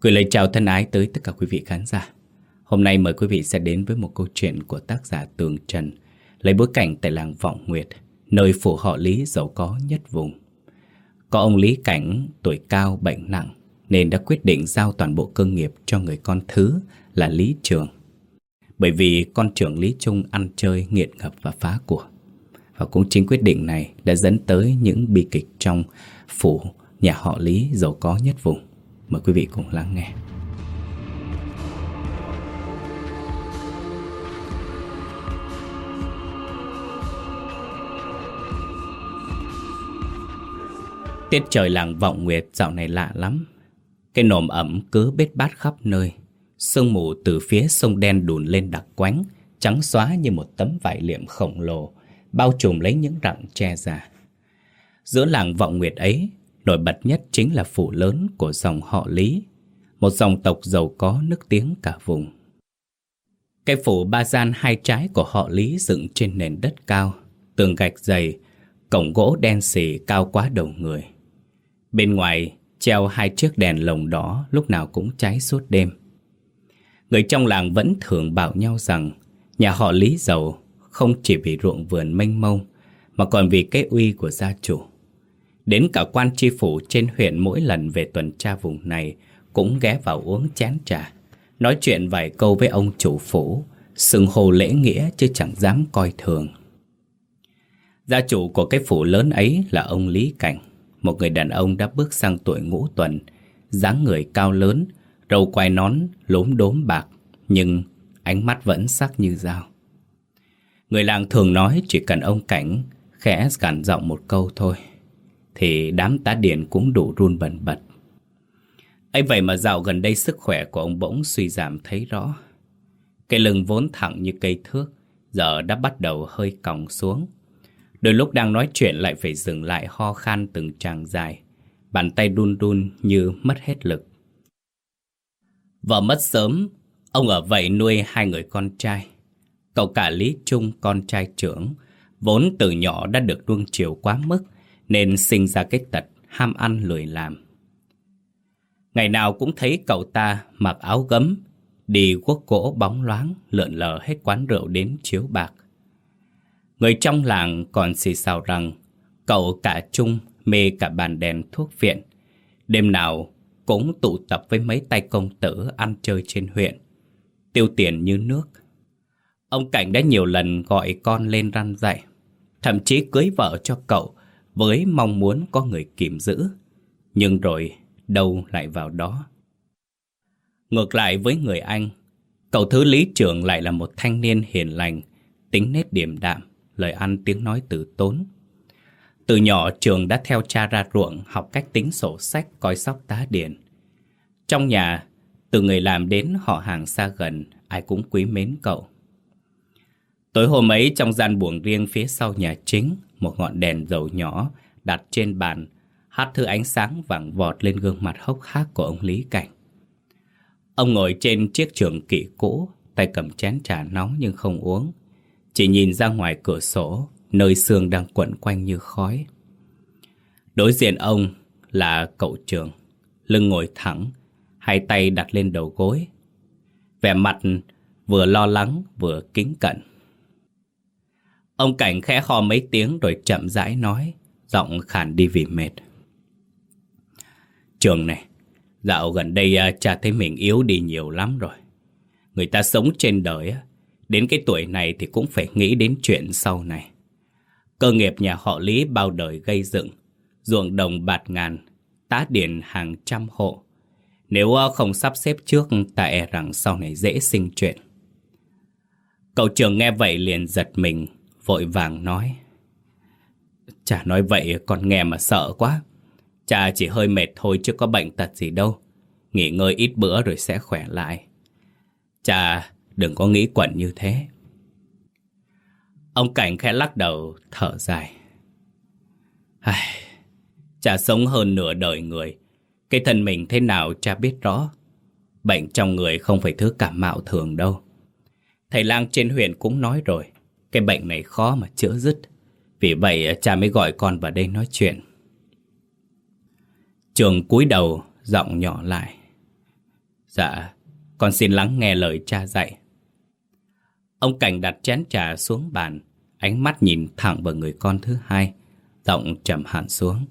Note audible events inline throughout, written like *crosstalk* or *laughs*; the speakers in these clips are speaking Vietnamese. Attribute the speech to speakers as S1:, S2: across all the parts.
S1: Gửi lời chào thân ái tới tất cả quý vị khán giả. Hôm nay mời quý vị sẽ đến với một câu chuyện của tác giả Tường Trần, lấy bối cảnh tại làng Vọng Nguyệt, nơi phủ họ Lý giàu có nhất vùng. Có ông Lý Cảnh tuổi cao bệnh nặng nên đã quyết định giao toàn bộ cơ nghiệp cho người con thứ là Lý Trường. Bởi vì con trưởng Lý Trung ăn chơi, nghiện ngập và phá của. Và cũng chính quyết định này đã dẫn tới những bi kịch trong phủ nhà họ Lý giàu có nhất vùng. Mời quý vị cùng lắng nghe. Tiết trời làng vọng nguyệt dạo này lạ lắm. Cái nồm ẩm cứ bết bát khắp nơi. Sương mù từ phía sông đen đùn lên đặc quánh, trắng xóa như một tấm vải liệm khổng lồ, bao trùm lấy những rặng tre già. Giữa làng vọng nguyệt ấy, nổi bật nhất chính là phủ lớn của dòng họ Lý, một dòng tộc giàu có nước tiếng cả vùng. Cái phủ ba gian hai trái của họ Lý dựng trên nền đất cao, tường gạch dày, cổng gỗ đen xì cao quá đầu người. Bên ngoài treo hai chiếc đèn lồng đỏ lúc nào cũng cháy suốt đêm. Người trong làng vẫn thường bảo nhau rằng nhà họ Lý giàu không chỉ vì ruộng vườn mênh mông mà còn vì cái uy của gia chủ. Đến cả quan tri phủ trên huyện mỗi lần về tuần tra vùng này cũng ghé vào uống chén trà, nói chuyện vài câu với ông chủ phủ, sừng hồ lễ nghĩa chứ chẳng dám coi thường. Gia chủ của cái phủ lớn ấy là ông Lý Cảnh, một người đàn ông đã bước sang tuổi ngũ tuần, dáng người cao lớn, râu quai nón, lốm đốm bạc, nhưng ánh mắt vẫn sắc như dao. Người làng thường nói chỉ cần ông Cảnh khẽ gằn giọng một câu thôi, thì đám tá điện cũng đủ run bần bật. ấy vậy mà dạo gần đây sức khỏe của ông bỗng suy giảm thấy rõ. Cái lưng vốn thẳng như cây thước, giờ đã bắt đầu hơi còng xuống. Đôi lúc đang nói chuyện lại phải dừng lại ho khan từng tràng dài. Bàn tay đun đun như mất hết lực. Vợ mất sớm, ông ở vậy nuôi hai người con trai. Cậu cả Lý Trung, con trai trưởng, vốn từ nhỏ đã được nuông chiều quá mức, nên sinh ra cái tật ham ăn lười làm. Ngày nào cũng thấy cậu ta mặc áo gấm, đi guốc gỗ bóng loáng, lượn lờ hết quán rượu đến chiếu bạc. Người trong làng còn xì xào rằng cậu cả Trung mê cả bàn đèn thuốc viện. Đêm nào cũng tụ tập với mấy tay công tử ăn chơi trên huyện. Tiêu tiền như nước. Ông Cảnh đã nhiều lần gọi con lên răn dạy. Thậm chí cưới vợ cho cậu với mong muốn có người kìm giữ. Nhưng rồi đâu lại vào đó. Ngược lại với người anh, cậu thứ lý trưởng lại là một thanh niên hiền lành, tính nét điềm đạm, lời ăn tiếng nói từ tốn. Từ nhỏ trường đã theo cha ra ruộng học cách tính sổ sách coi sóc tá điền. Trong nhà, từ người làm đến họ hàng xa gần, ai cũng quý mến cậu. Tối hôm ấy trong gian buồng riêng phía sau nhà chính, một ngọn đèn dầu nhỏ đặt trên bàn, hát thư ánh sáng vàng vọt lên gương mặt hốc hác của ông Lý Cảnh. Ông ngồi trên chiếc trường kỵ cũ, tay cầm chén trà nóng nhưng không uống. Chỉ nhìn ra ngoài cửa sổ, nơi sương đang quẩn quanh như khói. Đối diện ông là cậu trường, lưng ngồi thẳng, hai tay đặt lên đầu gối. Vẻ mặt vừa lo lắng vừa kính cận. Ông Cảnh khẽ kho mấy tiếng rồi chậm rãi nói, giọng khản đi vì mệt. Trường này, dạo gần đây à, cha thấy mình yếu đi nhiều lắm rồi. Người ta sống trên đời, à, đến cái tuổi này thì cũng phải nghĩ đến chuyện sau này. Cơ nghiệp nhà họ Lý bao đời gây dựng, ruộng đồng bạt ngàn, tá điền hàng trăm hộ. Nếu à, không sắp xếp trước, ta e rằng sau này dễ sinh chuyện. Cậu trường nghe vậy liền giật mình, vội vàng nói. Chả nói vậy còn nghe mà sợ quá. Cha chỉ hơi mệt thôi chứ có bệnh tật gì đâu. Nghỉ ngơi ít bữa rồi sẽ khỏe lại. Cha đừng có nghĩ quẩn như thế. Ông Cảnh khẽ lắc đầu thở dài. Ai, cha sống hơn nửa đời người. Cái thân mình thế nào cha biết rõ. Bệnh trong người không phải thứ cảm mạo thường đâu. Thầy lang trên huyện cũng nói rồi. Cái bệnh này khó mà chữa dứt. Vì vậy cha mới gọi con vào đây nói chuyện. Trường cúi đầu, giọng nhỏ lại. Dạ, con xin lắng nghe lời cha dạy. Ông Cảnh đặt chén trà xuống bàn, ánh mắt nhìn thẳng vào người con thứ hai, giọng trầm hẳn xuống.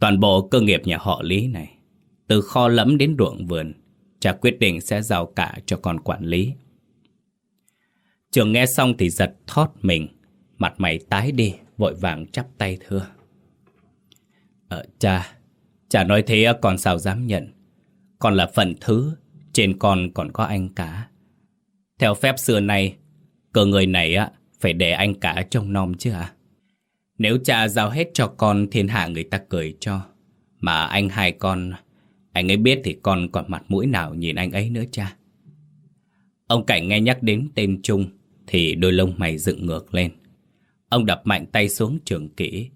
S1: Toàn bộ cơ nghiệp nhà họ Lý này, từ kho lẫm đến ruộng vườn, cha quyết định sẽ giao cả cho con quản lý. Trường nghe xong thì giật thót mình, mặt mày tái đi, vội vàng chắp tay thưa. Ờ, cha, cha nói thế còn sao dám nhận. Con là phận thứ, trên con còn có anh cả. Theo phép xưa này, cơ người này á phải để anh cả trông nom chứ à? Nếu cha giao hết cho con thiên hạ người ta cười cho. Mà anh hai con, anh ấy biết thì con còn mặt mũi nào nhìn anh ấy nữa cha. Ông Cảnh nghe nhắc đến tên Trung thì đôi lông mày dựng ngược lên. Ông đập mạnh tay xuống trường kỹ,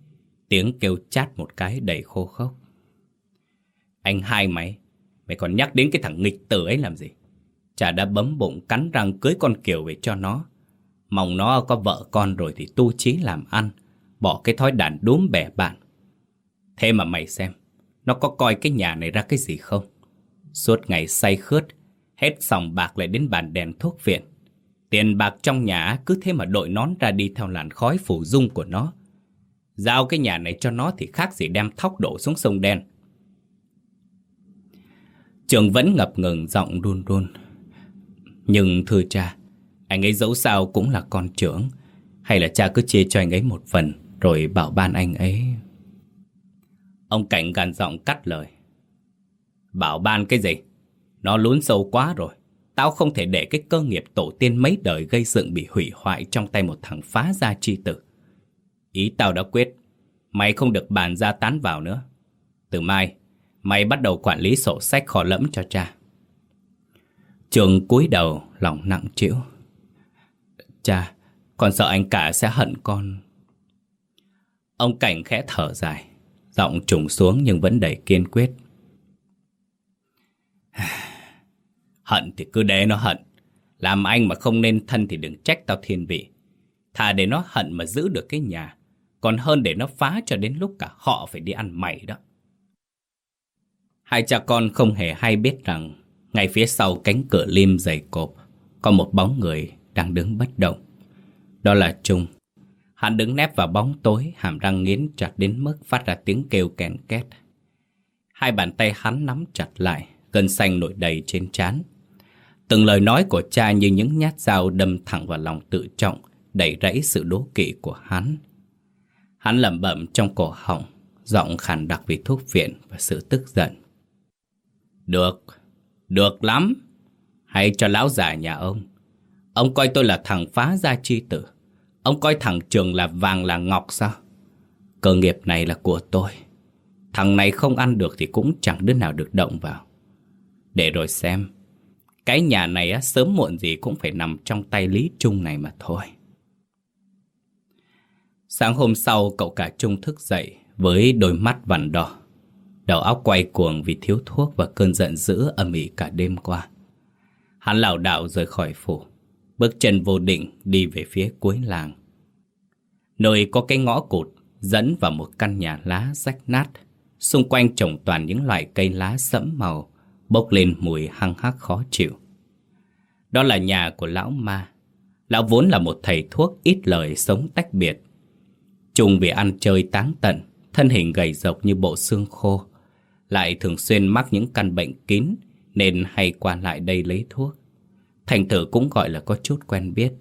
S1: tiếng kêu chát một cái đầy khô khốc. Anh hai mày, mày còn nhắc đến cái thằng nghịch tử ấy làm gì? Chả đã bấm bụng cắn răng cưới con Kiều về cho nó. Mong nó có vợ con rồi thì tu trí làm ăn, bỏ cái thói đàn đúm bẻ bạn. Thế mà mày xem, nó có coi cái nhà này ra cái gì không? Suốt ngày say khướt, hết sòng bạc lại đến bàn đèn thuốc viện. Tiền bạc trong nhà cứ thế mà đội nón ra đi theo làn khói phủ dung của nó. Giao cái nhà này cho nó thì khác gì đem thóc đổ xuống sông đen. Trường vẫn ngập ngừng giọng run run. Nhưng thưa cha, anh ấy dẫu sao cũng là con trưởng. Hay là cha cứ chia cho anh ấy một phần rồi bảo ban anh ấy. Ông Cảnh gàn giọng cắt lời. Bảo ban cái gì? Nó lún sâu quá rồi. Tao không thể để cái cơ nghiệp tổ tiên mấy đời gây dựng bị hủy hoại trong tay một thằng phá gia chi tử. Ý tao đã quyết, mày không được bàn ra tán vào nữa. Từ mai, mày bắt đầu quản lý sổ sách kho lẫm cho cha. Trường cúi đầu, lòng nặng trĩu. Cha, con sợ anh cả sẽ hận con. Ông Cảnh khẽ thở dài, giọng trùng xuống nhưng vẫn đầy kiên quyết. Hận thì cứ để nó hận. Làm anh mà không nên thân thì đừng trách tao thiên vị. Thà để nó hận mà giữ được cái nhà. Còn hơn để nó phá cho đến lúc cả họ phải đi ăn mày đó. Hai cha con không hề hay biết rằng ngay phía sau cánh cửa lim dày cộp có một bóng người đang đứng bất động. Đó là Trung. Hắn đứng nép vào bóng tối, hàm răng nghiến chặt đến mức phát ra tiếng kêu kèn két. Hai bàn tay hắn nắm chặt lại, cơn xanh nổi đầy trên trán. Từng lời nói của cha như những nhát dao đâm thẳng vào lòng tự trọng, đẩy rẫy sự đố kỵ của hắn. Hắn lẩm bẩm trong cổ họng, giọng khàn đặc vì thuốc viện và sự tức giận. Được, được lắm. Hãy cho lão già nhà ông. Ông coi tôi là thằng phá gia chi tử. Ông coi thằng Trường là vàng là ngọc sao? Cơ nghiệp này là của tôi. Thằng này không ăn được thì cũng chẳng đứa nào được động vào. Để rồi xem cái nhà này á, sớm muộn gì cũng phải nằm trong tay Lý Trung này mà thôi. Sáng hôm sau cậu cả Trung thức dậy với đôi mắt vằn đỏ. Đầu óc quay cuồng vì thiếu thuốc và cơn giận dữ âm ỉ cả đêm qua. Hắn lảo đảo rời khỏi phủ, bước chân vô định đi về phía cuối làng. Nơi có cái ngõ cụt dẫn vào một căn nhà lá rách nát, xung quanh trồng toàn những loại cây lá sẫm màu bốc lên mùi hăng hắc khó chịu. Đó là nhà của lão ma. Lão vốn là một thầy thuốc ít lời sống tách biệt. Trung vì ăn chơi táng tận, thân hình gầy rộc như bộ xương khô, lại thường xuyên mắc những căn bệnh kín nên hay qua lại đây lấy thuốc. Thành thử cũng gọi là có chút quen biết.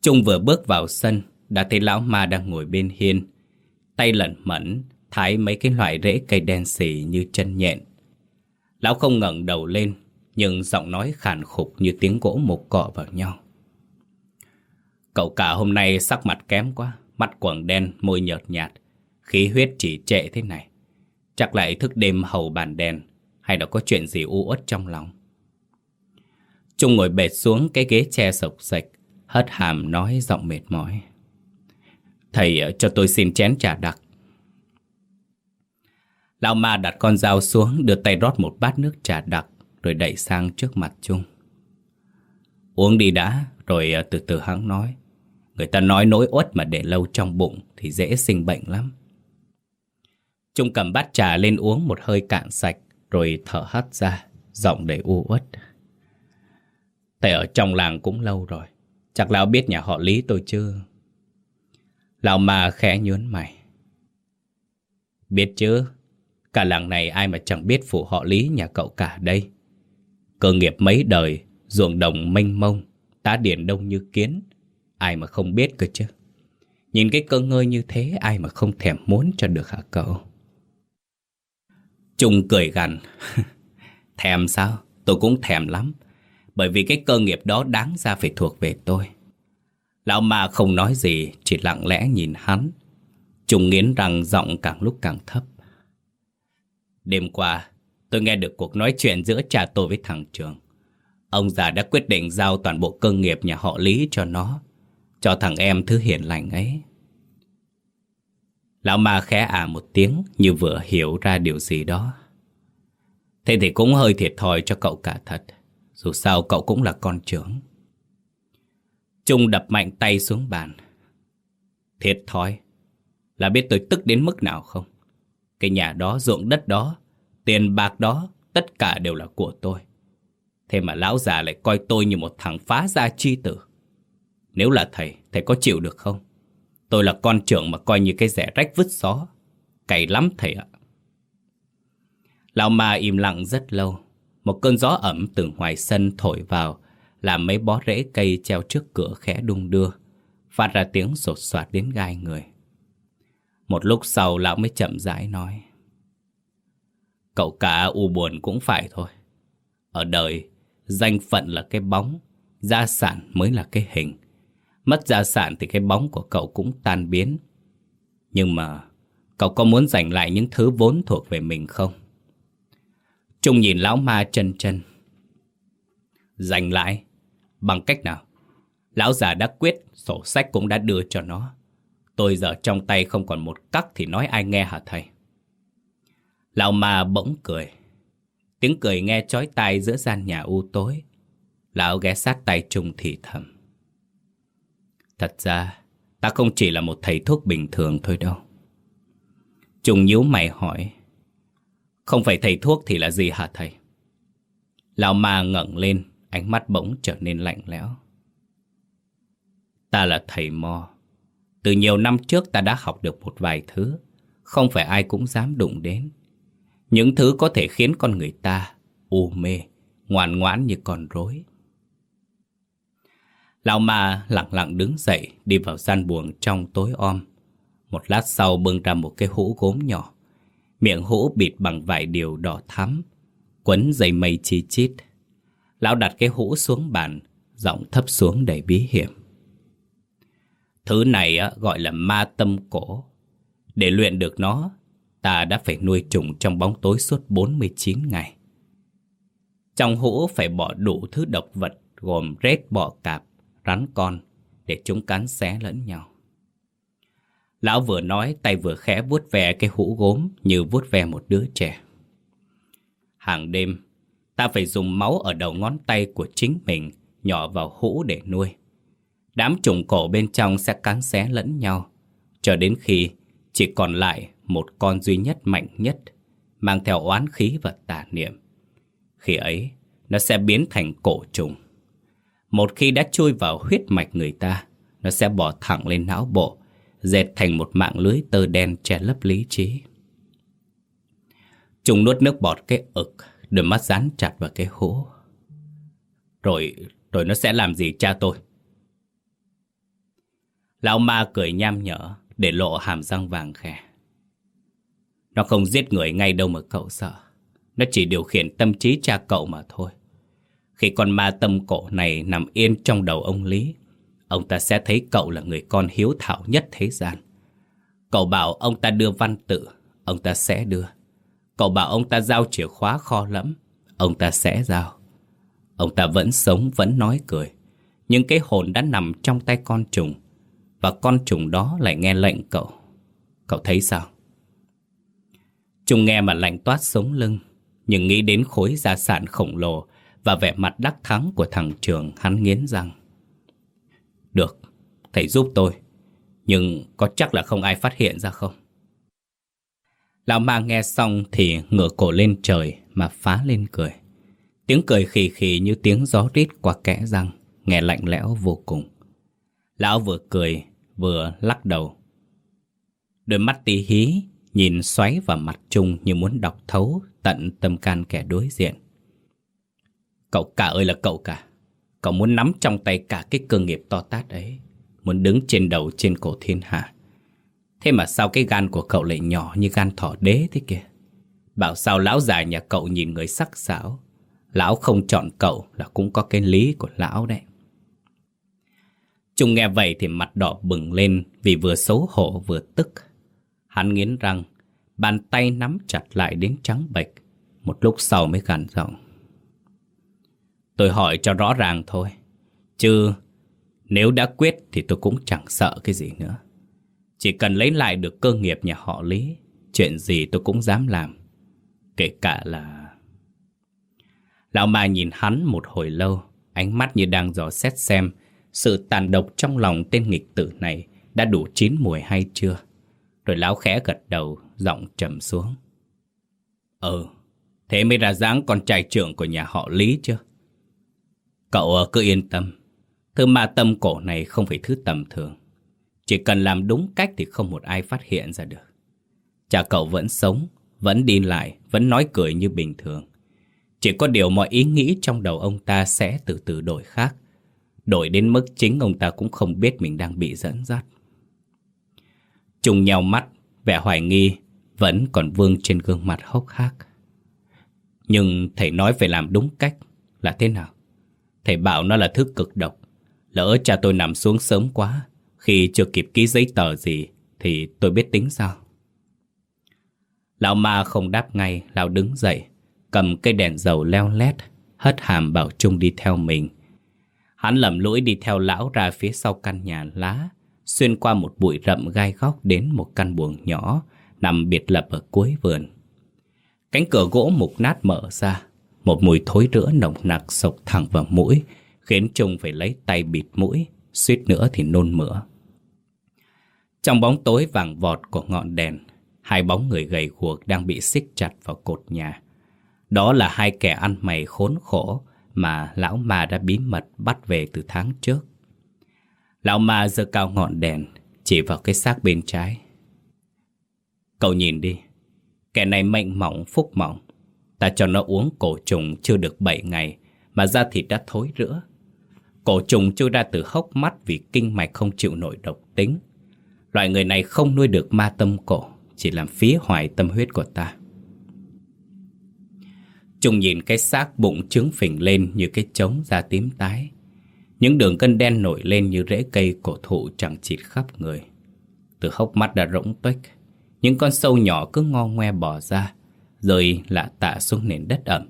S1: Trung vừa bước vào sân, đã thấy lão ma đang ngồi bên hiên. Tay lẩn mẫn, thái mấy cái loại rễ cây đen xì như chân nhện. Lão không ngẩng đầu lên, nhưng giọng nói khàn khục như tiếng gỗ một cọ vào nhau. Cậu cả hôm nay sắc mặt kém quá, mắt quầng đen, môi nhợt nhạt, khí huyết chỉ trệ thế này. Chắc lại thức đêm hầu bàn đèn, hay là có chuyện gì u uất trong lòng. Trung ngồi bệt xuống cái ghế che sộc sạch, hất hàm nói giọng mệt mỏi. Thầy ờ, cho tôi xin chén trà đặc. Lão ma đặt con dao xuống đưa tay rót một bát nước trà đặc rồi đẩy sang trước mặt Trung. Uống đi đã, rồi ờ, từ từ hắn nói. Người ta nói nỗi uất mà để lâu trong bụng thì dễ sinh bệnh lắm. Trung cầm bát trà lên uống một hơi cạn sạch, Rồi thở hắt ra Giọng đầy u uất Thầy ở trong làng cũng lâu rồi Chắc lão biết nhà họ Lý tôi chưa? Lão ma khẽ nhớn mày Biết chứ Cả làng này ai mà chẳng biết phụ họ Lý nhà cậu cả đây. Cơ nghiệp mấy đời, Ruộng đồng mênh mông, Tá điển đông như kiến, Ai mà không biết cơ chứ. Nhìn cái cơ ngơi như thế, Ai mà không thèm muốn cho được hả cậu? Trung cười gằn, *laughs* Thèm sao? Tôi cũng thèm lắm, Bởi vì cái cơ nghiệp đó đáng ra phải thuộc về tôi. Lão ma không nói gì, Chỉ lặng lẽ nhìn hắn. Trung nghiến răng, giọng càng lúc càng thấp. Đêm qua, Tôi nghe được cuộc nói chuyện giữa cha tôi với thằng Trường. Ông già đã quyết định giao toàn bộ cơ nghiệp nhà họ Lý cho nó, Cho thằng em thứ hiền lành ấy. Lão ma khẽ à một tiếng Như vừa hiểu ra điều gì đó. Thế thì cũng hơi thiệt thòi cho cậu cả thật, Dù sao cậu cũng là con trưởng. Trung đập mạnh tay xuống bàn. Thiệt thòi? Là biết tôi tức đến mức nào không? Cái nhà đó, ruộng đất đó Tiền bạc đó Tất cả đều là của tôi. Thế mà lão già lại coi tôi như một thằng phá gia chi tử. Nếu là thầy, thầy có chịu được không? Tôi là con trưởng mà coi như cái rẻ rách vứt xó. Cày lắm thầy ạ. Lão ma im lặng rất lâu. Một cơn gió ẩm từ ngoài sân thổi vào Làm mấy bó rễ cây treo trước cửa khẽ đung đưa Phát ra tiếng sột soạt đến gai người. Một lúc sau lão mới chậm rãi nói, Cậu cả u buồn cũng phải thôi. Ở đời, Danh phận là cái bóng, Gia sản mới là cái hình. Mất gia sản thì cái bóng của cậu cũng tan biến. Nhưng mà Cậu có muốn giành lại những thứ vốn thuộc về mình không? Trung nhìn lão ma chân chân. Giành lại? Bằng cách nào? Lão già đã quyết, Sổ sách cũng đã đưa cho nó. Tôi giờ trong tay không còn một cắc Thì nói ai nghe hả thầy? Lão ma bỗng cười. Tiếng cười nghe chói tai giữa gian nhà u tối. Lão ghé sát tay Trung thì thầm. Thật ra, Ta không chỉ là một thầy thuốc bình thường thôi đâu. Trung nhíu mày hỏi, Không phải thầy thuốc thì là gì hả thầy? Lão ma ngẩng lên, Ánh mắt bỗng trở nên lạnh lẽo. Ta là thầy mò từ nhiều năm trước ta đã học được một vài thứ Không phải ai cũng dám đụng đến những thứ có thể khiến con người ta u mê, ngoan ngoãn như con rối. Lão ma lặng lặng đứng dậy đi vào gian buồng trong tối om. Một lát sau bưng ra một cái hũ gốm nhỏ. Miệng hũ bịt bằng vải điều đỏ thắm, quấn dây mây chi chít. Lão đặt cái hũ xuống bàn, giọng thấp xuống đầy bí hiểm. Thứ này gọi là ma tâm cổ. Để luyện được nó ta đã phải nuôi trùng trong bóng tối suốt 49 ngày. Trong hũ phải bỏ đủ thứ độc vật gồm rết bọ cạp, rắn con để chúng cắn xé lẫn nhau. Lão vừa nói tay vừa khẽ vuốt ve cái hũ gốm như vuốt ve một đứa trẻ. Hàng đêm, ta phải dùng máu ở đầu ngón tay của chính mình nhỏ vào hũ để nuôi. Đám trùng cổ bên trong sẽ cắn xé lẫn nhau, cho đến khi chỉ còn lại một con duy nhất mạnh nhất, mang theo oán khí và tà niệm. Khi ấy, nó sẽ biến thành cổ trùng. Một khi đã chui vào huyết mạch người ta, nó sẽ bỏ thẳng lên não bộ, dệt thành một mạng lưới tơ đen che lấp lý trí. Trùng nuốt nước bọt cái ực, đôi mắt dán chặt vào cái hố. Rồi, rồi nó sẽ làm gì cha tôi? Lão ma cười nham nhở, để lộ hàm răng vàng khè. Nó không giết người ngay đâu mà cậu sợ. Nó chỉ điều khiển tâm trí cha cậu mà thôi. Khi con ma tâm cổ này nằm yên trong đầu ông Lý, ông ta sẽ thấy cậu là người con hiếu thảo nhất thế gian. Cậu bảo ông ta đưa văn tự, ông ta sẽ đưa. Cậu bảo ông ta giao chìa khóa kho lẫm, ông ta sẽ giao. Ông ta vẫn sống, vẫn nói cười. Nhưng cái hồn đã nằm trong tay con trùng, và con trùng đó lại nghe lệnh cậu. Cậu thấy sao? Trung nghe mà lạnh toát sống lưng, nhưng nghĩ đến khối gia sản khổng lồ và vẻ mặt đắc thắng của thằng trường hắn nghiến răng. Được, thầy giúp tôi, nhưng có chắc là không ai phát hiện ra không? Lão ma nghe xong thì ngửa cổ lên trời mà phá lên cười. Tiếng cười khì khì như tiếng gió rít qua kẽ răng, nghe lạnh lẽo vô cùng. Lão vừa cười, vừa lắc đầu. Đôi mắt tí hí, nhìn xoáy vào mặt Trung như muốn đọc thấu tận tâm can kẻ đối diện. Cậu cả ơi là cậu cả. Cậu muốn nắm trong tay cả cái cơ nghiệp to tát ấy. Muốn đứng trên đầu trên cổ thiên hạ. Thế mà sao cái gan của cậu lại nhỏ như gan thỏ đế thế kìa? Bảo sao lão già nhà cậu nhìn người sắc sảo Lão không chọn cậu là cũng có cái lý của lão đấy Trung nghe vậy thì mặt đỏ bừng lên Vì vừa xấu hổ vừa tức. Hắn nghiến răng Bàn tay nắm chặt lại đến trắng bệch. Một lúc sau mới gằn giọng. Tôi hỏi cho rõ ràng thôi Chứ nếu đã quyết thì tôi cũng chẳng sợ cái gì nữa. Chỉ cần lấy lại được cơ nghiệp nhà họ Lý Chuyện gì tôi cũng dám làm. Kể cả là... Lão ma nhìn hắn một hồi lâu, ánh mắt như đang dò xét xem sự tàn độc trong lòng tên nghịch tử này đã đủ chín mùi hay chưa. Rồi lão khẽ gật đầu, giọng trầm xuống. Ừ, thế mới ra dáng con trai trưởng của nhà họ Lý chưa? Cậu ờ, cứ yên tâm, thứ ma tâm cổ này không phải thứ tầm thường. Chỉ cần làm đúng cách thì không một ai phát hiện ra được. Cha cậu vẫn sống, vẫn đi lại, vẫn nói cười như bình thường. Chỉ có điều mọi ý nghĩ trong đầu ông ta sẽ từ từ đổi khác. Đổi đến mức chính ông ta cũng không biết mình đang bị dẫn dắt. Trùng nhau mắt, vẻ hoài nghi vẫn còn vương trên gương mặt hốc hác. Nhưng thầy nói phải làm đúng cách là thế nào? Thầy bảo nó là thứ cực độc. Lỡ cha tôi nằm xuống sớm quá, khi chưa kịp ký giấy tờ gì thì tôi biết tính sao? Lão ma không đáp ngay, lão đứng dậy, cầm cây đèn dầu leo lét, hất hàm bảo Trung đi theo mình. Hắn lầm lũi đi theo lão ra phía sau căn nhà lá, xuyên qua một bụi rậm gai góc đến một căn buồng nhỏ, nằm biệt lập ở cuối vườn. Cánh cửa gỗ mục nát mở ra, một mùi thối rữa nồng nặc sộc thẳng vào mũi, khiến Trung phải lấy tay bịt mũi, suýt nữa thì nôn mửa. Trong bóng tối vàng vọt của ngọn đèn, hai bóng người gầy guộc đang bị xích chặt vào cột nhà. Đó là hai kẻ ăn mày khốn khổ mà lão ma đã bí mật bắt về từ tháng trước. Lão ma giơ cao ngọn đèn, chỉ vào cái xác bên trái. Cậu nhìn đi, kẻ này mệnh mỏng phúc mỏng. Ta cho nó uống cổ trùng chưa được 7 ngày mà da thịt đã thối rữa. Cổ trùng chui ra từ hốc mắt vì kinh mạch không chịu nổi độc tính. Loại người này không nuôi được ma tâm cổ, chỉ làm phí hoài tâm huyết của ta. Trung nhìn cái xác bụng trứng phình lên như cái trống da tím tái. Những đường cân đen nổi lên như rễ cây cổ thụ chẳng chịt khắp người. Từ hốc mắt đã rỗng tuếch, những con sâu nhỏ cứ ngo ngoe bò ra, rồi lạ tạ xuống nền đất ẩm.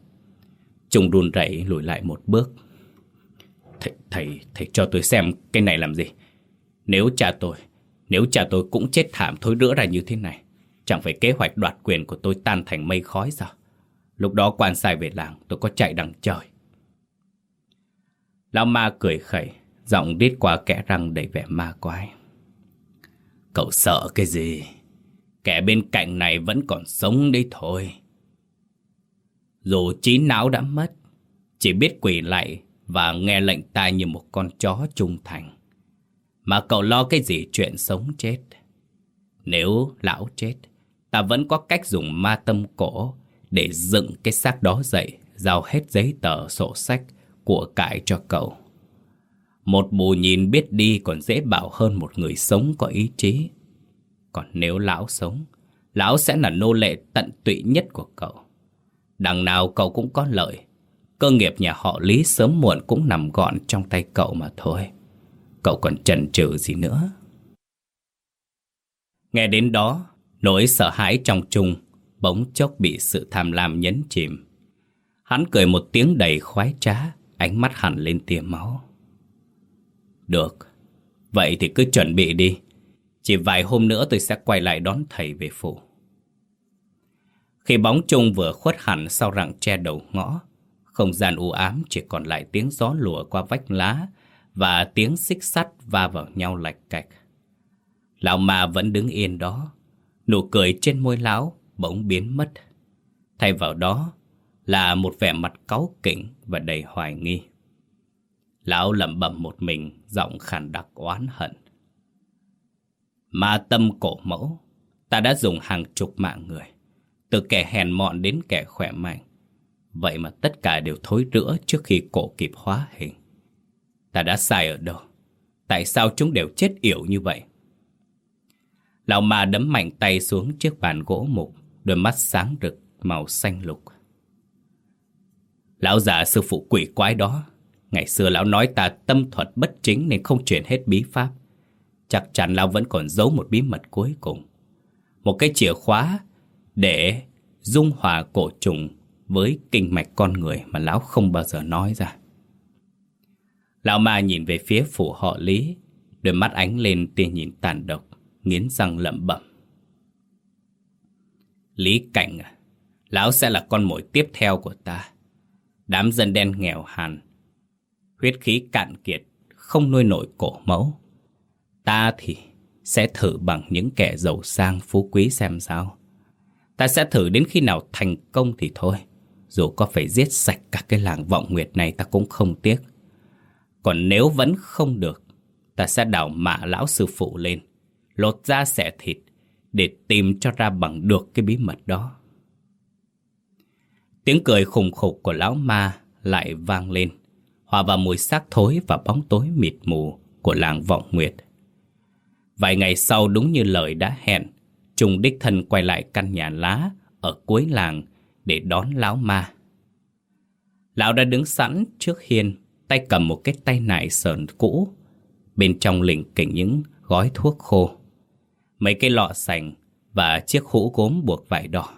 S1: Trung run rẩy lùi lại một bước. Thầy, thầy, thầy cho tôi xem cái này làm gì? Nếu cha tôi, nếu cha tôi cũng chết thảm thối rữa ra như thế này, chẳng phải kế hoạch đoạt quyền của tôi tan thành mây khói sao? Lúc đó quan sai về làng, tôi có chạy đằng trời. Lão ma cười khẩy, Giọng đít qua kẽ răng đầy vẻ ma quái. Cậu sợ cái gì? Kẻ bên cạnh này vẫn còn sống đấy thôi. Dù trí não đã mất, Chỉ biết quỳ lại Và nghe lệnh ta như một con chó trung thành. Mà cậu lo cái gì chuyện sống chết? Nếu lão chết, Ta vẫn có cách dùng ma tâm cổ để dựng cái xác đó dậy, giao hết giấy tờ sổ sách của cải cho cậu. Một bù nhìn biết đi còn dễ bảo hơn một người sống có ý chí. Còn nếu lão sống, lão sẽ là nô lệ tận tụy nhất của cậu. Đằng nào cậu cũng có lợi. Cơ nghiệp nhà họ Lý sớm muộn cũng nằm gọn trong tay cậu mà thôi. Cậu còn chần chừ gì nữa. Nghe đến đó, nỗi sợ hãi trong trung bỗng chốc bị sự tham lam nhấn chìm. Hắn cười một tiếng đầy khoái trá, ánh mắt hẳn lên tia máu. Được, vậy thì cứ chuẩn bị đi. Chỉ vài hôm nữa tôi sẽ quay lại đón thầy về phủ. Khi bóng chung vừa khuất hẳn sau rặng tre đầu ngõ, không gian u ám chỉ còn lại tiếng gió lùa qua vách lá và tiếng xích sắt va vào nhau lạch cạch. Lão ma vẫn đứng yên đó, nụ cười trên môi lão bỗng biến mất. Thay vào đó là một vẻ mặt cáu kỉnh và đầy hoài nghi. Lão lẩm bẩm một mình, giọng khàn đặc oán hận. Ma tâm cổ mẫu, ta đã dùng hàng chục mạng người, từ kẻ hèn mọn đến kẻ khỏe mạnh. Vậy mà tất cả đều thối rữa trước khi cổ kịp hóa hình. Ta đã sai ở đâu? Tại sao chúng đều chết yểu như vậy? Lão ma đấm mạnh tay xuống chiếc bàn gỗ mục, đôi mắt sáng rực màu xanh lục. Lão già sư phụ quỷ quái đó, ngày xưa lão nói ta tâm thuật bất chính nên không truyền hết bí pháp. Chắc chắn lão vẫn còn giấu một bí mật cuối cùng. Một cái chìa khóa để dung hòa cổ trùng với kinh mạch con người mà lão không bao giờ nói ra. Lão ma nhìn về phía phủ họ Lý, đôi mắt ánh lên tia nhìn tàn độc, nghiến răng lẩm bẩm. Lý Cảnh à, lão sẽ là con mồi tiếp theo của ta. Đám dân đen nghèo hàn, huyết khí cạn kiệt, không nuôi nổi cổ mẫu. Ta thì sẽ thử bằng những kẻ giàu sang phú quý xem sao. Ta sẽ thử đến khi nào thành công thì thôi. Dù có phải giết sạch cả cái làng vọng nguyệt này ta cũng không tiếc. Còn nếu vẫn không được, ta sẽ đào mạ lão sư phụ lên, lột da xẻ thịt để tìm cho ra bằng được cái bí mật đó. Tiếng cười khùng khục của lão ma lại vang lên, hòa vào mùi xác thối và bóng tối mịt mù của làng vọng nguyệt. Vài ngày sau đúng như lời đã hẹn, Trung đích thân quay lại căn nhà lá ở cuối làng để đón lão ma. Lão đã đứng sẵn trước hiên, tay cầm một cái tay nải sờn cũ, bên trong lỉnh kỉnh những gói thuốc khô, mấy cái lọ sành và chiếc hũ gốm buộc vải đỏ.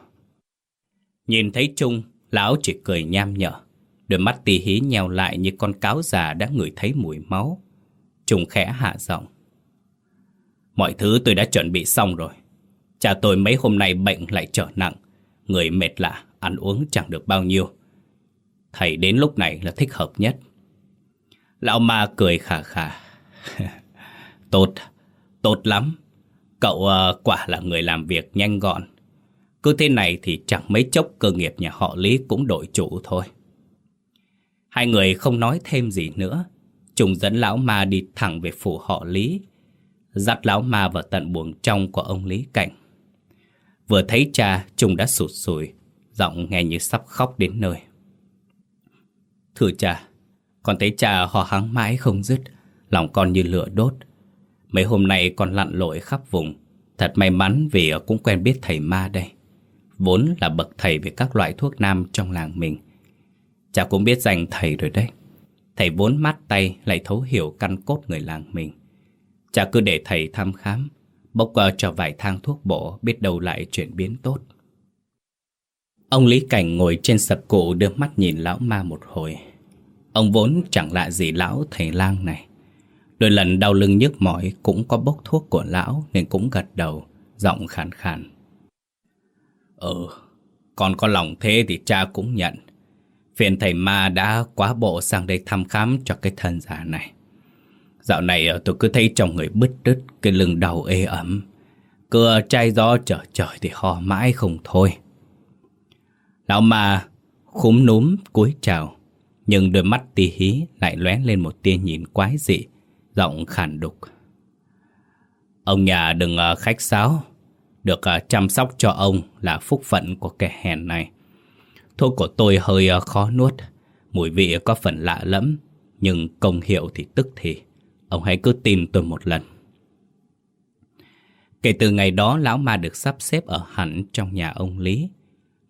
S1: Nhìn thấy Trung, lão chỉ cười nham nhở, đôi mắt tì hí nheo lại như con cáo già đã ngửi thấy mùi máu. Trung khẽ hạ giọng. Mọi thứ tôi đã chuẩn bị xong rồi. Cha tôi mấy hôm nay bệnh lại trở nặng, người mệt lạ, ăn uống chẳng được bao nhiêu. Thầy đến lúc này là thích hợp nhất. Lão ma cười khà khà. *laughs* tốt, tốt lắm. Cậu uh, quả là người làm việc nhanh gọn. Cứ thế này thì chẳng mấy chốc cơ nghiệp nhà họ Lý cũng đổi chủ thôi. Hai người không nói thêm gì nữa. Trùng dẫn lão ma đi thẳng về phủ họ Lý. Dắt lão ma vào tận buồng trong của ông Lý Cảnh. Vừa thấy cha, Trùng đã sụt sùi, giọng nghe như sắp khóc đến nơi. Thưa cha, con thấy cha hò hắng mãi không dứt, lòng con như lửa đốt. Mấy hôm nay con lặn lội khắp vùng, thật may mắn vì cũng quen biết thầy ma đây. Vốn là bậc thầy về các loại thuốc nam trong làng mình. Cha cũng biết danh thầy rồi đấy. Thầy vốn mát tay lại thấu hiểu căn cốt người làng mình. Cha cứ để thầy thăm khám, bốc qua cho vài thang thuốc bổ biết đâu lại chuyển biến tốt. Ông Lý Cảnh ngồi trên sập cụ đưa mắt nhìn lão ma một hồi. Ông vốn chẳng lạ gì lão thầy lang này. Đôi lần đau lưng nhức mỏi cũng có bốc thuốc của lão nên cũng gật đầu, giọng khàn khàn. Ừ, con có lòng thế thì cha cũng nhận. Phiền thầy ma đã quá bộ sang đây thăm khám cho cái thân già này. Dạo này ờ, tôi cứ thấy trong người bứt rứt, cái lưng đau ê ẩm. Cửa chai gió trở trời thì ho mãi không thôi. Lão ma khúm núm cúi chào, nhưng đôi mắt tì hí lại lóe lên một tia nhìn quái dị, giọng khàn đục. Ông nhà đừng à, khách sáo, được à, chăm sóc cho ông là phúc phận của kẻ hèn này. Thuốc của tôi hơi à, khó nuốt, mùi vị có phần lạ lẫm, nhưng công hiệu thì tức thì. Ông hãy cứ tìm tôi một lần Kể từ ngày đó lão ma được sắp xếp ở hẳn trong nhà ông Lý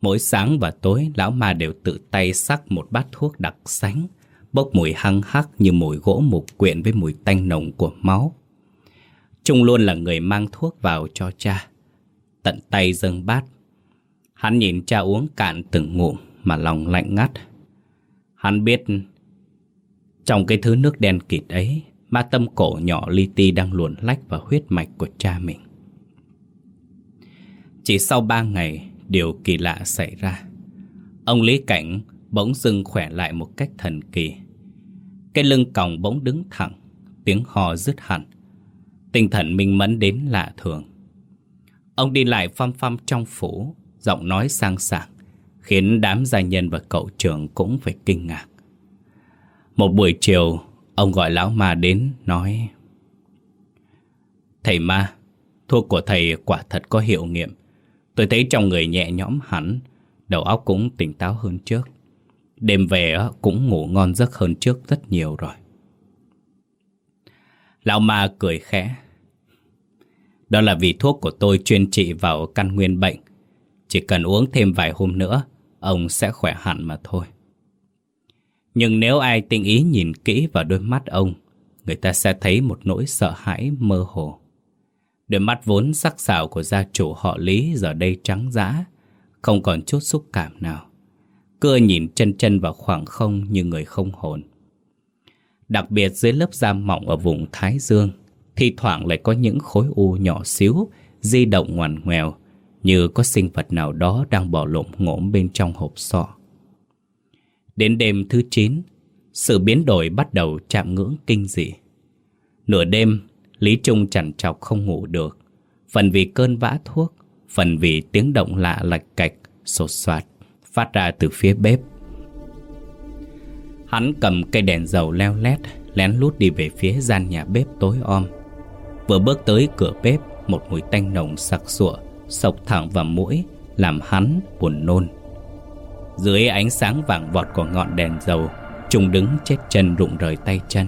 S1: Mỗi sáng và tối lão ma đều tự tay sắc một bát thuốc đặc sánh Bốc mùi hăng hắc như mùi gỗ mục quyện với mùi tanh nồng của máu Trung luôn là người mang thuốc vào cho cha Tận tay dâng bát Hắn nhìn cha uống cạn từng ngụm mà lòng lạnh ngắt Hắn biết Trong cái thứ nước đen kịt ấy ma tâm cổ nhỏ li ti đang luồn lách vào huyết mạch của cha mình. Chỉ sau ba ngày, điều kỳ lạ xảy ra. Ông Lý Cảnh bỗng dưng khỏe lại một cách thần kỳ. Cái lưng còng bỗng đứng thẳng, tiếng hò dứt hẳn. Tinh thần minh mẫn đến lạ thường. Ông đi lại phăm phăm trong phủ, Giọng nói sang sảng Khiến đám gia nhân và cậu trưởng cũng phải kinh ngạc Một buổi chiều Ông gọi lão ma đến nói Thầy ma Thuốc của thầy quả thật có hiệu nghiệm Tôi thấy trong người nhẹ nhõm hẳn Đầu óc cũng tỉnh táo hơn trước Đêm về cũng ngủ ngon giấc hơn trước rất nhiều rồi. Lão ma cười khẽ. Đó là vì thuốc của tôi chuyên trị vào căn nguyên bệnh. Chỉ cần uống thêm vài hôm nữa Ông sẽ khỏe hẳn mà thôi. Nhưng nếu ai tinh ý nhìn kỹ vào đôi mắt ông Người ta sẽ thấy một nỗi sợ hãi mơ hồ. Đôi mắt vốn sắc sảo của gia chủ họ Lý giờ đây trắng dã, không còn chút xúc cảm nào. Cưa nhìn chân chân vào khoảng không như người không hồn. Đặc biệt dưới lớp da mỏng ở vùng Thái Dương, thi thoảng lại có những khối u nhỏ xíu, di động ngoằn ngoèo, như có sinh vật nào đó đang bỏ lộn ngỗm bên trong hộp sọ. Đến đêm thứ 9, sự biến đổi bắt đầu chạm ngưỡng kinh dị. Nửa đêm, Lý Trung chằn chọc không ngủ được Phần vì cơn vã thuốc Phần vì tiếng động lạ lạch cạch Sột soạt Phát ra từ phía bếp. Hắn cầm cây đèn dầu leo lét, Lén lút đi về phía gian nhà bếp tối om. Vừa bước tới cửa bếp, Một mùi tanh nồng sặc sụa Sộc thẳng vào mũi, Làm hắn buồn nôn. Dưới ánh sáng vàng vọt của ngọn đèn dầu Trung đứng chết chân rụng rời tay chân.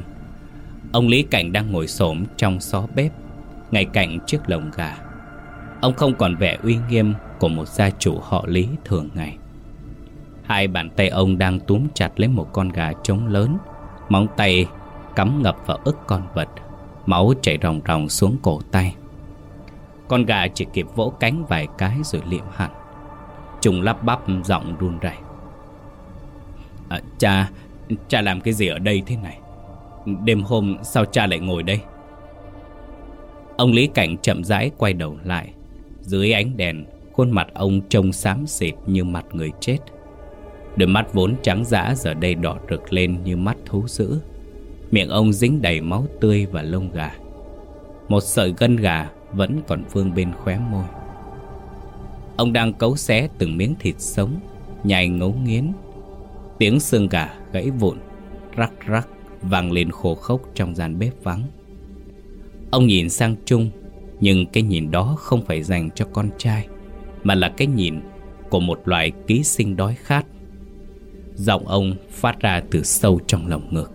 S1: Ông Lý Cảnh đang ngồi xổm trong xó bếp, Ngay cạnh chiếc lồng gà. Ông không còn vẻ uy nghiêm Của một gia chủ họ Lý thường ngày. Hai bàn tay ông đang túm chặt lấy một con gà trống lớn. Móng tay cắm ngập vào ức con vật. Máu chảy ròng ròng xuống cổ tay. Con gà chỉ kịp vỗ cánh vài cái rồi liệm hẳn. Trùng lắp bắp giọng run rẩy. à, Cha, cha làm cái gì ở đây thế này? Đêm hôm sao cha lại ngồi đây? Ông Lý Cảnh chậm rãi quay đầu lại. Dưới ánh đèn Khuôn mặt ông trông xám xịt như mặt người chết. Đôi mắt vốn trắng dã giờ đây đỏ rực lên như mắt thú dữ Miệng ông dính đầy máu tươi và lông gà Một sợi gân gà vẫn còn vương bên khóe môi Ông đang cấu xé từng miếng thịt sống Nhai ngấu nghiến Tiếng xương gà gãy vụn Rắc rắc vang lên khô khốc trong gian bếp vắng. Ông nhìn sang Trung, nhưng cái nhìn đó không phải dành cho con trai, mà là cái nhìn của một loại ký sinh đói khát. Giọng ông phát ra từ sâu trong lòng ngực.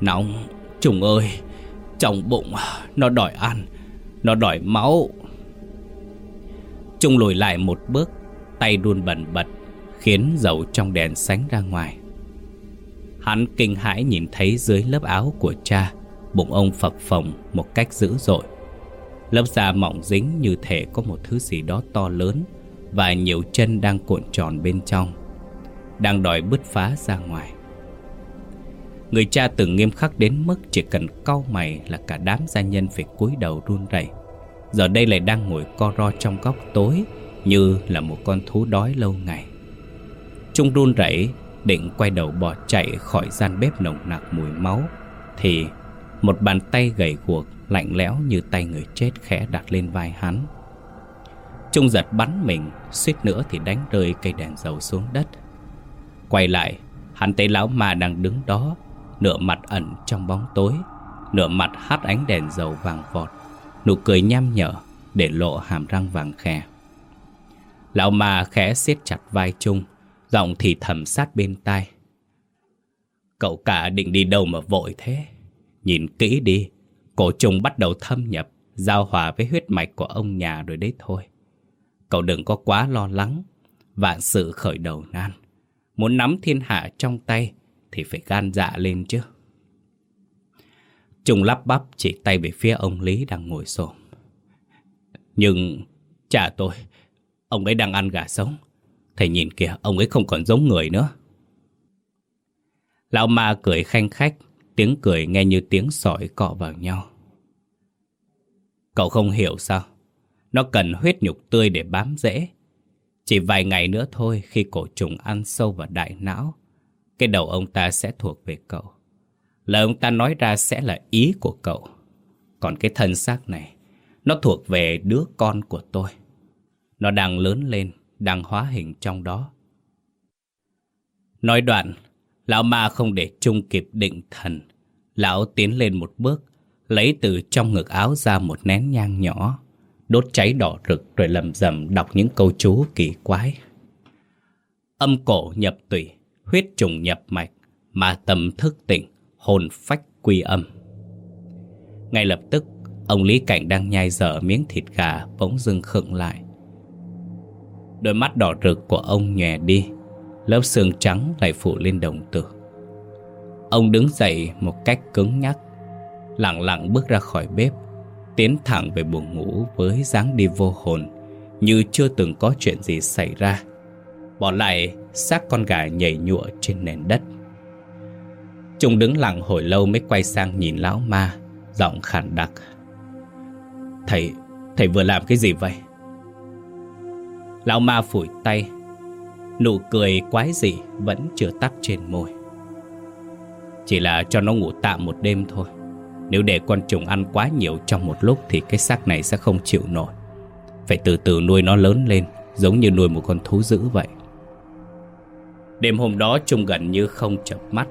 S1: Nóng, Trùng ơi, trong bụng nó đòi ăn, nó đòi máu. Trung lùi lại một bước, tay đun bẩn bật, khiến dầu trong đèn sánh ra ngoài. Hắn kinh hãi nhìn thấy dưới lớp áo của cha Bụng ông phập phồng một cách dữ dội Lớp da mỏng dính như thể có một thứ gì đó to lớn Và nhiều chân đang cuộn tròn bên trong đang đòi bứt phá ra ngoài. Người cha từng nghiêm khắc đến mức chỉ cần cau mày là cả đám gia nhân phải cúi đầu run rẩy. Giờ đây lại đang ngồi co ro trong góc tối, Như là một con thú đói lâu ngày. Trung run rẩy, Định quay đầu bỏ chạy khỏi gian bếp nồng nặc mùi máu, Thì một bàn tay gầy guộc, Lạnh lẽo như tay người chết khẽ đặt lên vai hắn. Trung giật bắn mình, Suýt nữa thì đánh rơi cây đèn dầu xuống đất. Quay lại, Hắn thấy lão ma đang đứng đó, Nửa mặt ẩn trong bóng tối, Nửa mặt hắt ánh đèn dầu vàng vọt, Nụ cười nham nhở Để lộ hàm răng vàng khè. Lão ma khẽ siết chặt vai Trung, Giọng thì thầm sát bên tai. Cậu cả định đi đâu mà vội thế? Nhìn kỹ đi, Cổ trùng bắt đầu thâm nhập, Giao hòa với huyết mạch của ông nhà rồi đấy thôi. Cậu đừng có quá lo lắng, Vạn sự khởi đầu nan. Muốn nắm thiên hạ trong tay Thì phải gan dạ lên chứ Trùng lắp bắp chỉ tay về phía ông Lý đang ngồi xổm Nhưng Chả tôi Ông ấy đang ăn gà sống Thầy nhìn kìa, ông ấy không còn giống người nữa. Lão ma cười khanh khách, tiếng cười nghe như tiếng sỏi cọ vào nhau. Cậu không hiểu sao? Nó cần huyết nhục tươi để bám rễ. Chỉ vài ngày nữa thôi khi cổ trùng ăn sâu vào đại não, cái đầu ông ta sẽ thuộc về cậu. Lời ông ta nói ra sẽ là ý của cậu. Còn cái thân xác này, nó thuộc về đứa con của tôi. Nó đang lớn lên, đang hóa hình trong đó. Nói đoạn, lão ma không để Trung kịp định thần. Lão tiến lên một bước, lấy từ trong ngực áo ra một nén nhang nhỏ, đốt cháy đỏ rực rồi lầm rầm đọc những câu chú kỳ quái. Âm cổ nhập tủy, huyết trùng nhập mạch, mà tâm thức tỉnh, hồn phách quy âm. Ngay lập tức, ông Lý Cảnh đang nhai dở miếng thịt gà bỗng dưng khựng lại. Đôi mắt đỏ rực của ông nhòe đi, lớp xương trắng lại phủ lên đồng tử. Ông đứng dậy một cách cứng nhắc, lặng lặng bước ra khỏi bếp, tiến thẳng về buồng ngủ với dáng đi vô hồn, như chưa từng có chuyện gì xảy ra. Bỏ lại xác con gà nhảy nhụa trên nền đất. Trung đứng lặng hồi lâu mới quay sang nhìn lão ma, giọng khản đặc. Thầy, thầy vừa làm cái gì vậy? Lão ma phủi tay, nụ cười quái dị vẫn chưa tắt trên môi. Chỉ là cho nó ngủ tạm một đêm thôi. Nếu để con trùng ăn quá nhiều trong một lúc thì cái xác này sẽ không chịu nổi. Phải từ từ nuôi nó lớn lên, giống như nuôi một con thú dữ vậy. Đêm hôm đó Trung gần như không chập mắt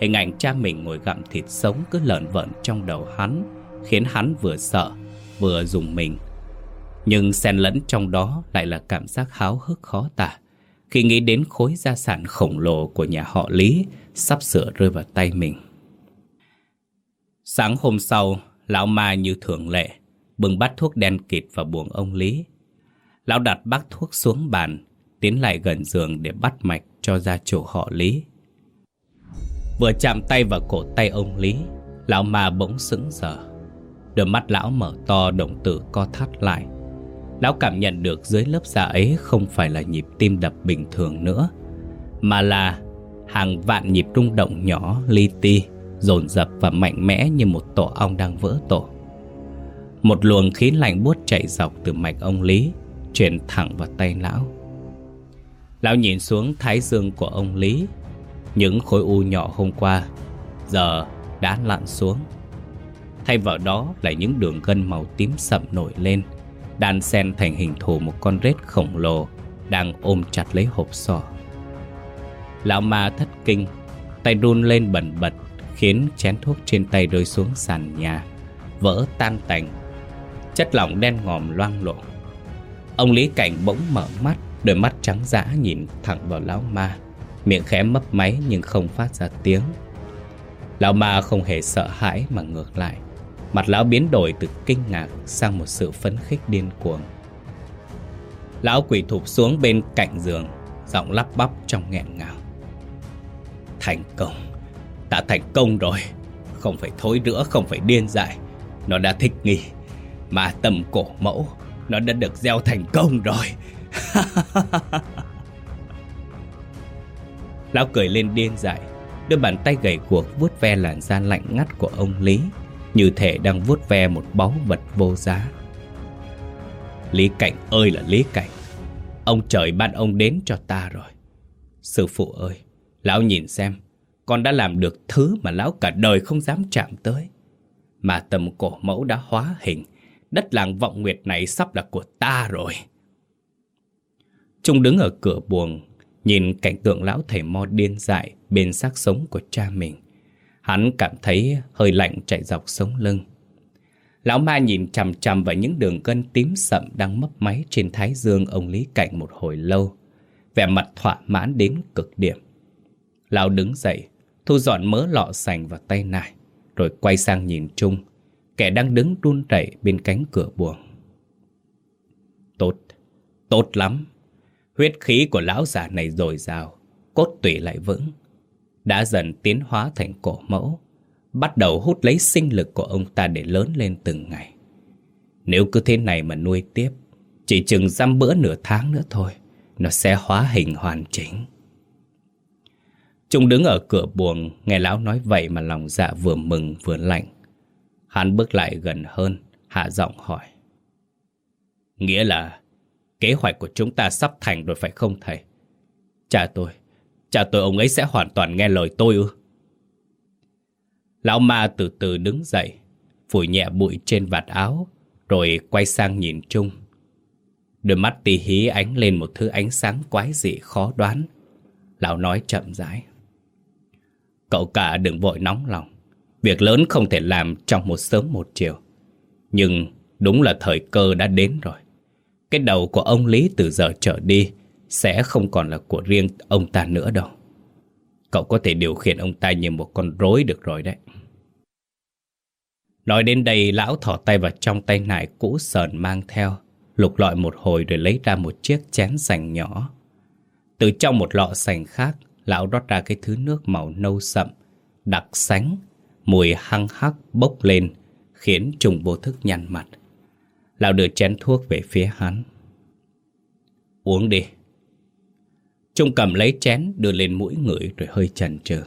S1: Hình ảnh cha mình ngồi gặm thịt sống cứ lợn vợn trong đầu hắn Khiến hắn vừa sợ vừa dùng mình Nhưng xen lẫn trong đó lại là cảm giác háo hức khó tả Khi nghĩ đến khối gia sản khổng lồ của nhà họ Lý Sắp sửa rơi vào tay mình Sáng hôm sau, lão ma như thường lệ Bưng bát thuốc đen kịt vào buồng ông Lý. Lão đặt bát thuốc xuống bàn Tiến lại gần giường để bắt mạch cho gia chủ họ Lý. Vừa chạm tay vào cổ tay ông Lý Lão ma bỗng sững sờ. Đôi mắt lão mở to động tử co thắt lại. Lão cảm nhận được dưới lớp da ấy không phải là nhịp tim đập bình thường nữa Mà là hàng vạn nhịp rung động nhỏ li ti dồn dập và mạnh mẽ như một tổ ong đang vỡ tổ. Một luồng khí lạnh buốt chạy dọc từ mạch ông Lý, Truyền thẳng vào tay lão. Lão nhìn xuống thái dương của ông Lý, Những khối u nhỏ hôm qua Giờ đã lặn xuống. Thay vào đó là những đường gân màu tím sậm nổi lên, Đan xen thành hình thù một con rết khổng lồ Đang ôm chặt lấy hộp sọ. Lão ma thất kinh, Tay run lên bẩn bật Khiến chén thuốc trên tay rơi xuống sàn nhà, Vỡ tan tành. Chất lỏng đen ngòm loang lộ Ông Lý Cảnh bỗng mở mắt, Đôi mắt trắng dã nhìn thẳng vào lão ma. Miệng khẽ mấp máy nhưng không phát ra tiếng. Lão ma không hề sợ hãi mà ngược lại. Mặt lão biến đổi từ kinh ngạc sang một sự phấn khích điên cuồng. Lão quỷ thụp xuống bên cạnh giường, Giọng lắp bắp trong nghẹn ngào. Thành công! Đã thành công rồi. Không phải thối rữa, không phải điên dại. Nó đã thích nghi. Mà tầm cổ mẫu Nó đã được gieo thành công rồi. *laughs* Lão cười lên điên dại Đôi bàn tay gầy cuộc vuốt ve làn da lạnh ngắt của ông Lý Như thể đang vuốt ve một báu vật vô giá. Lý Cảnh ơi là Lý Cảnh Ông trời ban ông đến cho ta rồi. Sư phụ ơi Lão nhìn xem con đã làm được thứ mà lão cả đời không dám chạm tới Mà tầm cổ mẫu đã hóa hình Đất làng vọng nguyệt này sắp là của ta rồi Trung đứng ở cửa buồng, nhìn cảnh tượng lão thầy mo điên dại bên xác sống của cha mình. Hắn cảm thấy hơi lạnh chạy dọc sống lưng. Lão ma nhìn chằm chằm vào những đường gân tím sậm đang mấp máy trên thái dương ông Lý Cảnh một hồi lâu. Vẻ mặt thỏa mãn đến cực điểm. Lão đứng dậy, thu dọn mớ lọ sành vào tay nải, rồi quay sang nhìn Trung, kẻ đang đứng run rẩy bên cánh cửa buồng. Tốt, tốt lắm. Huyết khí của lão già này dồi dào, cốt tủy lại vững. Đã dần tiến hóa thành cổ mẫu, bắt đầu hút lấy sinh lực của ông ta để lớn lên từng ngày. Nếu cứ thế này mà nuôi tiếp, chỉ chừng dăm bữa nửa tháng nữa thôi, nó sẽ hóa hình hoàn chỉnh. Trung đứng ở cửa buồng, nghe lão nói vậy mà lòng dạ vừa mừng vừa lạnh. Hắn bước lại gần hơn, hạ giọng hỏi. Nghĩa là Kế hoạch của chúng ta sắp thành rồi phải không thầy? Cha tôi, cha tôi ông ấy sẽ hoàn toàn nghe lời tôi ư? Lão ma từ từ đứng dậy, phủi nhẹ bụi trên vạt áo, rồi quay sang nhìn Trung. Đôi mắt tì hí ánh lên một thứ ánh sáng quái dị khó đoán. Lão nói chậm rãi. Cậu cả đừng vội nóng lòng. Việc lớn không thể làm trong một sớm một chiều. Nhưng đúng là thời cơ đã đến rồi. Cái đầu của ông Lý từ giờ trở đi sẽ không còn là của riêng ông ta nữa đâu. Cậu có thể điều khiển ông ta như một con rối được rồi đấy. Nói đến đây, lão thỏ tay vào trong tay nải cũ sờn mang theo, lục lọi một hồi rồi lấy ra một chiếc chén sành nhỏ. Từ trong một lọ sành khác, lão rót ra cái thứ nước màu nâu sậm, đặc sánh, mùi hăng hắc bốc lên, khiến trùng vô thức nhăn mặt. Lão đưa chén thuốc về phía hắn. Uống đi. Trung cầm lấy chén đưa lên mũi ngửi rồi hơi chần chừ.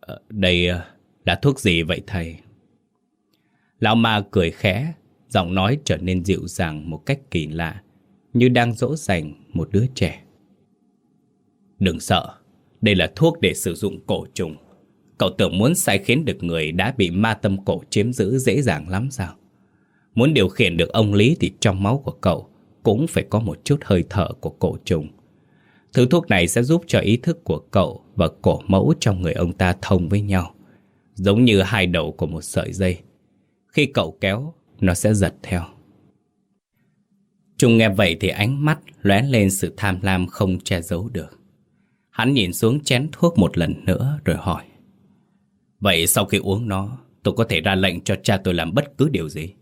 S1: Ờ, đây ờ, là thuốc gì vậy thầy? Lão ma cười khẽ, giọng nói trở nên dịu dàng một cách kỳ lạ, như đang dỗ dành một đứa trẻ. Đừng sợ, đây là thuốc để sử dụng cổ trùng. Cậu tưởng muốn sai khiến được người đã bị ma tâm cổ chiếm giữ dễ dàng lắm sao? Muốn điều khiển được ông Lý thì trong máu của cậu cũng phải có một chút hơi thở của cổ trùng. Thứ thuốc này sẽ giúp cho ý thức của cậu và cổ mẫu trong người ông ta thông với nhau. Giống như hai đầu của một sợi dây. Khi cậu kéo, nó sẽ giật theo. Trung nghe vậy thì ánh mắt lóe lên sự tham lam không che giấu được. Hắn nhìn xuống chén thuốc một lần nữa rồi hỏi. Vậy sau khi uống nó, tôi có thể ra lệnh cho cha tôi làm bất cứ điều gì?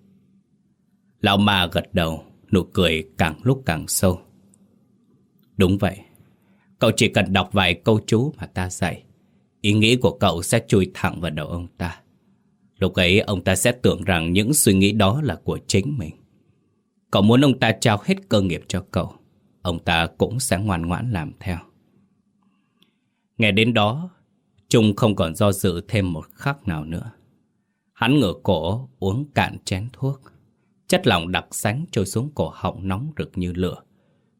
S1: Lão ma gật đầu, nụ cười càng lúc càng sâu. Đúng vậy. Cậu chỉ cần đọc vài câu chú mà ta dạy. Ý nghĩ của cậu sẽ chui thẳng vào đầu ông ta. Lúc ấy ông ta sẽ tưởng rằng những suy nghĩ đó là của chính mình. Cậu muốn ông ta trao hết cơ nghiệp cho cậu. Ông ta cũng sẽ ngoan ngoãn làm theo. Nghe đến đó, Trung không còn do dự thêm một khắc nào nữa. Hắn ngửa cổ uống cạn chén thuốc. Chất lỏng đặc sánh trôi xuống cổ họng nóng rực như lửa,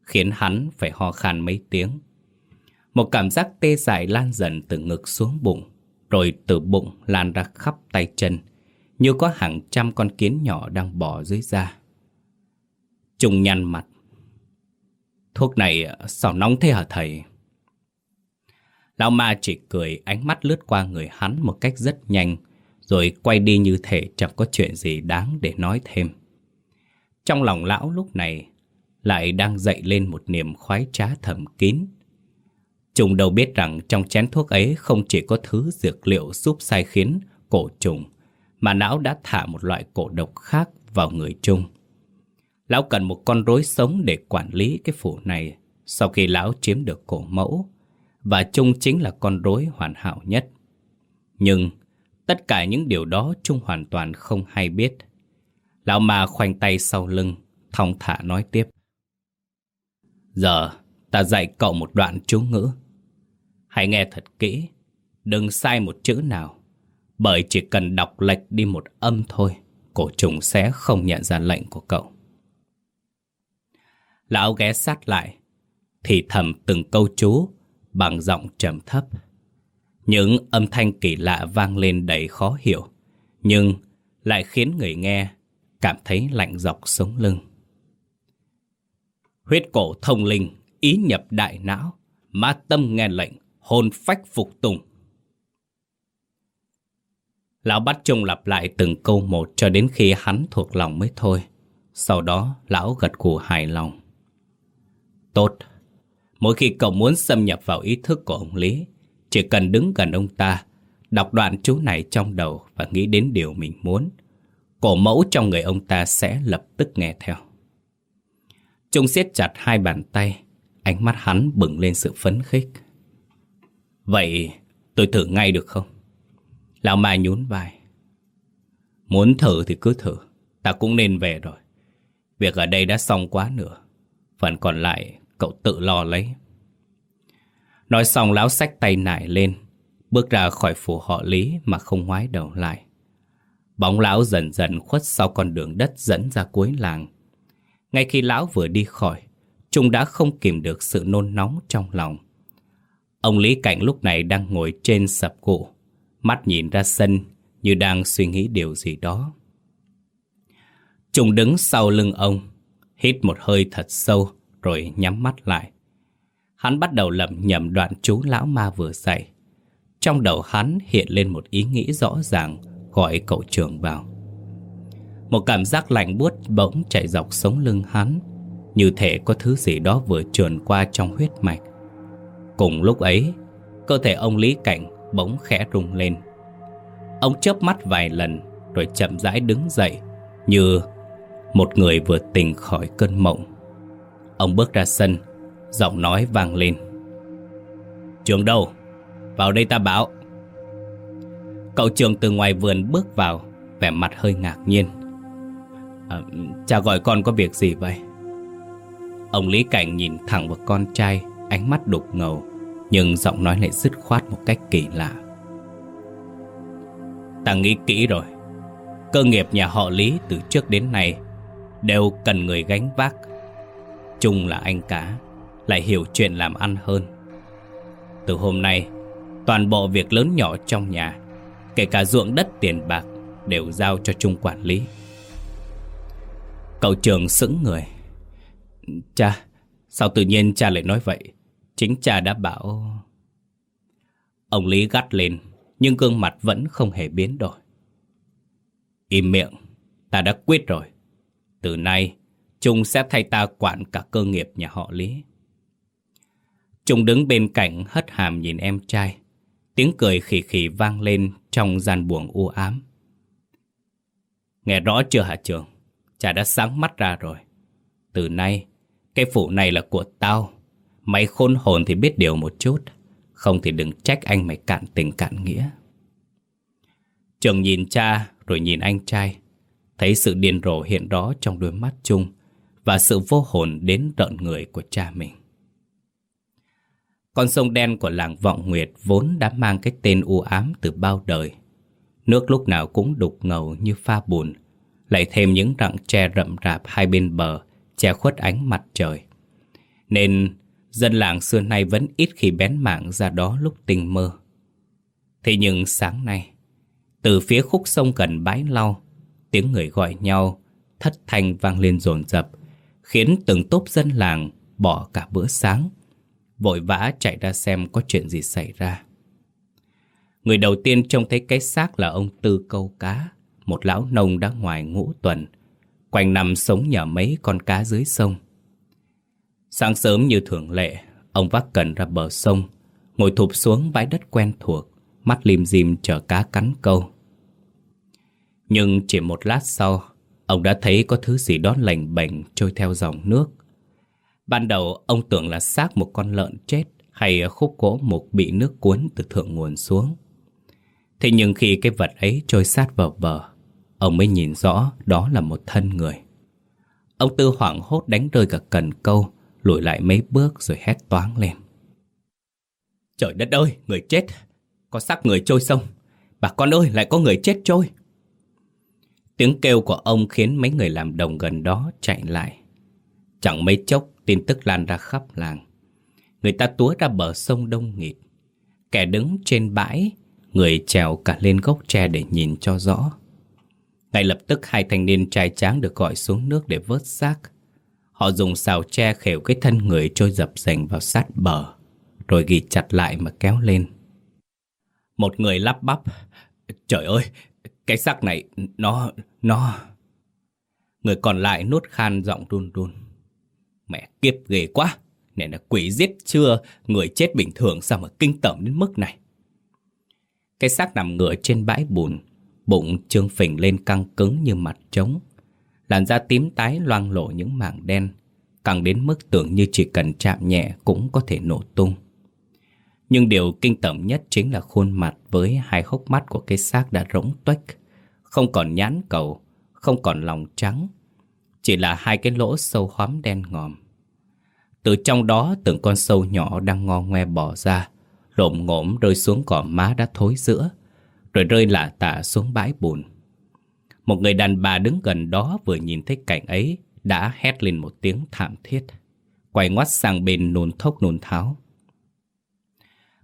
S1: khiến hắn phải ho khan mấy tiếng. Một cảm giác tê dại lan dần từ ngực xuống bụng, rồi từ bụng lan ra khắp tay chân, như có hàng trăm con kiến nhỏ đang bò dưới da. Trung nhăn mặt. Thuốc này sao nóng thế hả thầy? Lão ma chỉ cười ánh mắt lướt qua người hắn một cách rất nhanh, rồi quay đi như thể chẳng có chuyện gì đáng để nói thêm. Trong lòng lão lúc này lại đang dậy lên một niềm khoái trá thầm kín. Trùng đâu biết rằng trong chén thuốc ấy không chỉ có thứ dược liệu giúp sai khiến cổ trùng, mà não đã thả một loại cổ độc khác vào người Trung. Lão cần một con rối sống để quản lý cái phủ này sau khi lão chiếm được cổ mẫu, và Trung chính là con rối hoàn hảo nhất. Nhưng tất cả những điều đó Trung hoàn toàn không hay biết. Lão mà khoanh tay sau lưng, thong thả nói tiếp. Giờ, ta dạy cậu một đoạn chú ngữ. Hãy nghe thật kỹ, đừng sai một chữ nào. Bởi chỉ cần đọc lệch đi một âm thôi, cổ trùng sẽ không nhận ra lệnh của cậu. Lão ghé sát lại, thì thầm từng câu chú bằng giọng trầm thấp. Những âm thanh kỳ lạ vang lên đầy khó hiểu, nhưng lại khiến người nghe cảm thấy lạnh dọc sống lưng. Huyết cổ thông linh, ý nhập đại não, ma tâm nghe lệnh, hồn phách phục tùng. Lão bắt chung lặp lại từng câu một cho đến khi hắn thuộc lòng mới thôi. Sau đó, lão gật gù hài lòng. Tốt. Mỗi khi cậu muốn xâm nhập vào ý thức của ông Lý, chỉ cần đứng gần ông ta, đọc đoạn chú này trong đầu và nghĩ đến điều mình muốn, cổ mẫu trong người ông ta sẽ lập tức nghe theo. Trung siết chặt hai bàn tay, ánh mắt hắn bừng lên sự phấn khích. Vậy tôi thử ngay được không? Lão Mai nhún vai. Muốn thử thì cứ thử, ta cũng nên về rồi. Việc ở đây đã xong quá nữa, phần còn lại cậu tự lo lấy. Nói xong lão xách tay nải lên, bước ra khỏi phủ họ Lý mà không ngoái đầu lại. Bóng lão dần dần khuất sau con đường đất dẫn ra cuối làng. Ngay khi lão vừa đi khỏi, Trung đã không kìm được sự nôn nóng trong lòng. Ông Lý Cảnh lúc này đang ngồi trên sập cụ, mắt nhìn ra sân như đang suy nghĩ điều gì đó. Trung đứng sau lưng ông, Hít một hơi thật sâu rồi nhắm mắt lại. Hắn bắt đầu lẩm nhẩm đoạn chú lão ma vừa dạy. Trong đầu hắn hiện lên một ý nghĩ rõ ràng gọi cậu trường vào. Một cảm giác lạnh buốt bỗng chạy dọc sống lưng hắn, như thể có thứ gì đó vừa trườn qua trong huyết mạch. Cùng lúc ấy, cơ thể ông Lý Cảnh bỗng khẽ rung lên. Ông chớp mắt vài lần rồi chậm rãi đứng dậy, như một người vừa tỉnh khỏi cơn mộng. Ông bước ra sân, giọng nói vang lên. Trường đâu? Vào đây ta bảo. Cậu trường từ ngoài vườn bước vào, vẻ mặt hơi ngạc nhiên. À, cha gọi con có việc gì vậy? Ông Lý Cảnh nhìn thẳng vào con trai, ánh mắt đục ngầu, nhưng giọng nói lại dứt khoát một cách kỳ lạ. Ta nghĩ kỹ rồi. Cơ nghiệp nhà họ Lý từ trước đến nay đều cần người gánh vác. Trung là anh cả, lại hiểu chuyện làm ăn hơn. Từ hôm nay, toàn bộ việc lớn nhỏ trong nhà, kể cả ruộng đất tiền bạc, đều giao cho Trung quản lý. Cậu trường sững người. Cha, sao tự nhiên cha lại nói vậy? Chính cha đã bảo... Ông Lý gắt lên, nhưng gương mặt vẫn không hề biến đổi. Im miệng, ta đã quyết rồi. Từ nay, Trung sẽ thay ta quản cả cơ nghiệp nhà họ Lý. Trung đứng bên cạnh hất hàm nhìn em trai. Tiếng cười khỉ khỉ vang lên trong gian buồng u ám. Nghe rõ chưa hả trường? Cha đã sáng mắt ra rồi. Từ nay, cái phủ này là của tao. Mày khôn hồn thì biết điều một chút. Không thì đừng trách anh mày cạn tình cạn nghĩa. Trường nhìn cha rồi nhìn anh trai. Thấy sự điên rồ hiện đó trong đôi mắt chung và sự vô hồn đến rợn người của cha mình. Con sông đen của làng Vọng Nguyệt vốn đã mang cái tên u ám từ bao đời. Nước lúc nào cũng đục ngầu như pha bùn, lại thêm những rặng tre rậm rạp hai bên bờ, che khuất ánh mặt trời. Nên dân làng xưa nay vẫn ít khi bén mạng ra đó lúc tình mơ. Thế nhưng sáng nay, từ phía khúc sông gần bãi lau, tiếng người gọi nhau, thất thanh vang lên dồn dập, khiến từng tốp dân làng bỏ cả bữa sáng, vội vã chạy ra xem có chuyện gì xảy ra. Người đầu tiên trông thấy cái xác là ông Tư câu cá, một lão nông đã ngoài ngũ tuần, quanh năm sống nhờ mấy con cá dưới sông. Sáng sớm như thường lệ, ông vác cần ra bờ sông, ngồi thụp xuống bãi đất quen thuộc, mắt lim dim chờ cá cắn câu. Nhưng chỉ một lát sau, ông đã thấy có thứ gì đó lành bệnh trôi theo dòng nước. Ban đầu ông tưởng là xác một con lợn chết hay khúc gỗ mục bị nước cuốn từ thượng nguồn xuống. Thế nhưng khi cái vật ấy trôi sát vào bờ, ông mới nhìn rõ đó là một thân người. Ông Tư hoảng hốt đánh rơi cả cần câu, lùi lại mấy bước rồi hét toáng lên. Trời đất ơi, người chết! Có xác người trôi sông! Bà con ơi, lại có người chết trôi! Tiếng kêu của ông khiến mấy người làm đồng gần đó chạy lại. Chẳng mấy chốc tin tức lan ra khắp làng. Người ta túa ra bờ sông đông nghịt. Kẻ đứng trên bãi, người trèo cả lên gốc tre để nhìn cho rõ. Ngay lập tức hai thanh niên trai tráng được gọi xuống nước để vớt xác. Họ dùng xào tre khều cái thân người trôi dập dành vào sát bờ, rồi ghi chặt lại mà kéo lên. Một người lắp bắp. Trời ơi, cái xác này, nó, nó... Người còn lại nuốt khan giọng run run. Mẹ kiếp ghê quá, này là quỷ giết chưa, người chết bình thường sao mà kinh tởm đến mức này. Cái xác nằm ngửa trên bãi bùn, bụng trương phình lên căng cứng như mặt trống. Làn da tím tái loang lộ những mảng đen, căng đến mức tưởng như chỉ cần chạm nhẹ cũng có thể nổ tung. Nhưng điều kinh tởm nhất chính là khuôn mặt với hai hốc mắt của cái xác đã rỗng tuếch, không còn nhãn cầu, không còn lòng trắng, chỉ là hai cái lỗ sâu hoắm đen ngòm. Từ trong đó từng con sâu nhỏ đang ngo ngoe bỏ ra, lộm ngổm rơi xuống cỏ má đã thối giữa, rồi rơi lạ tả xuống bãi bùn. Một người đàn bà đứng gần đó vừa nhìn thấy cảnh ấy đã hét lên một tiếng thảm thiết. Quay ngoắt sang bên nôn thốc nôn tháo.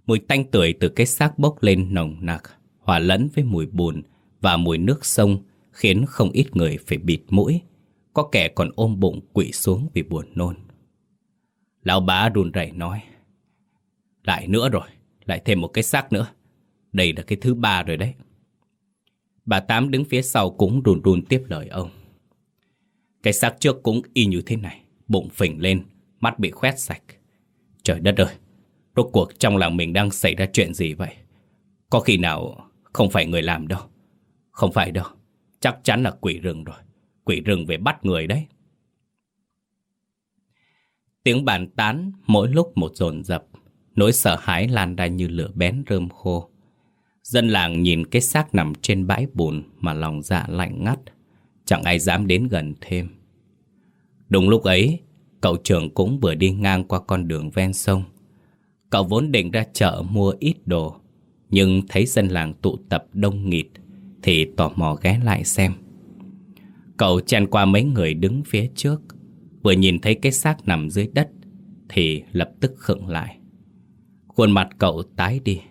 S1: Mùi tanh tưởi từ cái xác bốc lên nồng nặc, hòa lẫn với mùi bùn và mùi nước sông khiến không ít người phải bịt mũi, Có kẻ còn ôm bụng quỵ xuống vì buồn nôn. Lão bá run rẩy nói Lại nữa rồi Lại thêm một cái xác nữa. Đây là cái thứ ba rồi đấy. Bà Tám đứng phía sau cũng run run tiếp lời ông. Cái xác trước cũng y như thế này Bụng phình lên Mắt bị khoét sạch. Trời đất ơi Rốt cuộc trong làng mình đang xảy ra chuyện gì vậy? Có khi nào không phải người làm đâu? Không phải đâu. Chắc chắn là quỷ rừng rồi. Quỷ rừng về bắt người đấy. Tiếng bàn tán mỗi lúc một dồn dập. Nỗi sợ hãi lan ra như lửa bén rơm khô. Dân làng nhìn cái xác nằm trên bãi bùn Mà lòng dạ lạnh ngắt. Chẳng ai dám đến gần thêm. Đúng lúc ấy, Cậu trưởng cũng vừa đi ngang qua con đường ven sông. Cậu vốn định ra chợ mua ít đồ, Nhưng thấy dân làng tụ tập đông nghịt Thì tò mò ghé lại xem. Cậu chen qua mấy người đứng phía trước, Vừa nhìn thấy cái xác nằm dưới đất Thì lập tức khựng lại. Khuôn mặt cậu tái đi,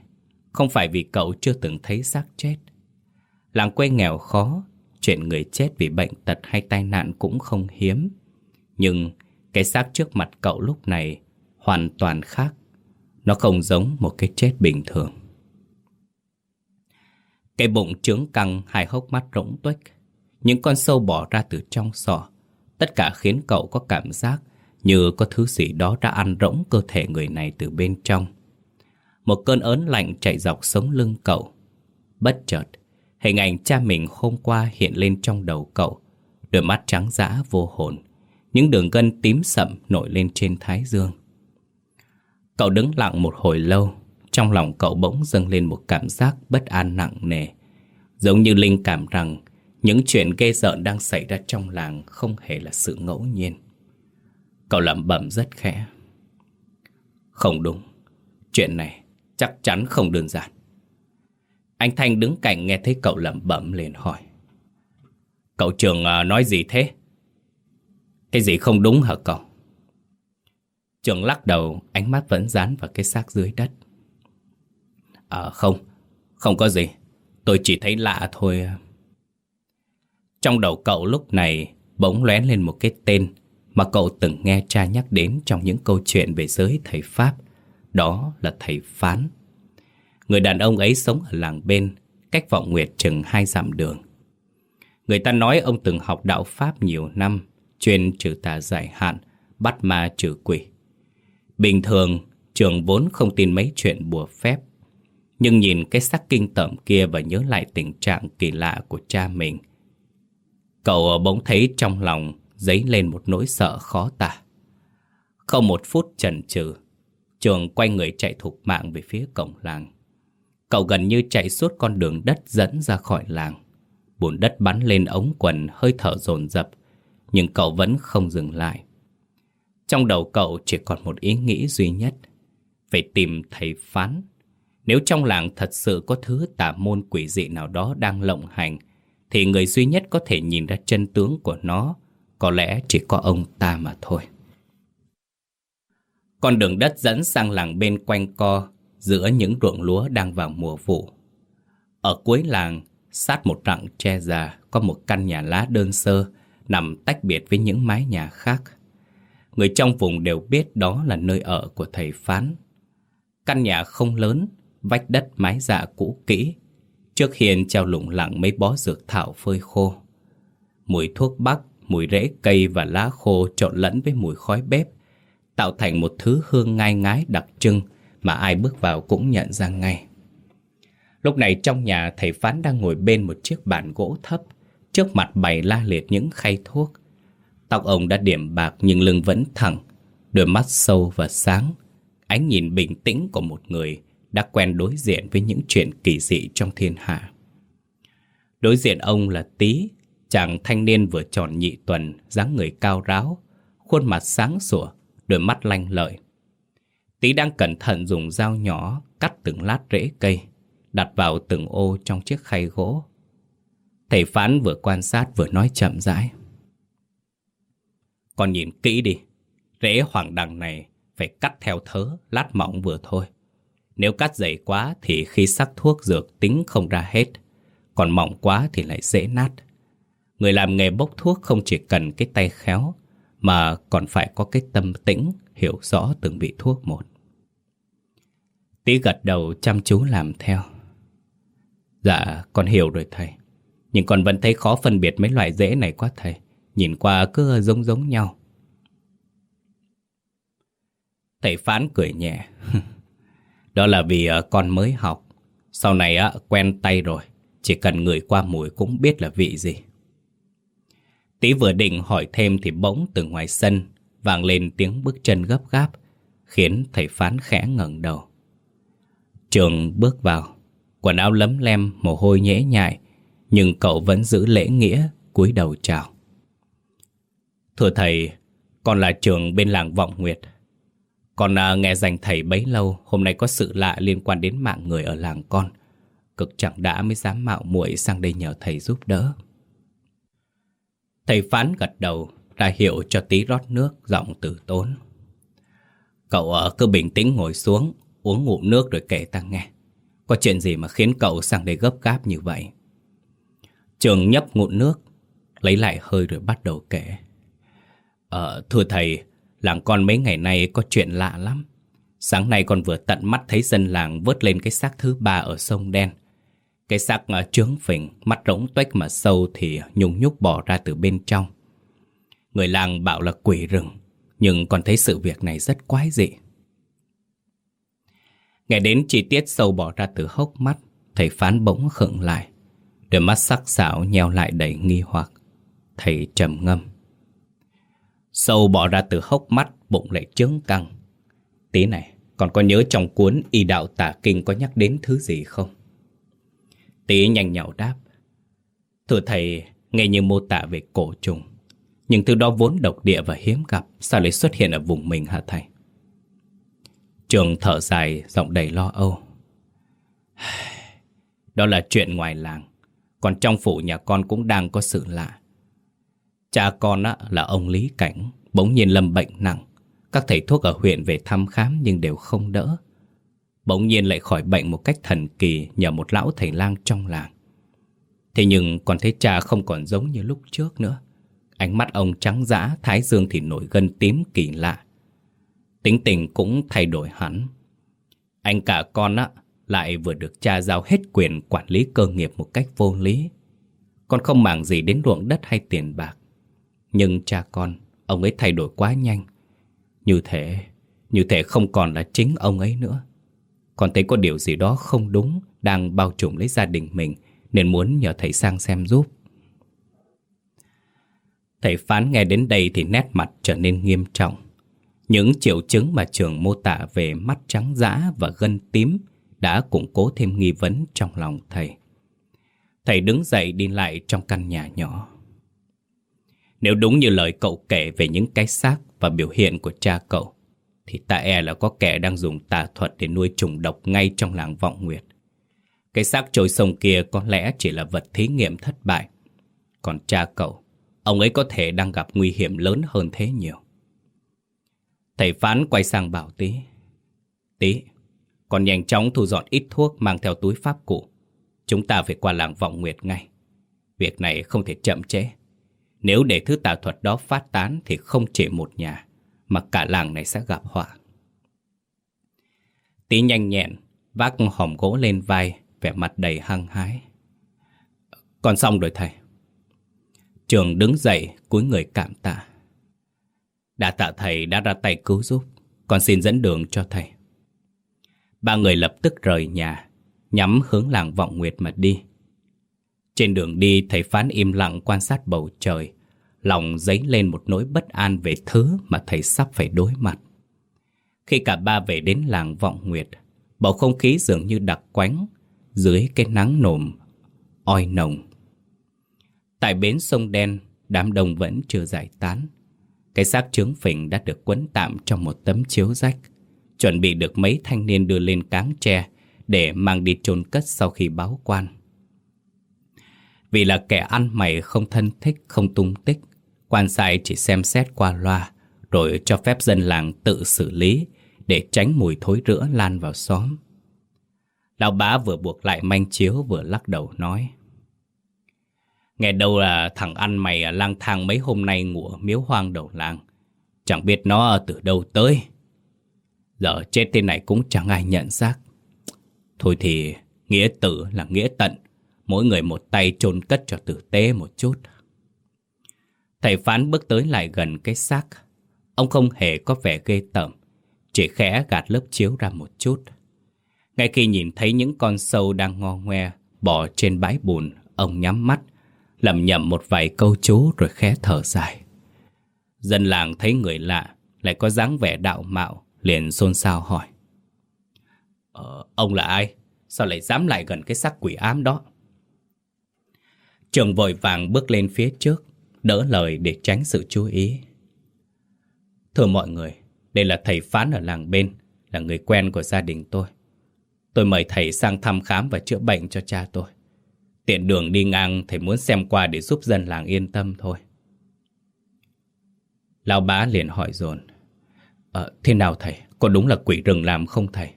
S1: Không phải vì cậu chưa từng thấy xác chết. Làng quê nghèo khó, Chuyện người chết vì bệnh tật hay tai nạn cũng không hiếm. Nhưng cái xác trước mặt cậu lúc này Hoàn toàn khác. Nó không giống một cái chết bình thường Cái bụng trướng căng Hai hốc mắt rỗng tuếch Những con sâu bỏ ra từ trong sọ Tất cả khiến cậu có cảm giác như có thứ gì đó đã ăn rỗng cơ thể người này từ bên trong. Một cơn ớn lạnh chạy dọc sống lưng cậu. Bất chợt, hình ảnh cha mình hôm qua hiện lên trong đầu cậu. Đôi mắt trắng dã vô hồn, những đường gân tím sậm nổi lên trên thái dương. Cậu đứng lặng một hồi lâu, trong lòng cậu bỗng dâng lên một cảm giác bất an nặng nề. Giống như linh cảm rằng những chuyện ghê rợn đang xảy ra trong làng không hề là sự ngẫu nhiên. Cậu lẩm bẩm rất khẽ. Không đúng, chuyện này chắc chắn không đơn giản. Anh Thanh đứng cạnh nghe thấy cậu lẩm bẩm liền hỏi. Cậu trường à, nói gì thế? Cái gì không đúng hả cậu? Trường lắc đầu, ánh mắt vẫn dán vào cái xác dưới đất. À không, không có gì. Tôi chỉ thấy lạ thôi. Trong đầu cậu lúc này bỗng lóe lên một cái tên mà cậu từng nghe cha nhắc đến trong những câu chuyện về giới thầy Pháp. Đó là thầy Phán. Người đàn ông ấy sống ở làng bên, cách vọng nguyệt chừng hai dặm đường. Người ta nói ông từng học đạo Pháp nhiều năm, chuyên trừ tà giải hạn, bắt ma trừ quỷ. Bình thường, trường vốn không tin mấy chuyện bùa phép. Nhưng nhìn cái sắc kinh tởm kia và nhớ lại tình trạng kỳ lạ của cha mình – Cậu bỗng thấy trong lòng dấy lên một nỗi sợ khó tả. Không một phút chần chừ, Trường quay người chạy thục mạng về phía cổng làng. Cậu gần như chạy suốt con đường đất dẫn ra khỏi làng. Bùn đất bắn lên ống quần hơi thở dồn dập, nhưng cậu vẫn không dừng lại. Trong đầu cậu chỉ còn một ý nghĩ duy nhất, phải tìm thầy phán. Nếu trong làng thật sự có thứ tà môn quỷ dị nào đó đang lộng hành, thì người duy nhất có thể nhìn ra chân tướng của nó có lẽ chỉ có ông ta mà thôi. Con đường đất dẫn sang làng bên quanh co giữa những ruộng lúa đang vào mùa vụ. Ở cuối làng, sát một rặng tre già có một căn nhà lá đơn sơ nằm tách biệt với những mái nhà khác. Người trong vùng đều biết đó là nơi ở của thầy Phán. Căn nhà không lớn, vách đất mái dạ cũ kỹ, Trước hiên treo lủng lẳng mấy bó dược thảo phơi khô. Mùi thuốc bắc, mùi rễ cây và lá khô trộn lẫn với mùi khói bếp Tạo thành một thứ hương ngai ngái đặc trưng Mà ai bước vào cũng nhận ra ngay. Lúc này trong nhà thầy Phán đang ngồi bên một chiếc bàn gỗ thấp Trước mặt bày la liệt những khay thuốc. Tóc ông đã điểm bạc nhưng lưng vẫn thẳng Đôi mắt sâu và sáng Ánh nhìn bình tĩnh của một người đã quen đối diện với những chuyện kỳ dị trong thiên hạ. Đối diện ông là Tý, chàng thanh niên vừa tròn nhị tuần, dáng người cao ráo, khuôn mặt sáng sủa, đôi mắt lanh lợi. Tý đang cẩn thận dùng dao nhỏ cắt từng lát rễ cây, đặt vào từng ô trong chiếc khay gỗ. Thầy phán vừa quan sát vừa nói chậm rãi. Con nhìn kỹ đi, rễ hoàng đằng này phải cắt theo thớ, lát mỏng vừa thôi. Nếu cắt dày quá thì khi sắc thuốc dược tính không ra hết Còn mỏng quá thì lại dễ nát. Người làm nghề bốc thuốc không chỉ cần cái tay khéo Mà còn phải có cái tâm tĩnh Hiểu rõ từng vị thuốc một. Tí gật đầu chăm chú làm theo. Dạ con hiểu rồi thầy. Nhưng con vẫn thấy khó phân biệt mấy loại rễ này quá thầy. Nhìn qua cứ giống giống nhau. Thầy phán cười nhẹ. *laughs* Đó là vì ờ, con mới học. Sau này ờ, quen tay rồi. Chỉ cần người qua mùi cũng biết là vị gì. Tí vừa định hỏi thêm thì bỗng từ ngoài sân vang lên tiếng bước chân gấp gáp, khiến thầy phán khẽ ngẩng đầu. Trường bước vào, quần áo lấm lem, mồ hôi nhễ nhại, nhưng cậu vẫn giữ lễ nghĩa, cúi đầu chào. Thưa thầy, con là trường bên làng Vọng Nguyệt. Con à, nghe danh thầy bấy lâu, hôm nay có sự lạ liên quan đến mạng người ở làng con. Cực chẳng đã mới dám mạo muội sang đây nhờ thầy giúp đỡ. Thầy phán gật đầu, ra hiệu cho tí rót nước, giọng từ tốn. Cậu à, cứ bình tĩnh ngồi xuống, uống ngụm nước rồi kể ta nghe. Có chuyện gì mà khiến cậu sang đây gấp gáp như vậy? Trường nhấp ngụm nước, lấy lại hơi rồi bắt đầu kể. Ờ, thưa thầy, làng con mấy ngày nay có chuyện lạ lắm. Sáng nay con vừa tận mắt thấy dân làng vớt lên cái xác thứ ba ở sông đen. Cái xác ờ, trướng phình, mắt rỗng tuếch mà sâu thì nhung nhúc bỏ ra từ bên trong. Người làng bảo là quỷ rừng, nhưng còn thấy sự việc này rất quái dị. Nghe đến chi tiết sâu bỏ ra từ hốc mắt, thầy phán bỗng khựng lại. Đôi mắt sắc sảo nheo lại đầy nghi hoặc. Thầy trầm ngâm. Sâu bỏ ra từ hốc mắt, bụng lại chướng căng. Tí này, còn có nhớ trong cuốn Y Đạo Tả Kinh có nhắc đến thứ gì không? Tí nhanh nhậu đáp. Thưa thầy, nghe như mô tả về cổ trùng. Nhưng thứ đó vốn độc địa và hiếm gặp, sao lại xuất hiện ở vùng mình hả thầy? Trường thở dài, giọng đầy lo âu. *sighs* Đó là chuyện ngoài làng, còn trong phủ nhà con cũng đang có sự lạ. Cha con á, là ông Lý Cảnh, bỗng nhiên lâm bệnh nặng. Các thầy thuốc ở huyện về thăm khám nhưng đều không đỡ. Bỗng nhiên lại khỏi bệnh một cách thần kỳ nhờ một lão thầy lang trong làng. Thế nhưng còn thấy cha không còn giống như lúc trước nữa. Ánh mắt ông trắng dã, thái dương thì nổi gân tím kỳ lạ. Tính tình cũng thay đổi hẳn. Anh cả con á, lại vừa được cha giao hết quyền quản lý cơ nghiệp một cách vô lý. Con không màng gì đến ruộng đất hay tiền bạc. Nhưng cha con, ông ấy thay đổi quá nhanh. Như thế, như thế không còn là chính ông ấy nữa. Con thấy có điều gì đó không đúng đang bao trùm lấy gia đình mình nên muốn nhờ thầy sang xem giúp. Thầy phán nghe đến đây thì nét mặt trở nên nghiêm trọng. Những triệu chứng mà trường mô tả về mắt trắng dã và gân tím đã củng cố thêm nghi vấn trong lòng thầy. Thầy đứng dậy đi lại trong căn nhà nhỏ. Nếu đúng như lời cậu kể về những cái xác và biểu hiện của cha cậu, thì ta e là có kẻ đang dùng tà thuật để nuôi trùng độc ngay trong làng vọng nguyệt. Cái xác trôi sông kia có lẽ chỉ là vật thí nghiệm thất bại. Còn cha cậu, ông ấy có thể đang gặp nguy hiểm lớn hơn thế nhiều. Thầy phán quay sang bảo tí. Tí, còn nhanh chóng thu dọn ít thuốc mang theo túi pháp cụ. Chúng ta phải qua làng vọng nguyệt ngay. Việc này không thể chậm trễ. Nếu để thứ tà thuật đó phát tán thì không chỉ một nhà, mà cả làng này sẽ gặp họa. Tí nhanh nhẹn, vác hòm gỗ lên vai, vẻ mặt đầy hăng hái. Còn xong rồi thầy. Trường đứng dậy, cúi người cảm tạ. Đã tạ thầy đã ra tay cứu giúp, con xin dẫn đường cho thầy. Ba người lập tức rời nhà, nhắm hướng làng Vọng Nguyệt mà đi. Trên đường đi, thầy phán im lặng quan sát bầu trời, lòng dấy lên một nỗi bất an về thứ mà thầy sắp phải đối mặt. Khi cả ba về đến làng Vọng Nguyệt, bầu không khí dường như đặc quánh dưới cái nắng nồm, oi nồng. Tại bến sông đen, đám đông vẫn chưa giải tán. Cái xác trướng phình đã được quấn tạm trong một tấm chiếu rách, chuẩn bị được mấy thanh niên đưa lên cáng tre để mang đi chôn cất sau khi báo quan. Vì là kẻ ăn mày không thân thích, không tung tích, quan sai chỉ xem xét qua loa, rồi cho phép dân làng tự xử lý để tránh mùi thối rữa lan vào xóm. Lão bá vừa buộc lại manh chiếu vừa lắc đầu nói. Nghe đâu là thằng ăn mày lang thang mấy hôm nay ngủ ở miếu hoang đầu làng. Chẳng biết nó từ đâu tới. Giờ chết tên này cũng chẳng ai nhận xác. Thôi thì nghĩa tử là nghĩa tận. Mỗi người một tay chôn cất cho tử tế một chút. Thầy phán bước tới lại gần cái xác. Ông không hề có vẻ ghê tởm. Chỉ khẽ gạt lớp chiếu ra một chút. Ngay khi nhìn thấy những con sâu đang ngo ngoe bò trên bãi bùn, ông nhắm mắt, lẩm nhẩm một vài câu chú rồi khẽ thở dài. Dân làng thấy người lạ, lại có dáng vẻ đạo mạo, liền xôn xao hỏi. Ờ, ông là ai? Sao lại dám lại gần cái xác quỷ ám đó? Trường vội vàng bước lên phía trước, đỡ lời để tránh sự chú ý. Thưa mọi người, đây là thầy Phán ở làng bên, là người quen của gia đình tôi. Tôi mời thầy sang thăm khám và chữa bệnh cho cha tôi. Tiện đường đi ngang thầy muốn xem qua để giúp dân làng yên tâm thôi. Lão bá liền hỏi dồn ờ, Thế nào thầy? Có đúng là quỷ rừng làm không thầy?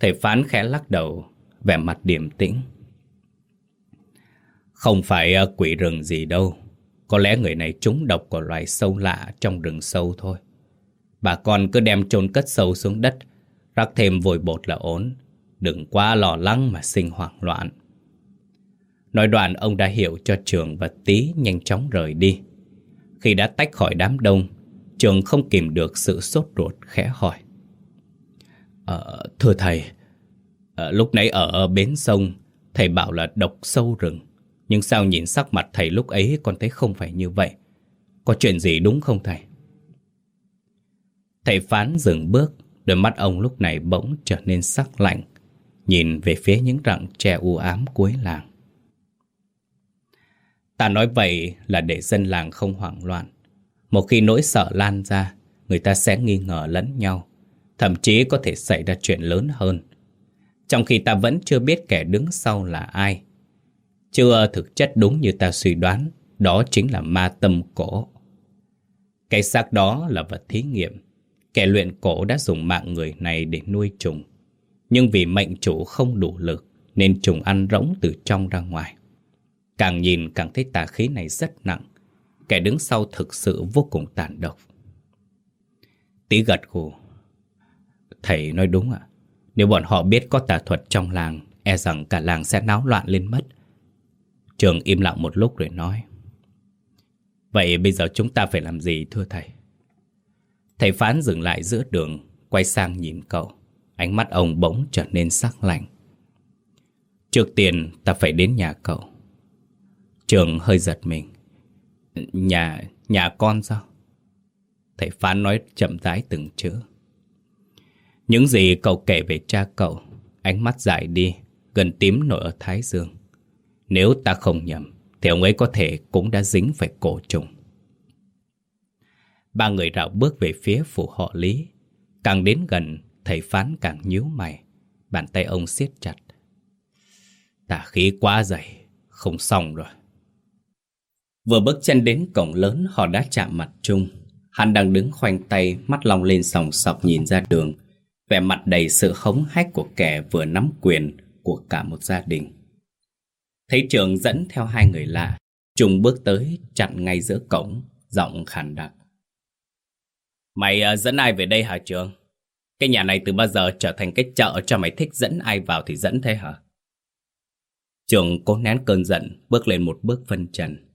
S1: Thầy phán khẽ lắc đầu Vẻ mặt điềm tĩnh không phải à, quỷ rừng gì đâu. Có lẽ người này trúng độc của loài sâu lạ trong rừng sâu thôi. Bà con cứ đem chôn cất sâu xuống đất Rắc thêm vôi bột là ổn. Đừng quá lo lắng mà sinh hoảng loạn. Nói đoạn ông đã hiểu cho Trường và Tý nhanh chóng rời đi. Khi đã tách khỏi đám đông Trường không kìm được sự sốt ruột khẽ hỏi. À, thưa thầy à, Lúc nãy ở bến sông Thầy bảo là độc sâu rừng. Nhưng sao nhìn sắc mặt thầy lúc ấy Con thấy không phải như vậy? Có chuyện gì đúng không thầy? Thầy phán dừng bước, Đôi mắt ông lúc này bỗng trở nên sắc lạnh, Nhìn về phía những rặng tre u ám cuối làng. Ta nói vậy là để dân làng không hoảng loạn. Một khi nỗi sợ lan ra, Người ta sẽ nghi ngờ lẫn nhau, Thậm chí có thể xảy ra chuyện lớn hơn. Trong khi ta vẫn chưa biết kẻ đứng sau là ai chưa thực chất đúng như ta suy đoán, Đó chính là ma tâm cổ. Cái xác đó là vật thí nghiệm. Kẻ luyện cổ đã dùng mạng người này để nuôi trùng. Nhưng vì mệnh chủ không đủ lực, Nên trùng ăn rỗng từ trong ra ngoài. Càng nhìn càng thấy tà khí này rất nặng. Kẻ đứng sau thực sự vô cùng tàn độc. Tí gật gù. Thầy nói đúng ạ. Nếu bọn họ biết có tà thuật trong làng E rằng cả làng sẽ náo loạn lên mất. Trường im lặng một lúc rồi nói. Vậy bây giờ chúng ta phải làm gì thưa thầy? Thầy phán dừng lại giữa đường Quay sang nhìn cậu. Ánh mắt ông bỗng trở nên sắc lạnh. Trước tiên ta phải đến nhà cậu. Trường hơi giật mình. Nhà, nhà con sao? Thầy phán nói chậm rãi từng chữ. Những gì cậu kể về cha cậu Ánh mắt dại đi Gần tím nổi ở thái dương. Nếu ta không nhầm Thì ông ấy có thể cũng đã dính phải cổ trùng Ba người rạo bước về phía phủ họ Lý. Càng đến gần, thầy phán càng nhíu mày. Bàn tay ông siết chặt. Tà khí quá dày, không xong rồi. Vừa bước chân đến cổng lớn họ đã chạm mặt chung. Hắn đang đứng khoanh tay, mắt long lên sòng sọc nhìn ra đường. Vẻ mặt đầy sự hống hách của kẻ vừa nắm quyền của cả một gia đình. Thấy trường dẫn theo hai người lạ, Trung bước tới chặn ngay giữa cổng, giọng khàn đặc. Mày uh, dẫn ai về đây hả Trường? Cái nhà này từ bao giờ trở thành cái chợ cho mày thích dẫn ai vào thì dẫn thế hả? Trường cố nén cơn giận, bước lên một bước phân trần.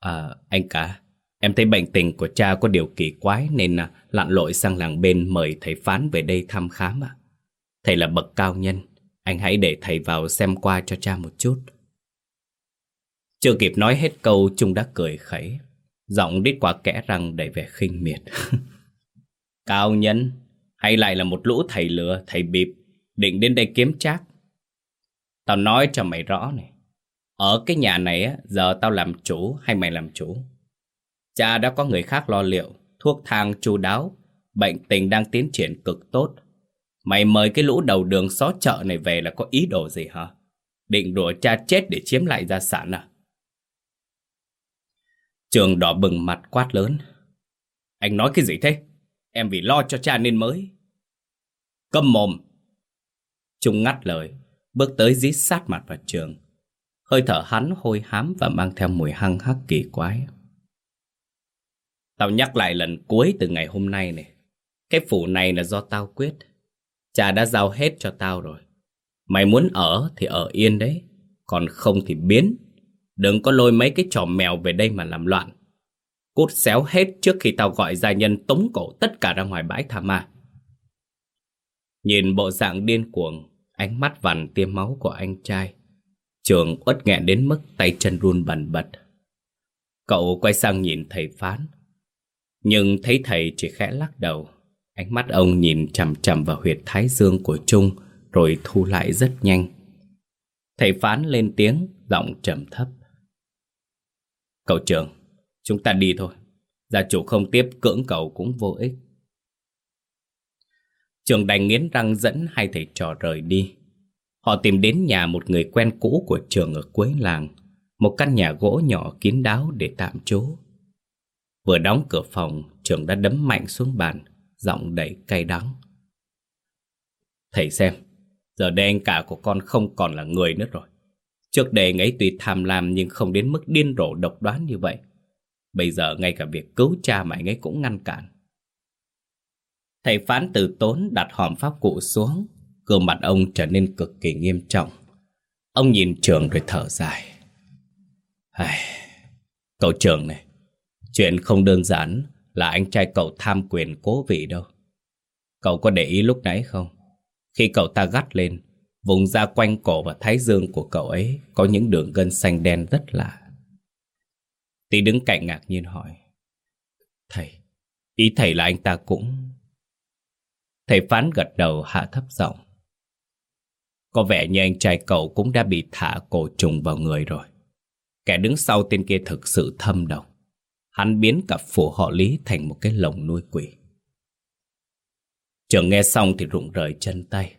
S1: À, anh cả, em thấy bệnh tình của cha có điều kỳ quái nên à, lặn lội sang làng bên mời thầy phán về đây thăm khám ạ. Thầy là bậc cao nhân, anh hãy để thầy vào xem qua cho cha một chút. Chưa kịp nói hết câu, Trung đã cười khẩy. Giọng đít qua kẽ răng đầy vẻ khinh miệt. *laughs* Cao nhân, hay lại là một lũ thầy lừa, thầy bịp, định đến đây kiếm trác. Tao nói cho mày rõ này, ở cái nhà này á, giờ tao làm chủ hay mày làm chủ? Cha đã có người khác lo liệu, thuốc thang chu đáo, bệnh tình đang tiến triển cực tốt. Mày mời cái lũ đầu đường xó chợ này về là có ý đồ gì hả? Định đùa cha chết để chiếm lại gia sản à? Trường đỏ bừng mặt quát lớn. Anh nói cái gì thế? Em vì lo cho cha nên mới. Câm mồm. Trung ngắt lời, bước tới dí sát mặt vào trường. Hơi thở hắn hôi hám và mang theo mùi hăng hắc kỳ quái. Tao nhắc lại lần cuối từ ngày hôm nay này. Cái phủ này là do tao quyết. Cha đã giao hết cho tao rồi. Mày muốn ở thì ở yên đấy. Còn không thì biến. Đừng có lôi mấy cái trò mèo về đây mà làm loạn. Cút xéo hết trước khi tao gọi gia nhân tống cổ tất cả ra ngoài bãi tha ma. Nhìn bộ dạng điên cuồng, ánh mắt vằn tiêm máu của anh trai. Trường uất nghẹn đến mức tay chân run bần bật. Cậu quay sang nhìn thầy phán. Nhưng thấy thầy chỉ khẽ lắc đầu. Ánh mắt ông nhìn chằm chằm vào huyệt thái dương của Trung rồi thu lại rất nhanh. Thầy phán lên tiếng, giọng trầm thấp. Cậu trưởng, chúng ta đi thôi. Gia chủ không tiếp cưỡng cậu cũng vô ích. Trường đành nghiến răng dẫn hai thầy trò rời đi. Họ tìm đến nhà một người quen cũ của trường ở cuối làng, một căn nhà gỗ nhỏ kín đáo để tạm trú. Vừa đóng cửa phòng, trường đã đấm mạnh xuống bàn, giọng đầy cay đắng. Thầy xem, giờ đây anh cả của con không còn là người nữa rồi. Trước đây anh ấy tuy tham lam nhưng không đến mức điên rồ độc đoán như vậy. Bây giờ ngay cả việc cứu cha mà anh ấy cũng ngăn cản. Thầy phán từ tốn đặt hòm pháp cụ xuống, gương mặt ông trở nên cực kỳ nghiêm trọng. Ông nhìn trường rồi thở dài. Ai... Cậu trường này, chuyện không đơn giản là anh trai cậu tham quyền cố vị đâu. Cậu có để ý lúc nãy không? Khi cậu ta gắt lên, vùng da quanh cổ và thái dương của cậu ấy có những đường gân xanh đen rất lạ. Tí đứng cạnh ngạc nhiên hỏi. Thầy, ý thầy là anh ta cũng... Thầy phán gật đầu hạ thấp giọng. Có vẻ như anh trai cậu cũng đã bị thả cổ trùng vào người rồi. Kẻ đứng sau tên kia thực sự thâm độc. Hắn biến cặp phủ họ lý thành một cái lồng nuôi quỷ. Trường nghe xong thì rụng rời chân tay.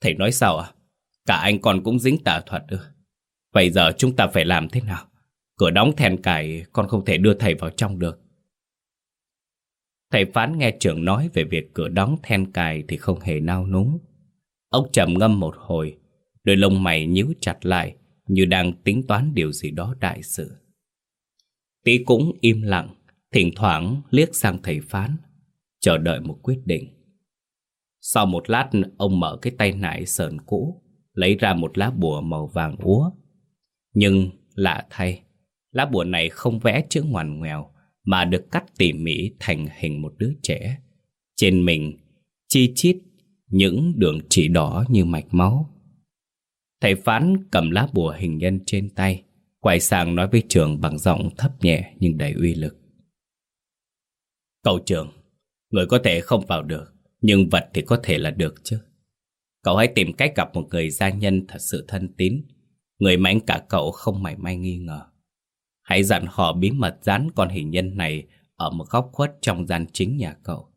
S1: Thầy, nói sao à? Cả anh con cũng dính tà thuật ư? Vậy giờ chúng ta phải làm thế nào? Cửa đóng then cài, con không thể đưa thầy vào trong được. Thầy phán nghe trưởng nói về việc cửa đóng then cài thì không hề nao núng. Ông trầm ngâm một hồi, đôi lông mày nhíu chặt lại như đang tính toán điều gì đó đại sự. Tí cũng im lặng, thỉnh thoảng liếc sang thầy phán, chờ đợi một quyết định. Sau một lát, ông mở cái tay nải sờn cũ, lấy ra một lá bùa màu vàng úa. Nhưng, lạ thay, lá bùa này không vẽ chữ ngoằn ngoèo, mà được cắt tỉ mỉ thành hình một đứa trẻ. Trên mình, chi chít những đường chỉ đỏ như mạch máu. Thầy phán cầm lá bùa hình nhân trên tay, quay sang nói với trường bằng giọng thấp nhẹ nhưng đầy uy lực. Cậu trường, người có thể không vào được, nhưng vật thì có thể là được chứ. Cậu hãy tìm cách gặp một người gia nhân thật sự thân tín, người mà anh cả cậu không mảy may nghi ngờ. Hãy dặn họ bí mật dán con hình nhân này ở một góc khuất trong gian chính nhà cậu.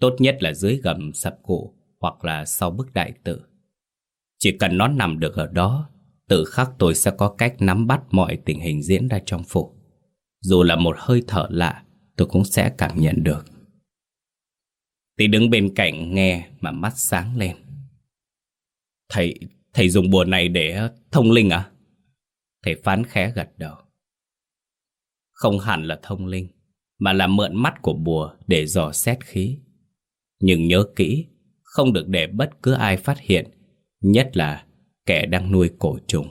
S1: Tốt nhất là dưới gầm sập cụ hoặc là sau bức đại tự. Chỉ cần nó nằm được ở đó, tự khắc tôi sẽ có cách nắm bắt mọi tình hình diễn ra trong phủ. Dù là một hơi thở lạ, tôi cũng sẽ cảm nhận được. Tí đứng bên cạnh nghe mà mắt sáng lên. Thầy, thầy dùng bùa này để thông linh à? Thầy phán khẽ gật đầu. Không hẳn là thông linh, mà là mượn mắt của bùa để dò xét khí. Nhưng nhớ kỹ, không được để bất cứ ai phát hiện, nhất là kẻ đang nuôi cổ trùng.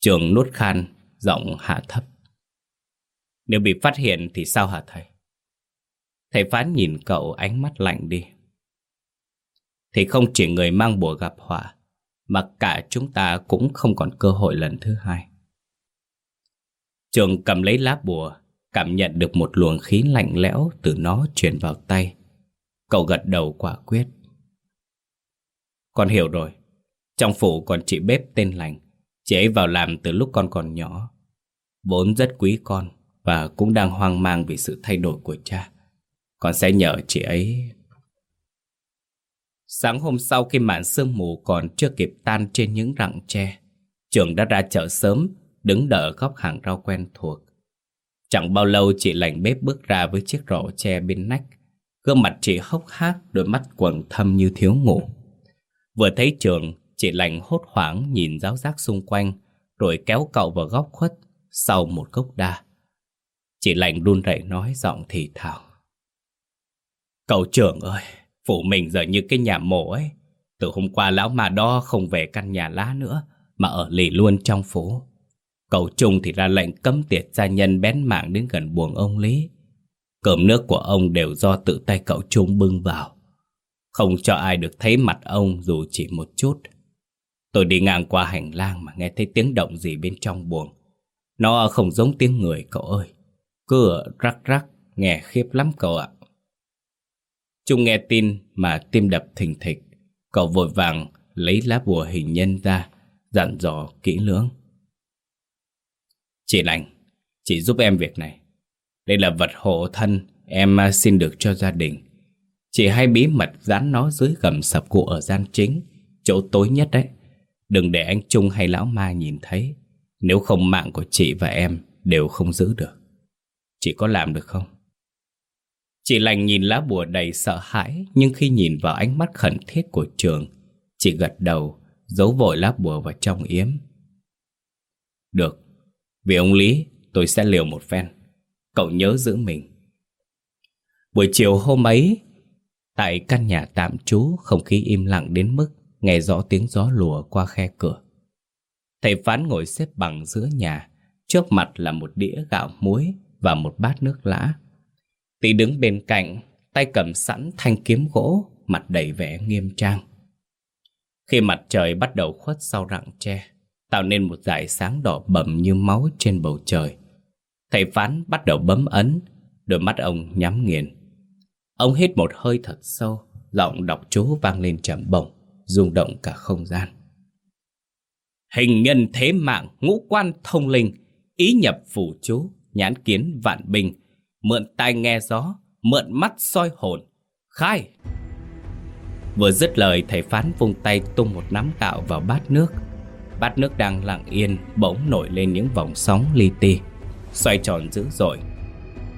S1: Trường nuốt khan, giọng hạ thấp. Nếu bị phát hiện thì sao hả thầy? Thầy phán nhìn cậu ánh mắt lạnh đi. Thì không chỉ người mang bùa gặp họa, mà cả chúng ta cũng không còn cơ hội lần thứ hai. Trường cầm lấy lá bùa, cảm nhận được một luồng khí lạnh lẽo từ nó truyền vào tay. Cậu gật đầu quả quyết. Con hiểu rồi. Trong phủ còn chị bếp tên lành. Chị ấy vào làm từ lúc con còn nhỏ. Vốn rất quý con và cũng đang hoang mang vì sự thay đổi của cha. Con sẽ nhờ chị ấy... Sáng hôm sau khi màn sương mù còn chưa kịp tan trên những rặng tre, trường đã ra chợ sớm, đứng đợi góc hàng rau quen thuộc. Chẳng bao lâu chị lành bếp bước ra với chiếc rổ tre bên nách, Gương mặt chị hốc hác, đôi mắt quầng thâm như thiếu ngủ. Vừa thấy trường, Chị lành hốt hoảng nhìn giáo giác xung quanh Rồi kéo cậu vào góc khuất Sau một gốc đa Chị lành run rẩy nói giọng thì thào Cậu trưởng ơi Phủ mình giờ như cái nhà mổ ấy. Từ hôm qua lão mà đo không về căn nhà lá nữa Mà ở lì luôn trong phố Cậu Trung thì ra lệnh cấm tiệt gia nhân bén mạng đến gần buồng ông Lý. Cơm nước của ông đều do tự tay cậu Trung bưng vào. Không cho ai được thấy mặt ông dù chỉ một chút. Tôi đi ngang qua hành lang mà nghe thấy tiếng động gì bên trong buồng. Nó không giống tiếng người cậu ơi. Cứ rắc rắc, nghe khiếp lắm cậu ạ. Trung nghe tin mà tim đập thình thịch. Cậu vội vàng lấy lá bùa hình nhân ra, Dặn dò kỹ lưỡng. Chị lành, Chị giúp em việc này. Đây là vật hộ thân Em xin được cho gia đình. Chị hay bí mật dán nó dưới gầm sập cụ ở gian chính, Chỗ tối nhất đấy. Đừng để anh Trung hay lão ma nhìn thấy. Nếu không mạng của chị và em Đều không giữ được. Chị có làm được không? Chị lành nhìn lá bùa đầy sợ hãi, Nhưng khi nhìn vào ánh mắt khẩn thiết của trường, Chị gật đầu, Giấu vội lá bùa vào trong yếm. Được, Vì ông Lý, tôi sẽ liều một phen. Cậu nhớ giữ mình. Buổi chiều hôm ấy, Tại căn nhà tạm trú, Không khí im lặng đến mức Nghe rõ tiếng gió lùa qua khe cửa. Thầy phán ngồi xếp bằng giữa nhà, Trước mặt là một đĩa gạo muối Và một bát nước lã. Tí đứng bên cạnh Tay cầm sẵn thanh kiếm gỗ Mặt đầy vẻ nghiêm trang. Khi mặt trời bắt đầu khuất sau rặng tre Tạo nên một dải sáng đỏ bầm như máu trên bầu trời. Thầy phán bắt đầu bấm ấn Đôi mắt ông nhắm nghiền. Ông hít một hơi thật sâu Giọng đọc chú vang lên trầm bổng rung động cả không gian. Hình nhân thế mạng, ngũ quan thông linh, ý nhập phủ chú, nhãn kiến vạn bình, mượn tai nghe gió, mượn mắt soi hồn, khai. Vừa dứt lời, thầy phán vung tay tung một nắm gạo vào bát nước. Bát nước đang lặng yên, bỗng nổi lên những vòng sóng li ti, xoay tròn dữ dội.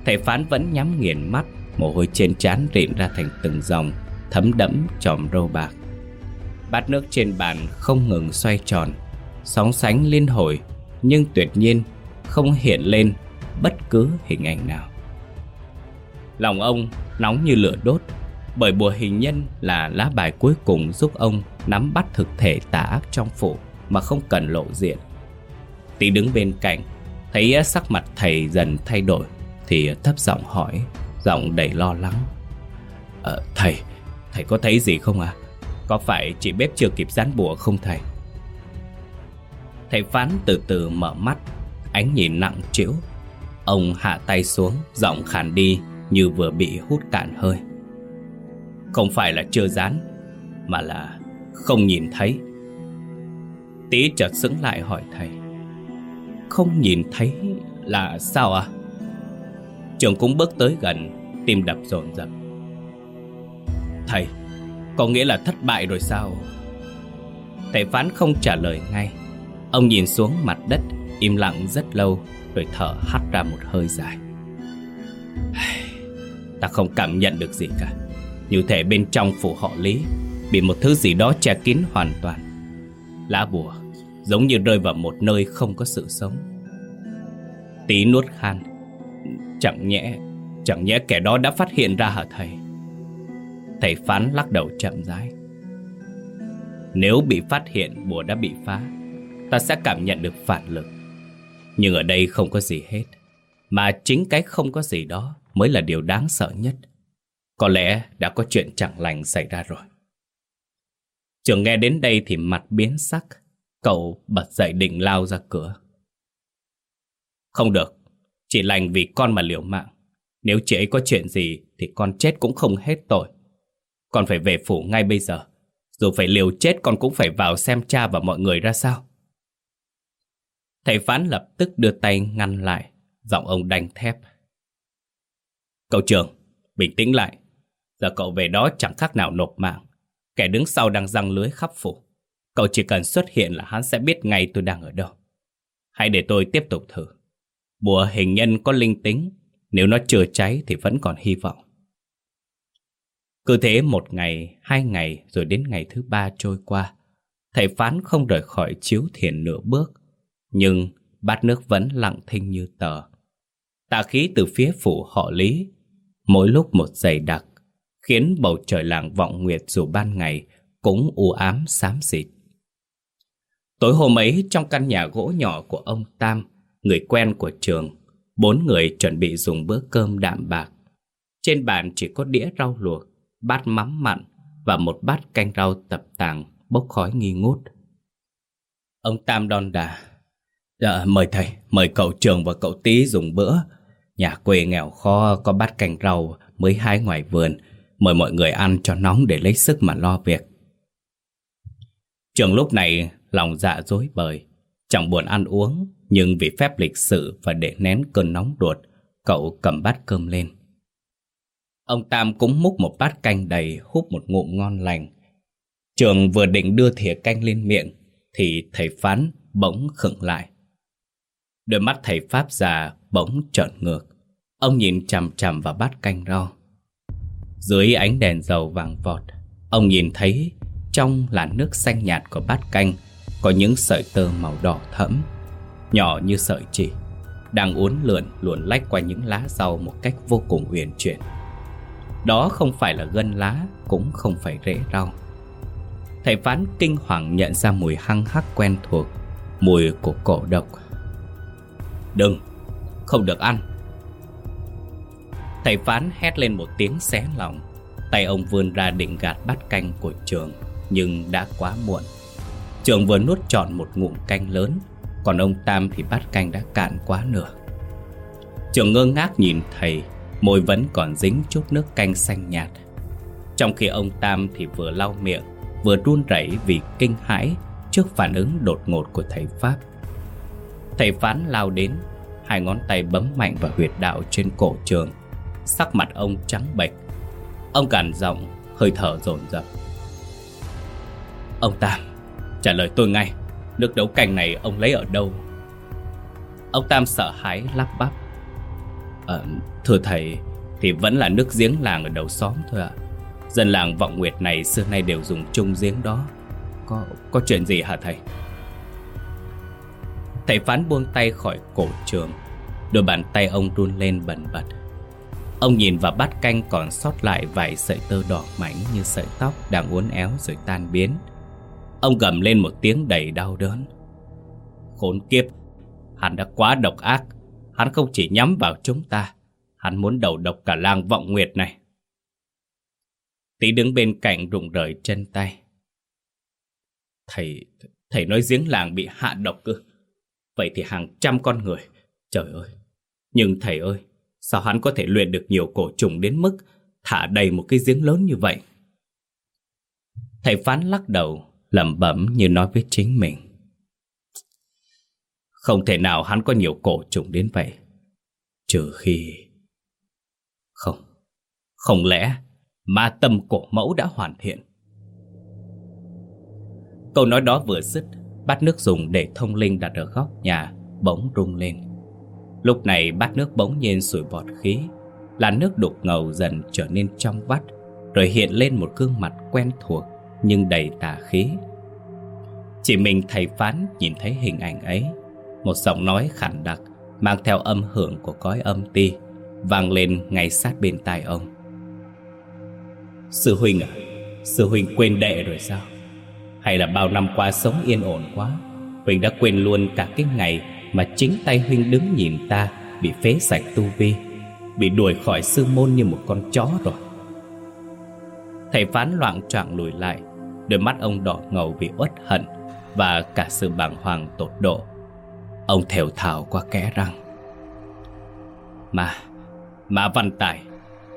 S1: Thầy phán vẫn nhắm nghiền mắt, mồ hôi trên trán rịn ra thành từng dòng, thấm đẫm tròm râu bạc. Bát nước trên bàn không ngừng xoay tròn Sóng sánh liên hồi Nhưng tuyệt nhiên không hiện lên bất cứ hình ảnh nào Lòng ông nóng như lửa đốt. Bởi bùa hình nhân là lá bài cuối cùng giúp ông nắm bắt thực thể tà ác trong phủ Mà không cần lộ diện. Tí đứng bên cạnh, Thấy sắc mặt thầy dần thay đổi, Thì thấp giọng hỏi, Giọng đầy lo lắng. Ờ thầy Thầy có thấy gì không à có phải chị bếp chưa kịp dán bùa không thầy? Thầy phán từ từ mở mắt, Ánh nhìn nặng trĩu. Ông hạ tay xuống, Giọng khàn đi như vừa bị hút cạn hơi. Không phải là chưa dán, Mà là không nhìn thấy. Tí chợt sững lại hỏi thầy, Không nhìn thấy là sao à? Trường cũng bước tới gần, Tim đập dồn dập Thầy, có nghĩa là thất bại rồi sao? Thầy phán không trả lời ngay. Ông nhìn xuống mặt đất, Im lặng rất lâu, Rồi thở hắt ra một hơi dài. Ta không cảm nhận được gì cả. Như thể bên trong phủ họ lý Bị một thứ gì đó che kín hoàn toàn. Lá bùa Giống như rơi vào một nơi không có sự sống. Tí nuốt khan, Chẳng nhẽ Chẳng nhẽ kẻ đó đã phát hiện ra hả thầy? Thầy phán lắc đầu chậm rãi. Nếu bị phát hiện, bùa đã bị phá, Ta sẽ cảm nhận được phản lực. Nhưng ở đây không có gì hết, Mà chính cái không có gì đó Mới là điều đáng sợ nhất. Có lẽ đã có chuyện chẳng lành xảy ra rồi. Trường nghe đến đây thì mặt biến sắc, Cậu bật dậy định lao ra cửa. Không được, Chỉ lành vì con mà liều mạng. Nếu chị ấy có chuyện gì Thì con chết cũng không hết tội. Con phải về phủ ngay bây giờ. Dù phải liều chết, con cũng phải vào xem cha và mọi người ra sao. Thầy phán lập tức đưa tay ngăn lại, Giọng ông đanh thép. Cậu trưởng Bình tĩnh lại. Giờ cậu về đó chẳng khác nào nộp mạng. Kẻ đứng sau đang răng lưới khắp phủ. Cậu chỉ cần xuất hiện là hắn sẽ biết ngay tôi đang ở đâu. Hãy để tôi tiếp tục thử. Bùa hình nhân có linh tính. Nếu nó chưa cháy thì vẫn còn hy vọng. Cứ thế một ngày, hai ngày rồi đến ngày thứ ba trôi qua. Thầy phán không rời khỏi chiếu thiền nửa bước. Nhưng bát nước vẫn lặng thinh như tờ. Tà khí từ phía phủ họ lý. Mỗi lúc một dày đặc Khiến bầu trời làng vọng nguyệt dù ban ngày Cũng u ám xám xịt. Tối hôm ấy trong căn nhà gỗ nhỏ của ông Tam Người quen của trường Bốn người chuẩn bị dùng bữa cơm đạm bạc. Trên bàn chỉ có đĩa rau luộc Bát mắm mặn Và một bát canh rau tập tàng Bốc khói nghi ngút. Ông Tam đon đà Dạ, mời thầy, mời cậu trường và cậu tí dùng bữa. Nhà quê nghèo khó có bát canh rau mới hái ngoài vườn, Mời mọi người ăn cho nóng để lấy sức mà lo việc. Trường lúc này lòng dạ dối bời, Chẳng buồn ăn uống, Nhưng vì phép lịch sự và để nén cơn nóng ruột, Cậu cầm bát cơm lên. Ông Tam cũng múc một bát canh đầy, Húp một ngụm ngon lành. Trường vừa định đưa thìa canh lên miệng, Thì thầy phán bỗng khựng lại. Đôi mắt thầy Pháp già bỗng trợn ngược. Ông nhìn chằm chằm vào bát canh rau Dưới ánh đèn dầu vàng vọt Ông nhìn thấy trong làn nước xanh nhạt của bát canh Có những sợi tơ màu đỏ thẫm Nhỏ như sợi chỉ Đang uốn lượn luồn lách qua những lá rau một cách vô cùng uyển chuyển. Đó không phải là gân lá Cũng không phải rễ rau. Thầy phán kinh hoàng nhận ra mùi hăng hắc quen thuộc Mùi của cổ độc. Đừng, không được ăn. Thầy phán hét lên một tiếng xé lòng. Tay ông vươn ra định gạt bát canh của trường, Nhưng đã quá muộn. Trường vừa nuốt trọn một ngụm canh lớn, Còn ông Tam thì bát canh đã cạn quá nửa. Trường ngơ ngác nhìn thầy, Môi vẫn còn dính chút nước canh xanh nhạt. Trong khi ông Tam thì vừa lau miệng, Vừa run rẩy vì kinh hãi Trước phản ứng đột ngột của thầy Pháp. Thầy phán lao đến Hai ngón tay bấm mạnh vào huyệt đạo trên cổ trường. Sắc mặt ông trắng bệch. Ông cản giọng Hơi thở dồn dập. Ông Tam Trả lời tôi ngay. Nước đấu canh này ông lấy ở đâu? Ông Tam sợ hãi lắp bắp. À, Thưa thầy Thì vẫn là nước giếng làng ở đầu xóm thôi ạ. Dân làng Vọng Nguyệt này xưa nay đều dùng chung giếng đó. Có có chuyện gì hả thầy? Thầy phán buông tay khỏi cổ trường. Đôi bàn tay ông run lên bần bật Ông nhìn vào bát canh còn sót lại vài sợi tơ đỏ mảnh như sợi tóc đang uốn éo rồi tan biến. Ông gầm lên một tiếng đầy đau đớn. Khốn kiếp, hắn đã quá độc ác. Hắn không chỉ nhắm vào chúng ta, hắn muốn đầu độc cả làng vọng nguyệt này. Tí đứng bên cạnh rụng rời chân tay. Thầy, thầy nói giếng làng bị hạ độc cơ. Vậy thì hàng trăm con người, trời ơi. Nhưng thầy ơi, Sao hắn có thể luyện được nhiều cổ trùng đến mức thả đầy một cái giếng lớn như vậy? Thầy phán lắc đầu, lẩm bẩm như nói với chính mình. Không thể nào hắn có nhiều cổ trùng đến vậy. Trừ khi... Không, không lẽ ma tâm cổ mẫu đã hoàn thiện? Câu nói đó vừa dứt, bát nước dùng để thông linh đặt ở góc nhà bỗng rung lên. Lúc này bát nước bỗng nhiên sủi bọt khí, Làn nước đục ngầu dần trở nên trong vắt, Rồi hiện lên một gương mặt quen thuộc Nhưng đầy tà khí. Chỉ mình thầy phán nhìn thấy hình ảnh ấy, Một giọng nói khản đặc Mang theo âm hưởng của cõi âm ti vang lên ngay sát bên tai ông. Sư huynh à Sư huynh quên đệ rồi sao? Hay là bao năm qua sống yên ổn quá, Huynh đã quên luôn cả cái ngày mà chính tay huynh đứng nhìn ta bị phế sạch tu vi, bị đuổi khỏi sư môn như một con chó rồi. Thầy phán loạn trạng lùi lại, đôi mắt ông đỏ ngầu vì uất hận và cả sự bàng hoàng tột độ. Ông thều thào qua kẽ răng. Mà, mà văn tài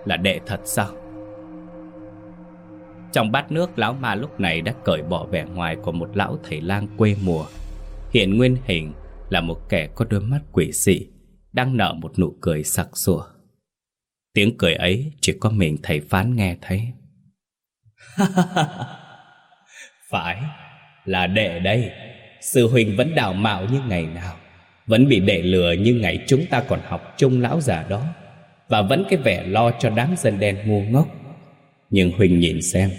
S1: là đệ thật sao? Trong bát nước lão ma lúc này đã cởi bỏ vẻ ngoài của một lão thầy lang quê mùa Hiện nguyên hình là một kẻ có đôi mắt quỷ dị đang nở một nụ cười sặc sủa. Tiếng cười ấy chỉ có mình thầy phán nghe thấy. *laughs* Phải, là đệ đây. Sư huynh vẫn đào mạo như ngày nào, vẫn bị đệ lừa như ngày chúng ta còn học chung lão già đó, và vẫn cái vẻ lo cho đám dân đen ngu ngốc. Nhưng huynh nhìn xem,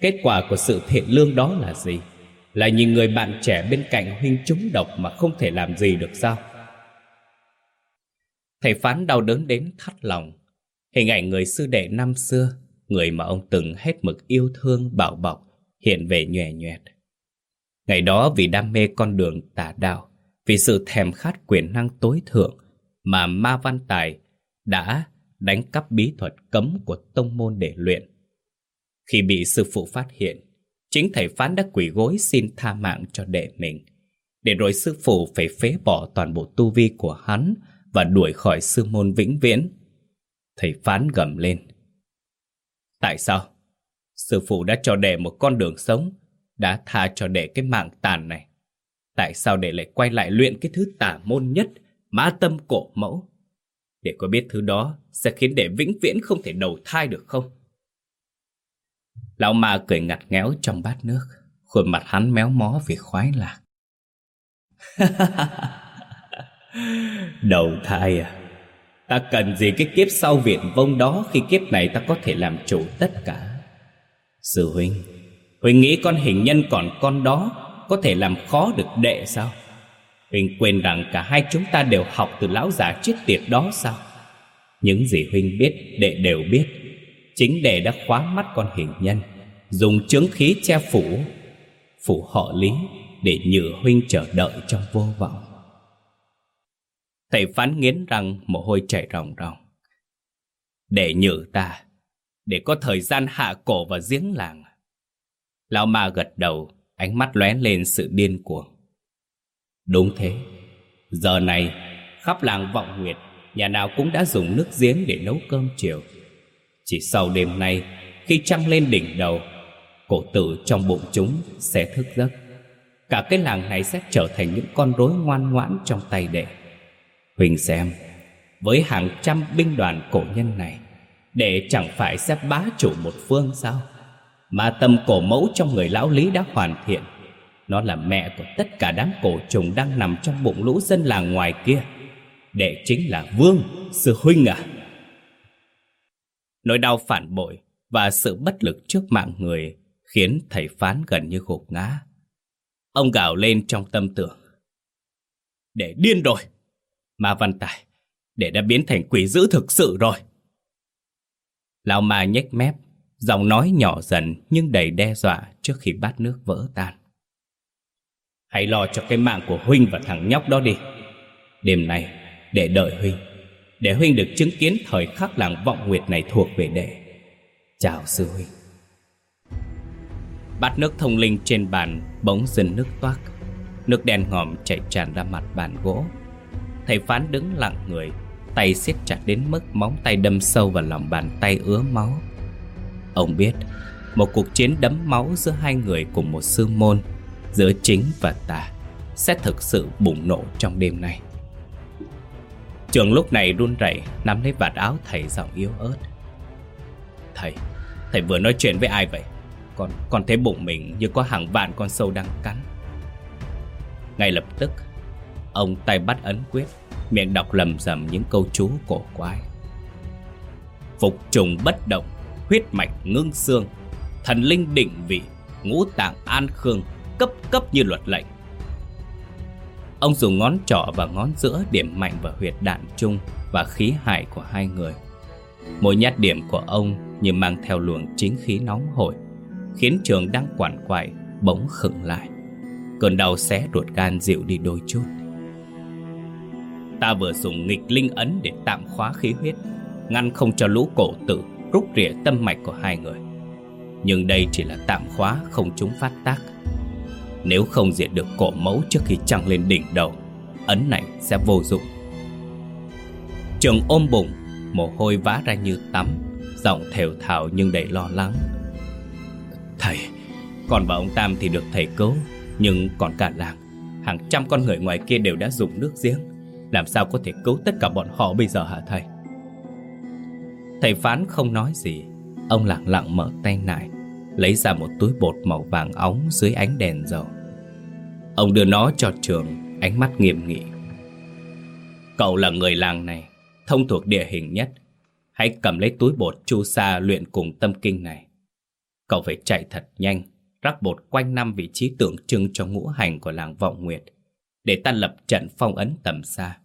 S1: kết quả của sự thiện lương đó là gì? Là nhìn người bạn trẻ bên cạnh huynh trúng độc Mà không thể làm gì được sao? Thầy phán đau đớn đến thắt lòng. Hình ảnh người sư đệ năm xưa Người mà ông từng hết mực yêu thương bảo bọc Hiện về nhòe nhòe Ngày đó vì đam mê con đường tà đạo Vì sự thèm khát quyền năng tối thượng Mà Ma Văn Tài đã đánh cắp bí thuật cấm của tông môn để luyện. Khi bị sư phụ phát hiện, chính thầy phán đã quỷ gối xin tha mạng cho đệ mình. Để rồi sư phụ phải phế bỏ toàn bộ tu vi của hắn và đuổi khỏi sư môn vĩnh viễn. Thầy phán gầm lên. Tại sao? Sư phụ đã cho đệ một con đường sống, đã tha cho đệ cái mạng tàn này. Tại sao đệ lại quay lại luyện cái thứ tà môn nhất, mã tâm cổ mẫu? Để có biết thứ đó sẽ khiến đệ vĩnh viễn không thể đầu thai được không? Lão ma cười ngặt ngẽo trong bát nước, khuôn mặt hắn méo mó vì khoái lạc. *laughs* đầu thai à? Ta cần gì cái kiếp sau viện vông đó khi kiếp này ta có thể làm chủ tất cả? Sư huynh, huynh nghĩ con hình nhân còn con đó có thể làm khó được đệ sao? Huynh quên rằng cả hai chúng ta đều học từ lão già chết tiệt đó sao? Những gì Huynh biết, đệ đều biết. Chính đệ đã khóa mắt con hình nhân, dùng chứng khí che phủ, phủ họ lý để nhựa Huynh chờ đợi trong vô vọng. Thầy phán nghiến răng mồ hôi chảy ròng ròng. Để nhử ta, để có thời gian hạ cổ và giếng làng. Lão ma gật đầu, ánh mắt lóe lên sự điên cuồng. Đúng thế, giờ này khắp làng vọng nguyệt, nhà nào cũng đã dùng nước giếng để nấu cơm chiều. Chỉ sau đêm nay, khi trăng lên đỉnh đầu, cổ tử trong bụng chúng sẽ thức giấc. Cả cái làng này sẽ trở thành những con rối ngoan ngoãn trong tay đệ. Huỳnh xem, với hàng trăm binh đoàn cổ nhân này, đệ chẳng phải sẽ bá chủ một phương sao? Mà tâm cổ mẫu trong người lão lý đã hoàn thiện nó là mẹ của tất cả đám cổ trùng đang nằm trong bụng lũ dân làng ngoài kia. Đệ chính là Vương, sư huynh à. Nỗi đau phản bội và sự bất lực trước mạng người khiến thầy phán gần như gục ngã. Ông gào lên trong tâm tưởng. Để điên rồi! Ma Văn Tài, để đã biến thành quỷ dữ thực sự rồi. Lão ma nhếch mép, giọng nói nhỏ dần nhưng đầy đe dọa trước khi bát nước vỡ tan. Hãy lo cho cái mạng của Huynh và thằng nhóc đó đi Đêm nay để đợi Huynh để Huynh được chứng kiến thời khắc làng vọng nguyệt này thuộc về đệ. Chào sư Huynh. Bát nước thông linh trên bàn bỗng dần nước toát Nước đen ngòm chảy tràn ra mặt bàn gỗ. Thầy phán đứng lặng người, Tay siết chặt đến mức móng tay đâm sâu vào lòng bàn tay ứa máu. Ông biết, Một cuộc chiến đấm máu giữa hai người cùng một sư môn, giữa chính và tà, sẽ thực sự bùng nổ trong đêm nay. Trường lúc này run rẩy nắm lấy vạt áo thầy giọng yếu ớt. Thầy, thầy vừa nói chuyện với ai vậy? Còn còn thấy bụng mình như có hàng vạn con sâu đang cắn. Ngay lập tức, ông tay bắt ấn quyết, miệng đọc lầm rầm những câu chú cổ quái. Phục trùng bất động, huyết mạch ngưng xương, thần linh định vị, ngũ tạng an khương, cấp cấp như luật lệnh. Ông dùng ngón trỏ và ngón giữa điểm mạnh vào huyệt đạn chung và khí hải của hai người. Mỗi nhát điểm của ông như mang theo luồng chính khí nóng hổi, khiến trường đang quằn quại bỗng khựng lại. Cơn đau xé ruột gan dịu đi đôi chút. Ta vừa dùng nghịch linh ấn để tạm khóa khí huyết, ngăn không cho lũ cổ tử rút rỉa tâm mạch của hai người. Nhưng đây chỉ là tạm khóa không chúng phát tác nếu không diệt được cổ mẫu trước khi trăng lên đỉnh đầu, Ấn này sẽ vô dụng. Trường ôm bụng, Mồ hôi vã ra như tắm, Giọng thều thào nhưng đầy lo lắng. Thầy Còn bà ông Tam thì được thầy cứu, Nhưng còn cả làng, Hàng trăm con người ngoài kia đều đã dùng nước giếng. Làm sao có thể cứu tất cả bọn họ bây giờ hả thầy? Thầy phán không nói gì, Ông lặng lặng mở tay nải Lấy ra một túi bột màu vàng óng dưới ánh đèn dầu. Ông đưa nó cho trường Ánh mắt nghiêm nghị. Cậu là người làng này Thông thuộc địa hình nhất. Hãy cầm lấy túi bột chu sa luyện cùng tâm kinh này. Cậu phải chạy thật nhanh rắc bột quanh năm vị trí tượng trưng cho ngũ hành của làng Vọng Nguyệt, để ta lập trận phong ấn tầm xa.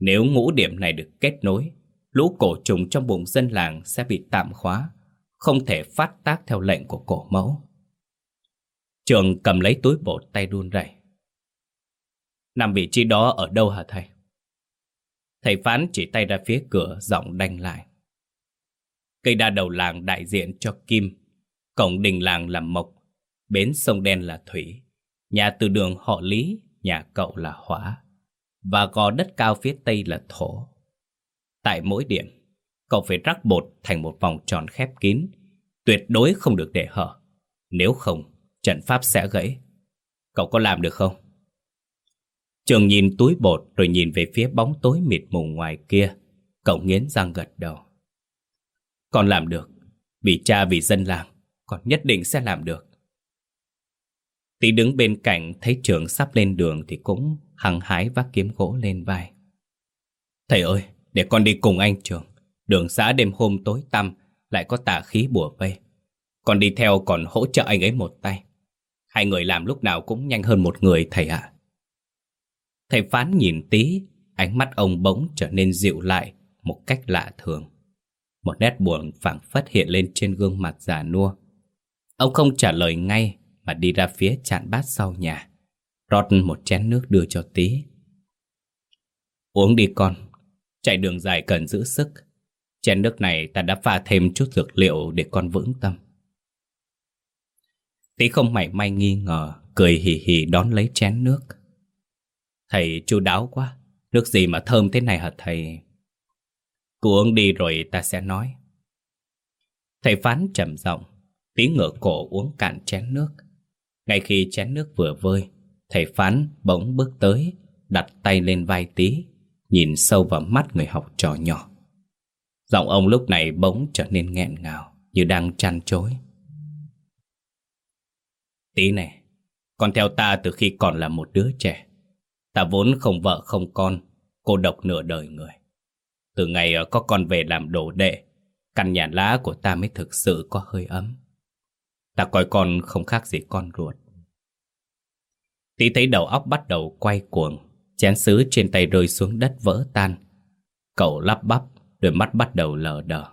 S1: Nếu ngũ điểm này được kết nối, lũ cổ trùng trong bụng dân làng sẽ bị tạm khóa, không thể phát tác theo lệnh của cổ mẫu. Trường cầm lấy túi bột tay đun rẩy. Nằm vị trí đó ở đâu hả thầy? Thầy phán chỉ tay ra phía cửa giọng đanh lại. Cây đa đầu làng đại diện cho Kim, cổng đình làng là Mộc, bến sông đen là Thủy, nhà từ đường họ Lý, nhà cậu là Hỏa, và gò đất cao phía tây là Thổ. Tại mỗi điểm, cậu phải rắc bột thành một vòng tròn khép kín, tuyệt đối không được để hở. Nếu không, trận pháp sẽ gãy. Cậu có làm được không? Trường nhìn túi bột rồi nhìn về phía bóng tối mịt mù ngoài kia. Cậu nghiến răng gật đầu. Con làm được. Vì cha vì dân làng, con nhất định sẽ làm được. Tí đứng bên cạnh thấy trường sắp lên đường thì cũng hăng hái vác kiếm gỗ lên vai. Thầy ơi, để con đi cùng anh trường. Đường xã đêm hôm tối tăm lại có tà khí bùa vây. Con đi theo còn hỗ trợ anh ấy một tay. Hai người làm lúc nào cũng nhanh hơn một người thầy ạ. Thầy phán nhìn tí, ánh mắt ông bỗng trở nên dịu lại một cách lạ thường. Một nét buồn phảng phất hiện lên trên gương mặt già nua. Ông không trả lời ngay mà đi ra phía chạn bát sau nhà. Rót một chén nước đưa cho tí. Uống đi con, chạy đường dài cần giữ sức. Chén nước này ta đã pha thêm chút dược liệu để con vững tâm. Tí không mảy may nghi ngờ, cười hì hì đón lấy chén nước. Thầy chu đáo quá, nước gì mà thơm thế này hả thầy? Cô uống đi rồi ta sẽ nói. Thầy phán trầm giọng, tí ngửa cổ uống cạn chén nước. Ngay khi chén nước vừa vơi, thầy phán bỗng bước tới, đặt tay lên vai tí, nhìn sâu vào mắt người học trò nhỏ. Giọng ông lúc này bỗng trở nên nghẹn ngào, như đang chăn chối. Tí này, con theo ta từ khi còn là một đứa trẻ. Ta vốn không vợ không con, cô độc nửa đời người. Từ ngày ờ, có con về làm đồ đệ, căn nhà lá của ta mới thực sự có hơi ấm. Ta coi con không khác gì con ruột. Tí thấy đầu óc bắt đầu quay cuồng, chén sứ trên tay rơi xuống đất vỡ tan. Cậu lắp bắp, đôi mắt bắt đầu lờ đờ.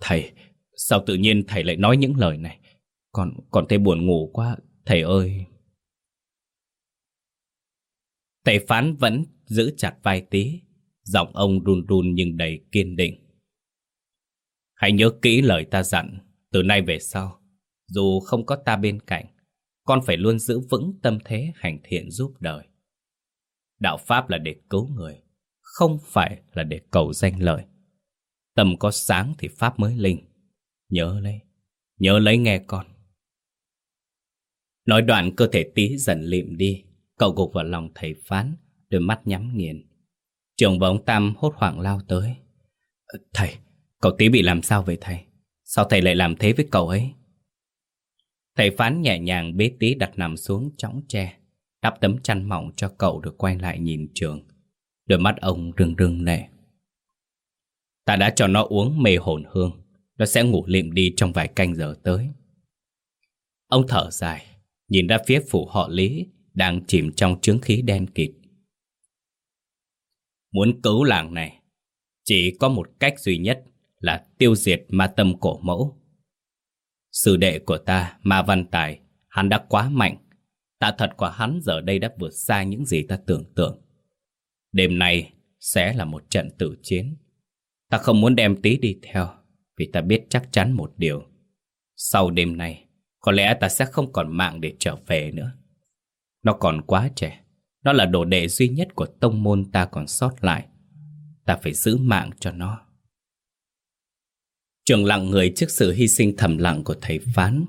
S1: Thầy, sao tự nhiên thầy lại nói những lời này? Con, con thấy buồn ngủ quá, thầy ơi. Thầy phán vẫn giữ chặt vai tí, giọng ông run run nhưng đầy kiên định. Hãy nhớ kỹ lời ta dặn, từ nay về sau, dù không có ta bên cạnh, con phải luôn giữ vững tâm thế hành thiện giúp đời. Đạo Pháp là để cứu người, không phải là để cầu danh lợi. Tâm có sáng thì Pháp mới linh. Nhớ lấy, nhớ lấy nghe con. Nói đoạn cơ thể tí dần lịm đi, cậu gục vào lòng thầy phán, đôi mắt nhắm nghiền. Trường và ông Tam hốt hoảng lao tới. Ờ, thầy, cậu tí bị làm sao vậy thầy? Sao thầy lại làm thế với cậu ấy? Thầy phán nhẹ nhàng bế tí đặt nằm xuống chõng tre, đắp tấm chăn mỏng cho cậu được quay lại nhìn trường. Đôi mắt ông rưng rưng lệ. Ta đã cho nó uống mê hồn hương, nó sẽ ngủ lịm đi trong vài canh giờ tới. Ông thở dài, nhìn ra phía phủ họ Lý đang chìm trong chướng khí đen kịt. Muốn cứu làng này, chỉ có một cách duy nhất là tiêu diệt ma tâm cổ mẫu. Sư đệ của ta, Ma Văn Tài, hắn đã quá mạnh. Tạ thật của hắn giờ đây đã vượt xa những gì ta tưởng tượng. Đêm nay sẽ là một trận tử chiến. Ta không muốn đem tí đi theo, vì ta biết chắc chắn một điều. Sau đêm nay, có lẽ ta sẽ không còn mạng để trở về nữa. Nó còn quá trẻ. Nó là đồ đệ duy nhất của tông môn ta còn sót lại. Ta phải giữ mạng cho nó. Trường lặng người trước sự hy sinh thầm lặng của thầy Phán.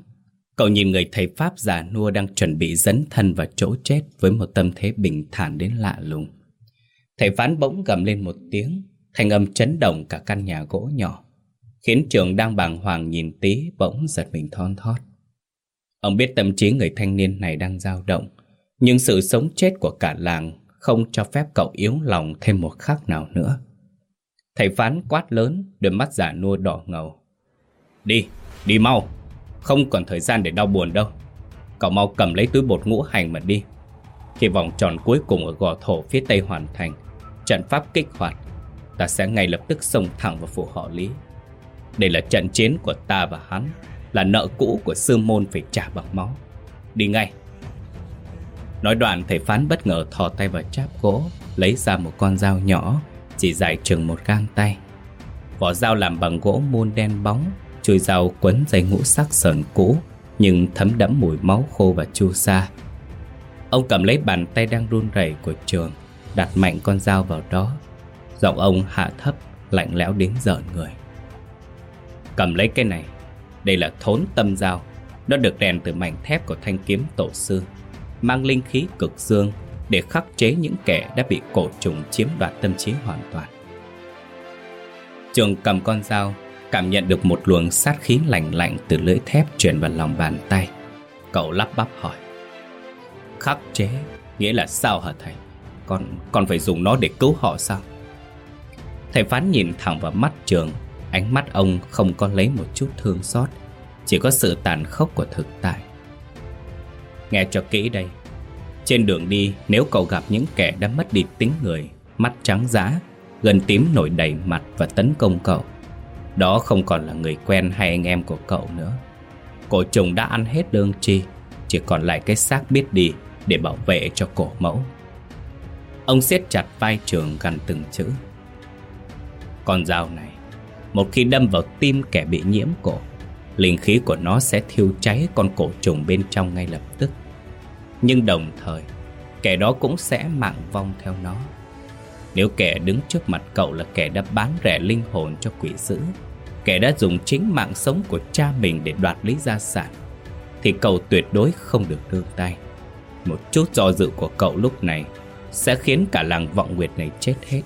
S1: Cậu nhìn người thầy Pháp già nua đang chuẩn bị dấn thân vào chỗ chết với một tâm thế bình thản đến lạ lùng. Thầy Phán bỗng gầm lên một tiếng, thanh âm chấn động cả căn nhà gỗ nhỏ, khiến trường đang bàng hoàng nhìn tí bỗng giật mình thon thót. Ông biết tâm trí người thanh niên này đang dao động, nhưng sự sống chết của cả làng không cho phép cậu yếu lòng thêm một khắc nào nữa. Thầy phán quát lớn, đôi mắt giả nua đỏ ngầu. Đi, đi mau, Không còn thời gian để đau buồn đâu Cậu mau cầm lấy túi bột ngũ hành mà đi Khi vòng tròn cuối cùng ở gò thổ phía tây hoàn thành Trận pháp kích hoạt, Ta sẽ ngay lập tức xông thẳng vào phủ họ Lý. Đây là trận chiến của ta và hắn, Là nợ cũ của sư môn phải trả bằng máu. Đi ngay. Nói đoạn, thầy phán bất ngờ thò tay vào cháp gỗ, Lấy ra một con dao nhỏ, Chỉ dài chừng một gang tay. Vỏ dao làm bằng gỗ muôn đen bóng, Chui dao quấn dây ngũ sắc sờn cũ, Nhưng thấm đẫm mùi máu khô và chu sa Ông cầm lấy bàn tay đang run rẩy của trường. Đặt mạnh con dao vào đó. Giọng ông hạ thấp, Lạnh lẽo đến giận người. Cầm lấy cái này, Đây là thốn tâm dao. Nó được rèn từ mảnh thép của thanh kiếm tổ sư, Mang linh khí cực dương Để khắc chế những kẻ đã bị cổ trùng chiếm đoạt tâm trí hoàn toàn. Trường cầm con dao, Cảm nhận được một luồng sát khí lạnh lạnh Từ lưỡi thép truyền vào lòng bàn tay. Cậu lắp bắp hỏi, Khắc chế Nghĩa là sao hả thầy? Con, con phải dùng nó để cứu họ sao? Thầy phán nhìn thẳng vào mắt trường Ánh mắt ông không có lấy một chút thương xót Chỉ có sự tàn khốc của thực tại. Nghe cho kỹ đây Trên đường đi nếu cậu gặp những kẻ đã mất đi tính người Mắt trắng giá Gần tím nổi đầy mặt và tấn công cậu Đó không còn là người quen hay anh em của cậu nữa. Cổ trùng đã ăn hết lương chi Chỉ còn lại cái xác biết đi Để bảo vệ cho cổ mẫu. Ông siết chặt vai trường gần từng chữ. Con dao này, Một khi đâm vào tim kẻ bị nhiễm cổ, Linh khí của nó sẽ thiêu cháy con cổ trùng bên trong ngay lập tức. Nhưng đồng thời, Kẻ đó cũng sẽ mạng vong theo nó. Nếu kẻ đứng trước mặt cậu là kẻ đã bán rẻ linh hồn cho quỷ dữ, Kẻ đã dùng chính mạng sống của cha mình để đoạt lấy gia sản, Thì cậu tuyệt đối không được đương tay. Một chút do dự của cậu lúc này sẽ khiến cả làng vọng nguyệt này chết hết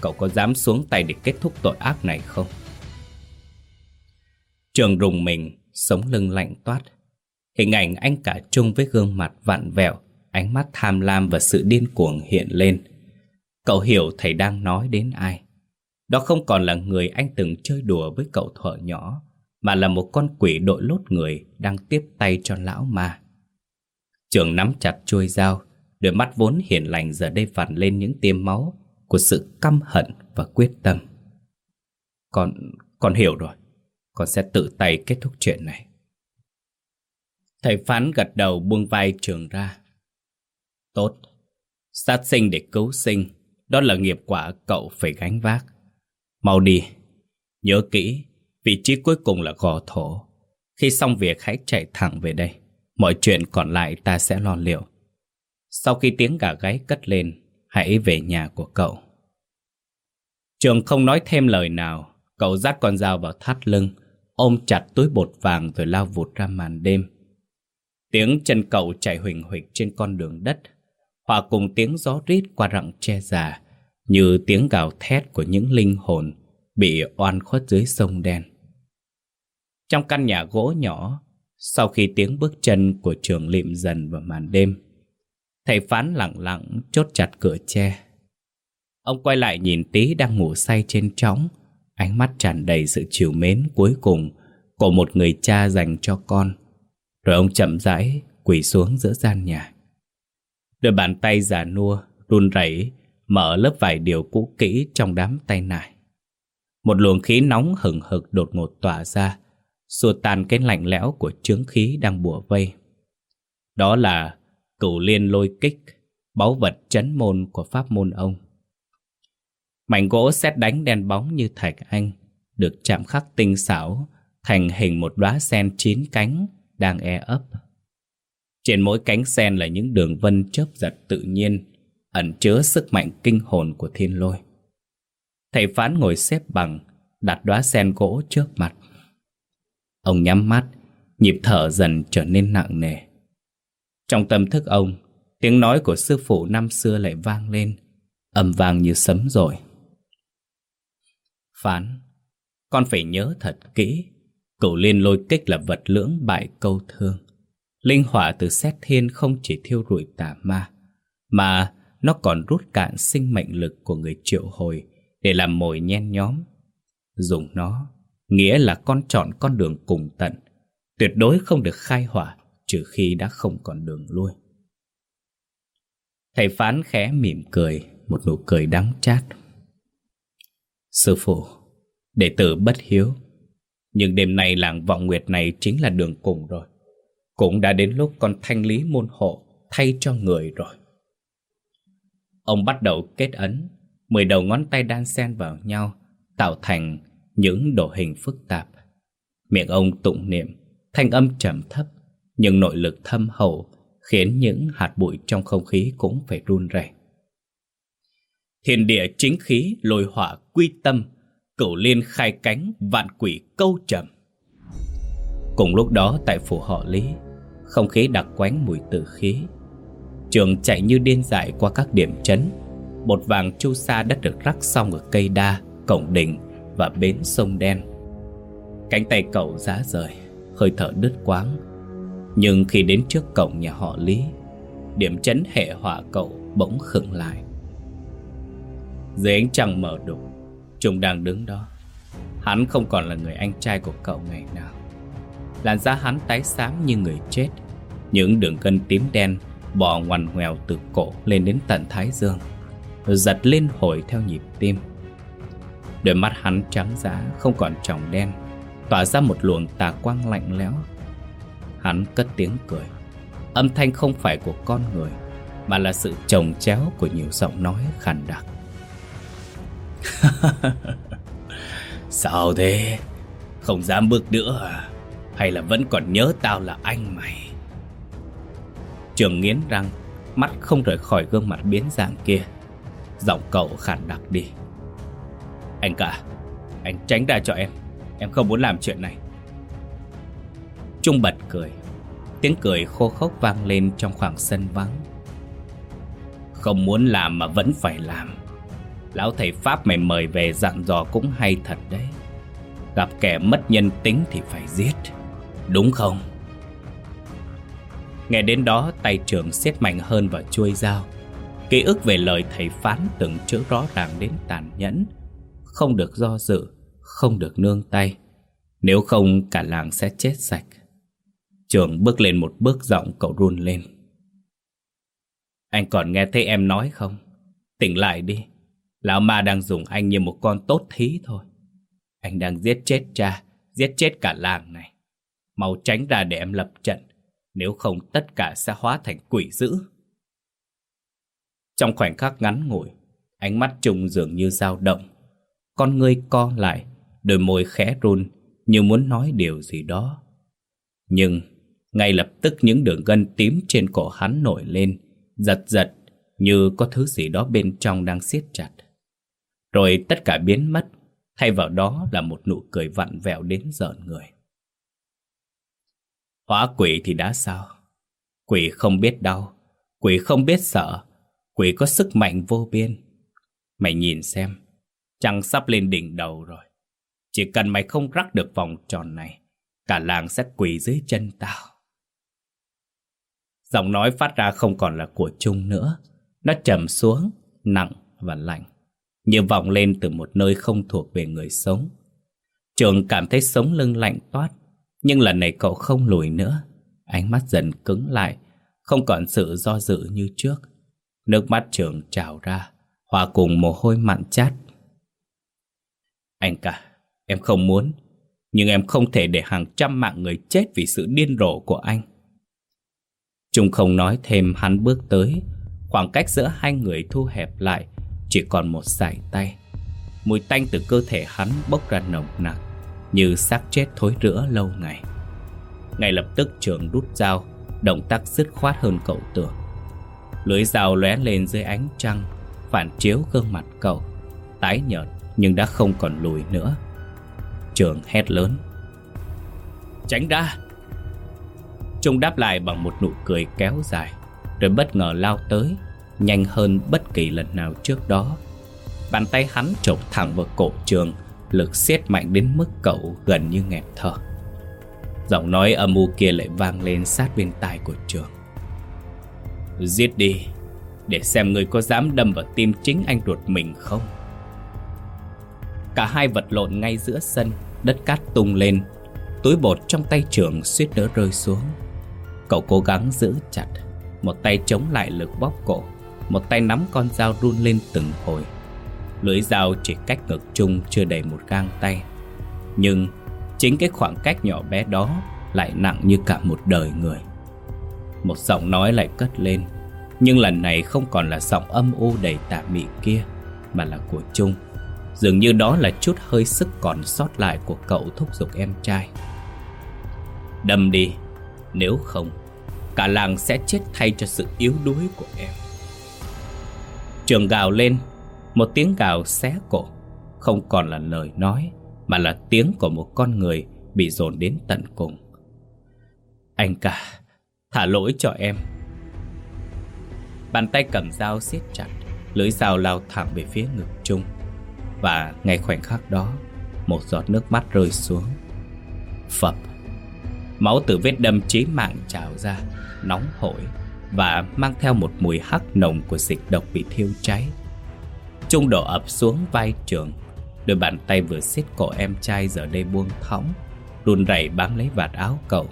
S1: Cậu có dám xuống tay để kết thúc tội ác này không? Trường rùng mình, sống lưng lạnh toát. Hình ảnh anh cả chung với gương mặt vặn vẹo, ánh mắt tham lam và sự điên cuồng hiện lên. Cậu hiểu thầy đang nói đến ai. Đó không còn là người anh từng chơi đùa với cậu thợ nhỏ, mà là một con quỷ đội lốt người đang tiếp tay cho lão ma. Trường nắm chặt chuôi dao, đôi mắt vốn hiền lành giờ đây vặn lên những tiêm máu của sự căm hận và quyết tâm. Con, con hiểu rồi. Con sẽ tự tay kết thúc chuyện này. Thầy phán gật đầu buông vai trường ra. Tốt. Sát sinh để cứu sinh Đó là nghiệp quả cậu phải gánh vác. Mau đi. Nhớ kỹ Vị trí cuối cùng là gò thổ. Khi xong việc hãy chạy thẳng về đây. Mọi chuyện còn lại ta sẽ lo liệu. Sau khi tiếng gà gáy cất lên Hãy về nhà của cậu Trường không nói thêm lời nào Cậu dắt con dao vào thắt lưng ôm chặt túi bột vàng rồi lao vụt ra màn đêm. Tiếng chân cậu chạy huỳnh huỳnh trên con đường đất, hòa cùng tiếng gió rít qua rặng tre già, như tiếng gào thét của những linh hồn bị oan khuất dưới sông đen. Trong căn nhà gỗ nhỏ, sau khi tiếng bước chân của trường lịm dần vào màn đêm, thầy phán lặng lặng chốt chặt cửa tre. Ông quay lại nhìn tí đang ngủ say trên trống, Ánh mắt tràn đầy sự chiều mến cuối cùng Của một người cha dành cho con. Rồi ông chậm rãi Quỳ xuống giữa gian nhà. Đôi bàn tay già nua Run rẩy Mở lớp vải điều cũ kỹ trong đám tay nải. Một luồng khí nóng hừng hực đột ngột tỏa ra Xua tan cái lạnh lẽo của chướng khí đang bùa vây. Đó là cửu liên lôi kích Báu vật chấn môn của pháp môn ông Mảnh gỗ xét đánh đen bóng như thạch anh, được chạm khắc tinh xảo, thành hình một đóa sen chín cánh đang e ấp. Trên mỗi cánh sen là những đường vân chớp giật tự nhiên, ẩn chứa sức mạnh kinh hồn của thiên lôi. Thầy phán ngồi xếp bằng, đặt đóa sen gỗ trước mặt. Ông nhắm mắt, nhịp thở dần trở nên nặng nề. Trong tâm thức ông, tiếng nói của sư phụ năm xưa lại vang lên, âm vang như sấm rồi. Phán Con phải nhớ thật kỹ Cửu liên lôi kích là vật lưỡng bại câu thương. Linh hỏa từ xét thiên không chỉ thiêu rụi tà ma Mà nó còn rút cạn sinh mệnh lực của người triệu hồi Để làm mồi nhen nhóm. Dùng nó Nghĩa là con chọn con đường cùng tận Tuyệt đối không được khai hỏa. Trừ khi đã không còn đường lui. Thầy phán khẽ mỉm cười, Một nụ cười đắng chát. Sư phụ, Đệ tử bất hiếu, Nhưng đêm nay làng vọng nguyệt này Chính là đường cùng rồi. Cũng đã đến lúc con thanh lý môn hộ Thay cho người rồi. Ông bắt đầu kết ấn, Mười đầu ngón tay đan xen vào nhau, Tạo thành những đồ hình phức tạp. Miệng ông tụng niệm, Thanh âm trầm thấp nhưng nội lực thâm hậu Khiến những hạt bụi trong không khí cũng phải run rẩy. Thiên địa chính khí lôi hỏa quy tâm Cửu liên khai cánh vạn quỷ câu trầm. Cùng lúc đó tại phủ họ Lý Không khí đặc quánh mùi tử khí. Trường chạy như điên dại qua các điểm chấn Bột vàng chu sa đã được rắc xong ở cây đa, cổng đình và bến sông đen. Cánh tay cậu giá rời, hơi thở đứt quáng nhưng khi đến trước cổng nhà họ Lý, Điểm chấn hệ hỏa cậu bỗng khựng lại. Dưới ánh trăng mở đục, Trung đang đứng đó. Hắn không còn là người anh trai của cậu ngày nào. Làn da hắn tái xám như người chết, Những đường gân tím đen Bò ngoằn ngoèo từ cổ lên đến tận thái dương, Giật lên hồi theo nhịp tim. Đôi mắt hắn trắng giá, Không còn tròng đen, Tỏa ra một luồng tà quang lạnh lẽo. Hắn cất tiếng cười. Âm thanh không phải của con người, Mà là sự chồng chéo của nhiều giọng nói khàn đặc. *laughs* Sao thế? Không dám bước nữa à? Hay là vẫn còn nhớ tao là anh mày? Trường nghiến răng, Mắt không rời khỏi gương mặt biến dạng kia. Giọng cậu khản đặc đi. Anh cả, Anh tránh ra cho em. Em không muốn làm chuyện này. Trung bật cười. Tiếng cười khô khốc vang lên trong khoảng sân vắng. Không muốn làm mà vẫn phải làm. Lão thầy Pháp mày mời về dặn dò cũng hay thật đấy. Gặp kẻ mất nhân tính thì phải giết. Đúng không? Nghe đến đó tay trưởng siết mạnh hơn vào chuôi dao. Ký ức về lời thầy phán từng chữ rõ ràng đến tàn nhẫn. Không được do dự, không được nương tay. Nếu không cả làng sẽ chết sạch. Trường bước lên một bước giọng cậu run lên. Anh còn nghe thấy em nói không? Tỉnh lại đi. Lão ma đang dùng anh như một con tốt thí thôi. Anh đang giết chết cha, Giết chết cả làng này. Mau tránh ra để em lập trận. Nếu không, tất cả sẽ hóa thành quỷ dữ. Trong khoảnh khắc ngắn ngủi, Ánh mắt trùng dường như dao động. Con ngươi co lại, Đôi môi khẽ run Như muốn nói điều gì đó. Nhưng ngay lập tức những đường gân tím trên cổ hắn nổi lên, Giật giật, Như có thứ gì đó bên trong đang siết chặt. Rồi tất cả biến mất, Thay vào đó là một nụ cười vặn vẹo đến giận người. Hóa quỷ thì đã sao? Quỷ không biết đau, Quỷ không biết sợ, Quỷ có sức mạnh vô biên. Mày nhìn xem, Trăng sắp lên đỉnh đầu rồi. Chỉ cần mày không rắc được vòng tròn này, Cả làng sẽ quỳ dưới chân tao. Giọng nói phát ra không còn là của Trung nữa Nó trầm xuống, nặng và lạnh như vọng lên từ một nơi không thuộc về người sống. Trường cảm thấy sống lưng lạnh toát, nhưng lần này cậu không lùi nữa. Ánh mắt dần cứng lại, không còn sự do dự như trước. Nước mắt trường trào ra, hòa cùng mồ hôi mặn chát. Anh cả, em không muốn, nhưng em không thể để hàng trăm mạng người chết vì sự điên rồ của anh. Trung không nói thêm hắn bước tới, khoảng cách giữa hai người thu hẹp lại chỉ còn một sải tay. Mùi tanh từ cơ thể hắn bốc ra nồng nặc Như xác chết thối rữa lâu ngày. Ngay lập tức trường rút dao Động tác dứt khoát hơn cậu tưởng. Lưỡi dao lóe lên dưới ánh trăng Phản chiếu gương mặt cậu Tái nhợt nhưng đã không còn lùi nữa. Trường hét lớn. Tránh ra! Trung đáp lại bằng một nụ cười kéo dài Rồi bất ngờ lao tới nhanh hơn bất kỳ lần nào trước đó. Bàn tay hắn chộp thẳng vào cổ trường, lực siết mạnh đến mức cậu gần như nghẹt thở. Giọng nói âm u kia lại vang lên sát bên tai của trường. Giết đi, để xem người có dám đâm vào tim chính anh ruột mình không. Cả hai vật lộn ngay giữa sân, đất cát tung lên. Túi bột trong tay trường suýt nữa rơi xuống Cậu cố gắng giữ chặt. Một tay chống lại lực bóp cổ. Một tay nắm con dao run lên từng hồi. Lưỡi dao chỉ cách ngực chung chưa đầy một gang tay. Nhưng chính cái khoảng cách nhỏ bé đó Lại nặng như cả một đời người. Một giọng nói lại cất lên. Nhưng lần này không còn là giọng âm u đầy tà mị kia, Mà là của Trung. Dường như đó là chút hơi sức còn sót lại của cậu thúc giục em trai. Đâm đi, Nếu không Cả làng sẽ chết thay cho sự yếu đuối của em. Trường gào lên, Một tiếng gào xé cổ. Không còn là lời nói, Mà là tiếng của một con người Bị dồn đến tận cùng. Anh cả, Thả lỗi cho em. Bàn tay cầm dao siết chặt, Lưỡi dao lao thẳng về phía ngực Trung. Và ngay khoảnh khắc đó, Một giọt nước mắt rơi xuống. Phập, Máu từ vết đâm chí mạng trào ra. Nóng hổi Và mang theo một mùi hắc nồng của dịch độc bị thiêu cháy. Trung đổ ập xuống vai trường, Đôi bàn tay vừa xiết cổ em trai giờ đây buông thõng, Run rẩy bám lấy vạt áo cậu.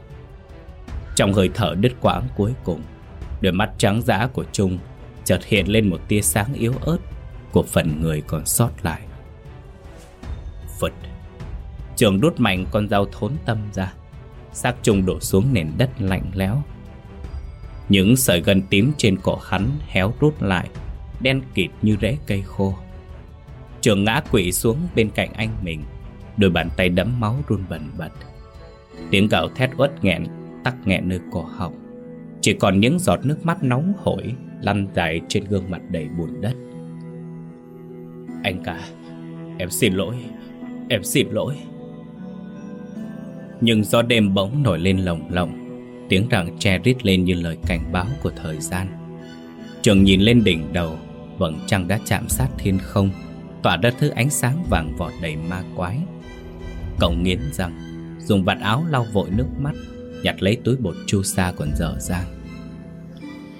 S1: Trong hơi thở đứt quãng cuối cùng, Đôi mắt trắng dã của Trung Chợt hiện lên một tia sáng yếu ớt, Của phần người còn sót lại. Phật! Trường đút mạnh con dao thốn tâm ra, xác Trung đổ xuống nền đất lạnh lẽo. Những sợi gân tím trên cổ hắn héo rút lại, đen kịt như rễ cây khô. Trường ngã quỵ xuống bên cạnh anh mình, đôi bàn tay đẫm máu run bần bật. Tiếng gạo thét uất nghẹn, tắc nghẹn nơi cổ họng. Chỉ còn những giọt nước mắt nóng hổi lăn dài trên gương mặt đầy buồn đất. Anh cả, em xin lỗi, em xin lỗi. Nhưng gió đêm bỗng nổi lên lồng lộng Tiếng rặng tre rít lên như lời cảnh báo của thời gian. Trường nhìn lên đỉnh đầu Vầng trăng đã chạm sát thiên không Tỏa ra thứ ánh sáng vàng vọt đầy ma quái. Cậu nghiến rằng Dùng vạt áo lau vội nước mắt Nhặt lấy túi bột chu sa còn dở dang.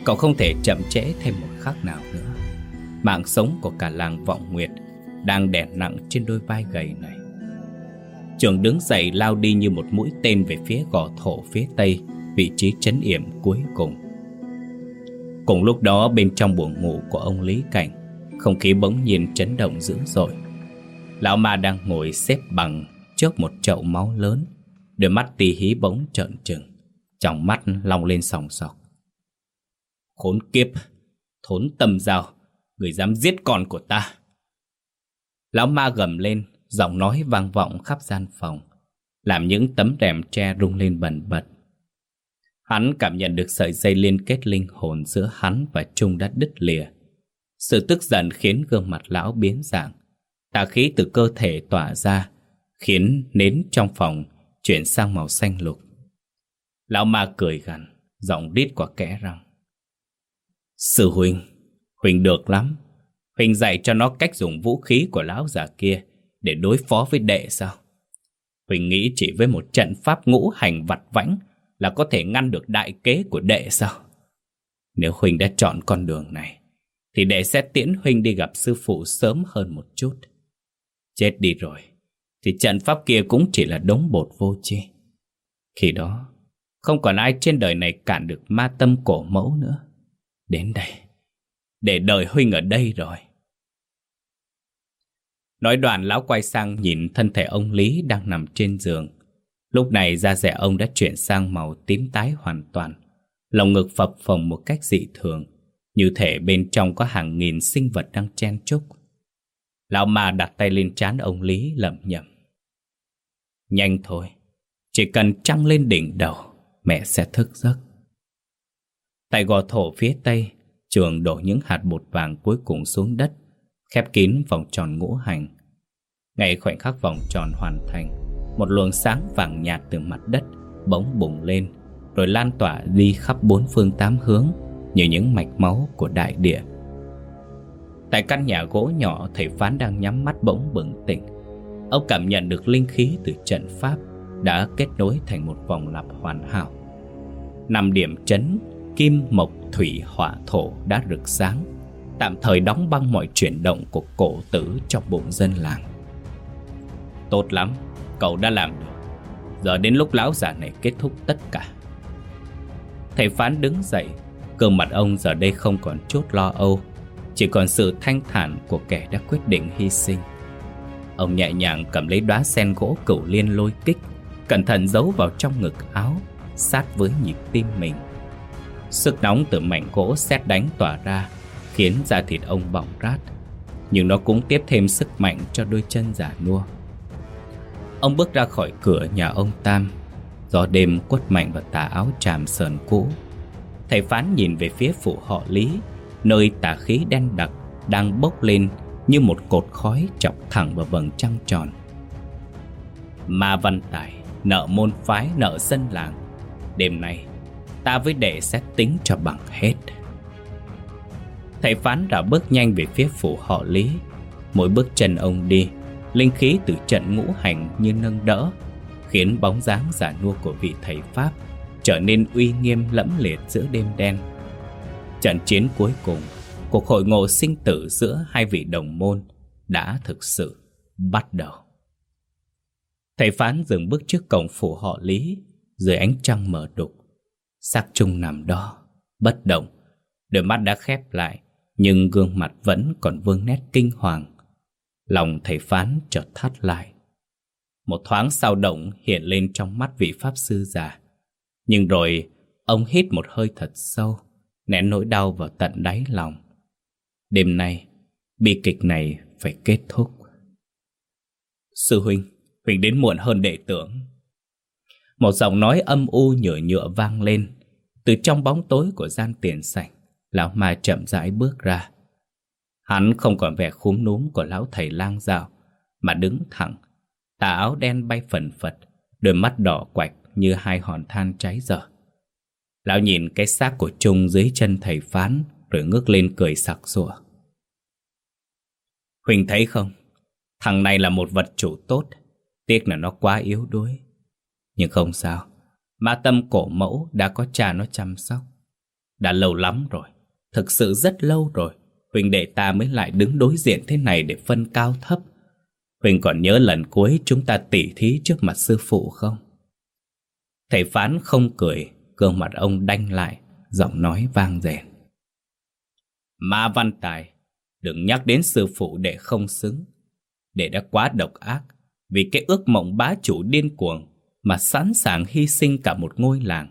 S1: Cậu không thể chậm trễ thêm một khắc nào nữa. Mạng sống của cả làng Vọng Nguyệt Đang đè nặng trên đôi vai gầy này. Trường đứng dậy lao đi như một mũi tên về phía gò thổ phía tây, vị trí chấn yểm cuối cùng. Cùng lúc đó bên trong buồng ngủ của ông Lý Cảnh, không khí bỗng nhiên chấn động dữ dội. Lão ma đang ngồi xếp bằng trước một chậu máu lớn, đôi mắt tì hí bỗng trợn trừng, trong mắt long lên sòng sọc. Khốn kiếp, thốn tâm dao, người dám giết con của ta. Lão ma gầm lên, giọng nói vang vọng khắp gian phòng, làm những tấm rèm tre rung lên bần bật. Hắn cảm nhận được sợi dây liên kết linh hồn giữa hắn và Trung đã đứt lìa. Sự tức giận khiến gương mặt lão biến dạng. Tà khí từ cơ thể tỏa ra, khiến nến trong phòng chuyển sang màu xanh lục. Lão ma cười gằn, giọng đít qua kẽ răng. Sư huynh, huynh được lắm. Huynh dạy cho nó cách dùng vũ khí của lão già kia để đối phó với đệ sao? Huỳnh nghĩ chỉ với một trận pháp ngũ hành vặt vãnh là có thể ngăn được đại kế của đệ sao? Nếu huynh đã chọn con đường này, thì đệ sẽ tiễn huynh đi gặp sư phụ sớm hơn một chút. Chết đi rồi, thì trận pháp kia cũng chỉ là đống bột vô chi. Khi đó, không còn ai trên đời này cản được ma tâm cổ mẫu nữa. Đến đây, để đợi Huynh ở đây rồi. Nói đoạn lão quay sang nhìn thân thể ông Lý đang nằm trên giường. Lúc này da rẻ ông đã chuyển sang màu tím tái hoàn toàn. Lòng ngực phập phồng một cách dị thường, như thể bên trong có hàng nghìn sinh vật đang chen chúc. Lão ma đặt tay lên trán ông Lý lẩm nhẩm. Nhanh thôi, chỉ cần trăng lên đỉnh đầu, mẹ sẽ thức giấc. Tại gò thổ phía tây, trường đổ những hạt bột vàng cuối cùng xuống đất khép kín vòng tròn ngũ hành. Ngay khoảnh khắc vòng tròn hoàn thành, một luồng sáng vàng nhạt từ mặt đất bỗng bùng lên, rồi lan tỏa đi khắp bốn phương tám hướng như những mạch máu của đại địa. Tại căn nhà gỗ nhỏ, thầy Phán đang nhắm mắt bỗng bừng tỉnh. Ông cảm nhận được linh khí từ trận pháp đã kết nối thành một vòng lặp hoàn hảo. Năm điểm chấn, kim, mộc, thủy, hỏa, thổ đã rực sáng tạm thời đóng băng mọi chuyển động của cổ tử trong bụng dân làng. Tốt lắm, cậu đã làm được. Giờ đến lúc lão già này kết thúc tất cả. Thầy phán đứng dậy cơ mặt ông giờ đây không còn chút lo âu, Chỉ còn sự thanh thản của kẻ đã quyết định hy sinh. Ông nhẹ nhàng cầm lấy đóa sen gỗ cửu liên lôi kích, Cẩn thận giấu vào trong ngực áo, Sát với nhịp tim mình. Sức nóng từ mảnh gỗ xét đánh tỏa ra, Khiến da thịt ông bỏng rát, Nhưng nó cũng tiếp thêm sức mạnh cho đôi chân giả nua. Ông bước ra khỏi cửa nhà ông Tam. Gió đêm quất mạnh vào tà áo tràm sờn cũ. Thầy phán nhìn về phía phủ họ Lý, Nơi tà khí đen đặc đang bốc lên Như một cột khói chọc thẳng vào vầng trăng tròn. Ma văn tài, Nợ môn phái, nợ dân làng. Đêm nay, Ta với đệ sẽ tính cho bằng hết. Thầy phán đã bước nhanh về phía phủ họ Lý. Mỗi bước chân ông đi Linh khí từ trận ngũ hành như nâng đỡ, Khiến bóng dáng giả nua của vị thầy Pháp Trở nên uy nghiêm lẫm liệt giữa đêm đen. Trận chiến cuối cùng, Cuộc hội ngộ sinh tử giữa hai vị đồng môn Đã thực sự bắt đầu. Thầy phán dừng bước trước cổng phủ họ Lý Dưới ánh trăng mở đục. Sắc trung nằm đó, Bất động, Đôi mắt đã khép lại, Nhưng gương mặt vẫn còn vương nét kinh hoàng. Lòng thầy phán chợt thắt lại. Một thoáng sao động hiện lên trong mắt vị pháp sư già. Nhưng rồi, ông hít một hơi thật sâu, Nén nỗi đau vào tận đáy lòng. Đêm nay, Bi kịch này phải kết thúc. Sư huynh Huynh đến muộn hơn đệ tưởng. Một giọng nói âm u nhựa nhựa vang lên. Từ trong bóng tối của gian tiền sảnh, Lão ma chậm rãi bước ra. Hắn không còn vẻ khúm núm của lão thầy lang dạo Mà đứng thẳng, Tà áo đen bay phần phật, Đôi mắt đỏ quạch như hai hòn than cháy dở. Lão nhìn cái xác của Trung dưới chân thầy phán, Rồi ngước lên cười sặc sụa. Huỳnh thấy không? Thằng này là một vật chủ tốt, Tiếc là nó quá yếu đuối. Nhưng không sao, Ma tâm cổ mẫu đã có cha nó chăm sóc. Đã lâu lắm rồi, Thực sự rất lâu rồi Huỳnh đệ ta mới lại đứng đối diện thế này để phân cao thấp. Huỳnh còn nhớ lần cuối chúng ta tỉ thí trước mặt sư phụ không? Thầy phán không cười, Gương mặt ông đanh lại, Giọng nói vang rèn Ma văn tài, Đừng nhắc đến sư phụ để không xứng. Để đã quá độc ác, Vì cái ước mộng bá chủ điên cuồng Mà sẵn sàng hy sinh cả một ngôi làng,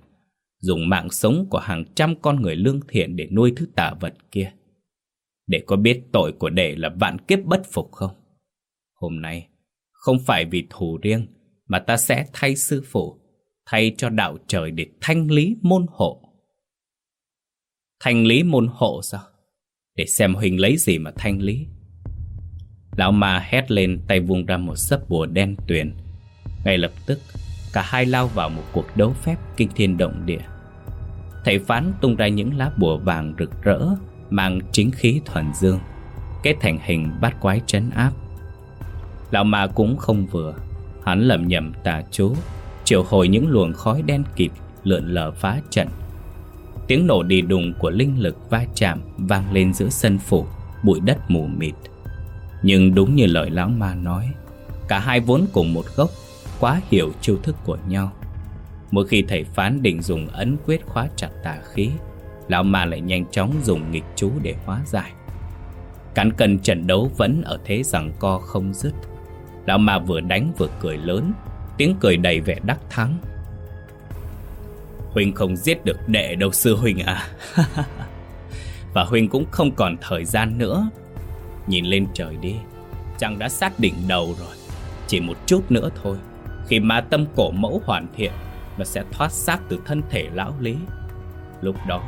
S1: Dùng mạng sống của hàng trăm con người lương thiện Để nuôi thứ tà vật kia. Để có biết tội của đệ là vạn kiếp bất phục không? Hôm nay, Không phải vì thù riêng, Mà ta sẽ thay sư phụ, Thay cho đạo trời để thanh lý môn hộ. Thanh lý môn hộ sao? Để xem Huỳnh lấy gì mà thanh lý. Lão ma hét lên tay vung ra một sấp bùa đen tuyền. Ngay lập tức, Cả hai lao vào một cuộc đấu phép kinh thiên động địa. Thầy phán tung ra những lá bùa vàng rực rỡ Mang chính khí thuần dương Kết thành hình bát quái trấn áp Lão ma cũng không vừa Hắn lầm nhầm tà chú Triệu hồi những luồng khói đen kịt Lượn lờ phá trận Tiếng nổ đi đùng của linh lực va chạm vang lên giữa sân phủ, bụi đất mù mịt. Nhưng đúng như lời lão ma nói, cả hai vốn cùng một gốc, quá hiểu chiêu thức của nhau. Mỗi khi thầy phán định dùng ấn quyết khóa chặt tà khí, lão ma lại nhanh chóng dùng nghịch chú để hóa giải. Cán cân trận đấu vẫn ở thế rằng co không dứt. Lão ma vừa đánh vừa cười lớn, tiếng cười đầy vẻ đắc thắng. Huynh không giết được đệ đâu sư Huynh à *laughs* Và Huynh cũng không còn thời gian nữa Nhìn lên trời đi Chàng đã sát đỉnh đầu rồi Chỉ một chút nữa thôi Khi ma tâm cổ mẫu hoàn thiện nó sẽ thoát xác từ thân thể lão lý Lúc đó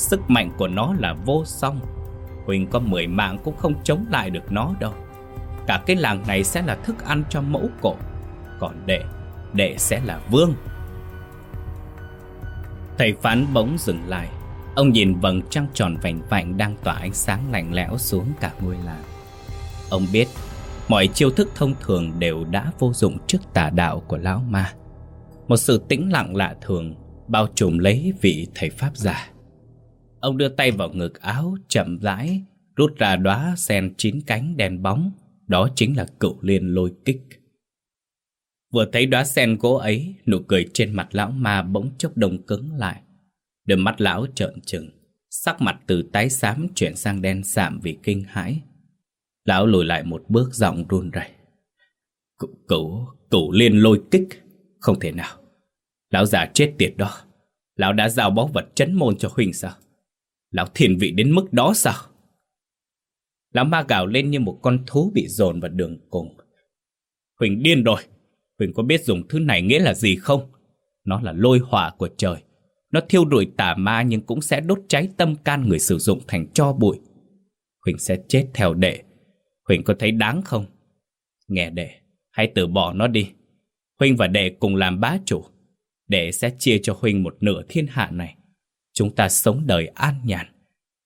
S1: Sức mạnh của nó là vô song. Huynh có mười mạng cũng không chống lại được nó đâu. Cả cái làng này sẽ là thức ăn cho mẫu cổ, Còn đệ Đệ sẽ là vương. Thầy phán bỗng dừng lại. Ông nhìn vầng trăng tròn vành vạnh đang tỏa ánh sáng lạnh lẽo xuống cả ngôi làng. Ông biết, mọi chiêu thức thông thường đều đã vô dụng trước tà đạo của lão ma. Một sự tĩnh lặng lạ thường bao trùm lấy vị thầy pháp giả. Ông đưa tay vào ngực áo chậm rãi Rút ra đóa sen chín cánh đèn bóng Đó chính là cựu liên lôi kích Vừa thấy đóa sen gỗ ấy, nụ cười trên mặt lão ma bỗng chốc đông cứng lại. Đôi mắt lão trợn trừng, sắc mặt từ tái xám chuyển sang đen sạm vì kinh hãi. Lão lùi lại một bước giọng run rẩy. Cửu, cửu, cửu liên lôi kích, không thể nào. Lão già chết tiệt đó, lão đã giao báu vật chấn môn cho huynh sao? Lão thiền vị đến mức đó sao? Lão ma gào lên như một con thú bị dồn vào đường cùng. Huỳnh điên rồi, Huỳnh có biết dùng thứ này nghĩa là gì không? Nó là lôi hỏa của trời. Nó thiêu rụi tà ma nhưng cũng sẽ đốt cháy tâm can người sử dụng thành cho bụi. Huỳnh sẽ chết theo đệ. Huỳnh có thấy đáng không? Nghe đệ, hãy từ bỏ nó đi. Huỳnh và đệ cùng làm bá chủ. Đệ sẽ chia cho Huỳnh một nửa thiên hạ này. Chúng ta sống đời an nhàn.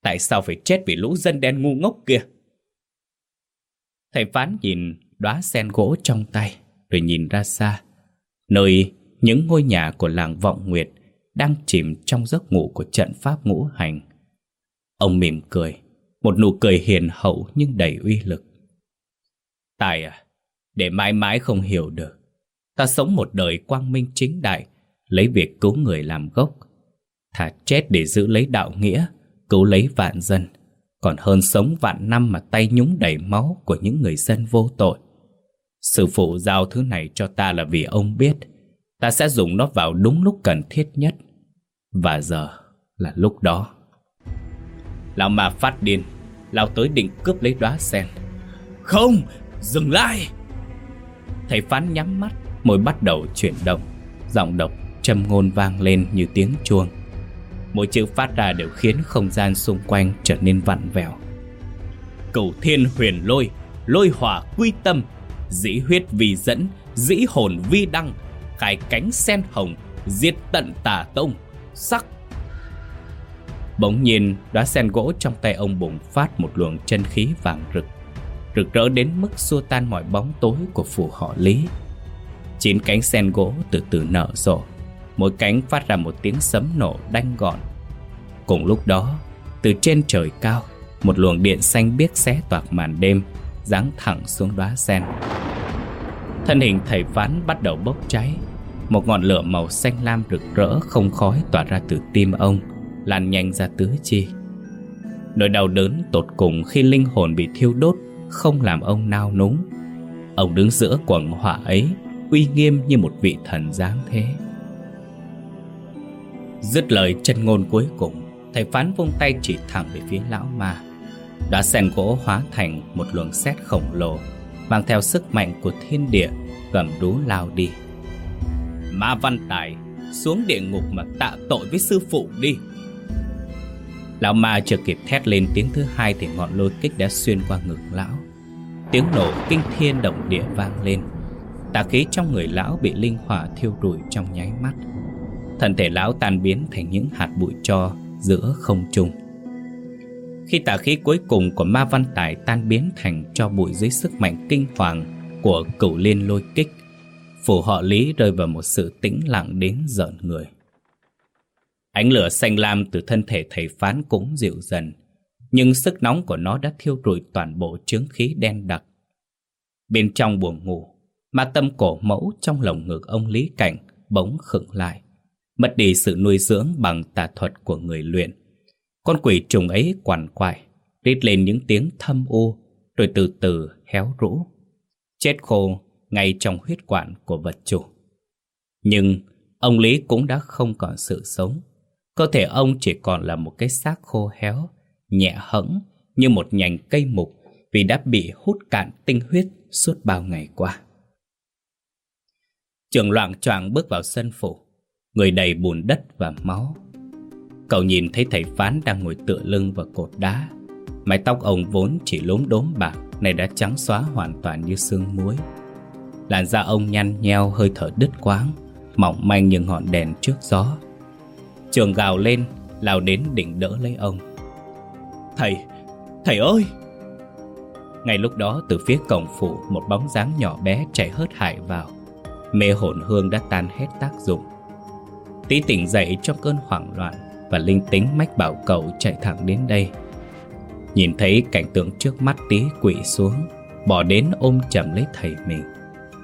S1: Tại sao phải chết vì lũ dân đen ngu ngốc kia? Thầy phán nhìn đóa sen gỗ trong tay rồi nhìn ra xa, nơi những ngôi nhà của làng Vọng Nguyệt đang chìm trong giấc ngủ của trận pháp ngũ hành. Ông mỉm cười, một nụ cười hiền hậu nhưng đầy uy lực. Tài à, để mãi mãi không hiểu được, ta sống một đời quang minh chính đại, lấy việc cứu người làm gốc. Thà chết để giữ lấy đạo nghĩa, cứu lấy vạn dân, còn hơn sống vạn năm mà tay nhúng đầy máu của những người dân vô tội. Sư phụ giao thứ này cho ta là vì ông biết ta sẽ dùng nó vào đúng lúc cần thiết nhất. Và giờ là lúc đó. Lão mà phát điên, lao tới định cướp lấy đóa sen. Không, dừng lại! Thầy phán nhắm mắt, môi bắt đầu chuyển động. Giọng độc châm ngôn vang lên như tiếng chuông. Mỗi chữ phát ra đều khiến không gian xung quanh trở nên vặn vẹo. Cầu thiên huyền lôi, lôi hỏa quy tâm, dĩ huyết vì dẫn, dĩ hồn vi đăng, khai cánh sen hồng, diệt tận tà tông, sắc. Bỗng nhiên, đóa sen gỗ trong tay ông bùng phát một luồng chân khí vàng rực, rực rỡ đến mức xua tan mọi bóng tối của phủ họ Lý. Chín cánh sen gỗ từ từ nở rộ, mỗi cánh phát ra một tiếng sấm nổ đanh gọn. Cùng lúc đó, từ trên trời cao, một luồng điện xanh biếc xé toạc màn đêm, giáng thẳng xuống đóa sen. Thân hình thầy phán bắt đầu bốc cháy Một ngọn lửa màu xanh lam rực rỡ không khói tỏa ra từ tim ông Lan nhanh ra tứ chi Nỗi đau đớn tột cùng khi linh hồn bị thiêu đốt Không làm ông nao núng Ông đứng giữa quần hỏa ấy Uy nghiêm như một vị thần dáng thế Dứt lời chân ngôn cuối cùng, Thầy phán vung tay chỉ thẳng về phía lão ma Đã sen gỗ hóa thành một luồng sét khổng lồ, mang theo sức mạnh của thiên địa, gầm đú lao đi. Ma Văn Tài, xuống địa ngục mà tạ tội với sư phụ đi. Lão ma chưa kịp thét lên tiếng thứ hai thì ngọn lôi kích đã xuyên qua ngực lão. Tiếng nổ kinh thiên động địa vang lên. Tà khí trong người lão bị linh hỏa thiêu rụi trong nháy mắt. Thân thể lão tan biến thành những hạt bụi cho giữa không trung. Khi tà khí cuối cùng của ma văn tài tan biến thành cho bụi dưới sức mạnh kinh hoàng của cửu liên lôi kích, phủ họ lý rơi vào một sự tĩnh lặng đến giận người. Ánh lửa xanh lam từ thân thể thầy phán cũng dịu dần, nhưng sức nóng của nó đã thiêu rụi toàn bộ chướng khí đen đặc. Bên trong buồng ngủ, ma tâm cổ mẫu trong lồng ngực ông Lý Cảnh bỗng khựng lại, mất đi sự nuôi dưỡng bằng tà thuật của người luyện. Con quỷ trùng ấy quằn quại, rít lên những tiếng thâm u, rồi từ từ héo rũ. Chết khô ngay trong huyết quản của vật chủ. Nhưng ông Lý cũng đã không còn sự sống. Cơ thể ông chỉ còn là một cái xác khô héo, nhẹ hẫng như một nhành cây mục vì đã bị hút cạn tinh huyết suốt bao ngày qua. Trường loạn choạng bước vào sân phủ, người đầy bùn đất và máu. Cậu nhìn thấy thầy phán đang ngồi tựa lưng vào cột đá. Mái tóc ông vốn chỉ lốm đốm bạc Này đã trắng xóa hoàn toàn như sương muối. Làn da ông nhăn nheo hơi thở đứt quáng Mỏng manh như ngọn đèn trước gió. Trường gào lên Lao đến định đỡ lấy ông. Thầy, thầy ơi! Ngay lúc đó từ phía cổng phủ Một bóng dáng nhỏ bé chạy hớt hải vào. Mê hồn hương đã tan hết tác dụng. Tí tỉnh dậy trong cơn hoảng loạn và linh tính mách bảo cậu chạy thẳng đến đây. Nhìn thấy cảnh tượng trước mắt tí quỵ xuống, Bỏ đến ôm chầm lấy thầy mình.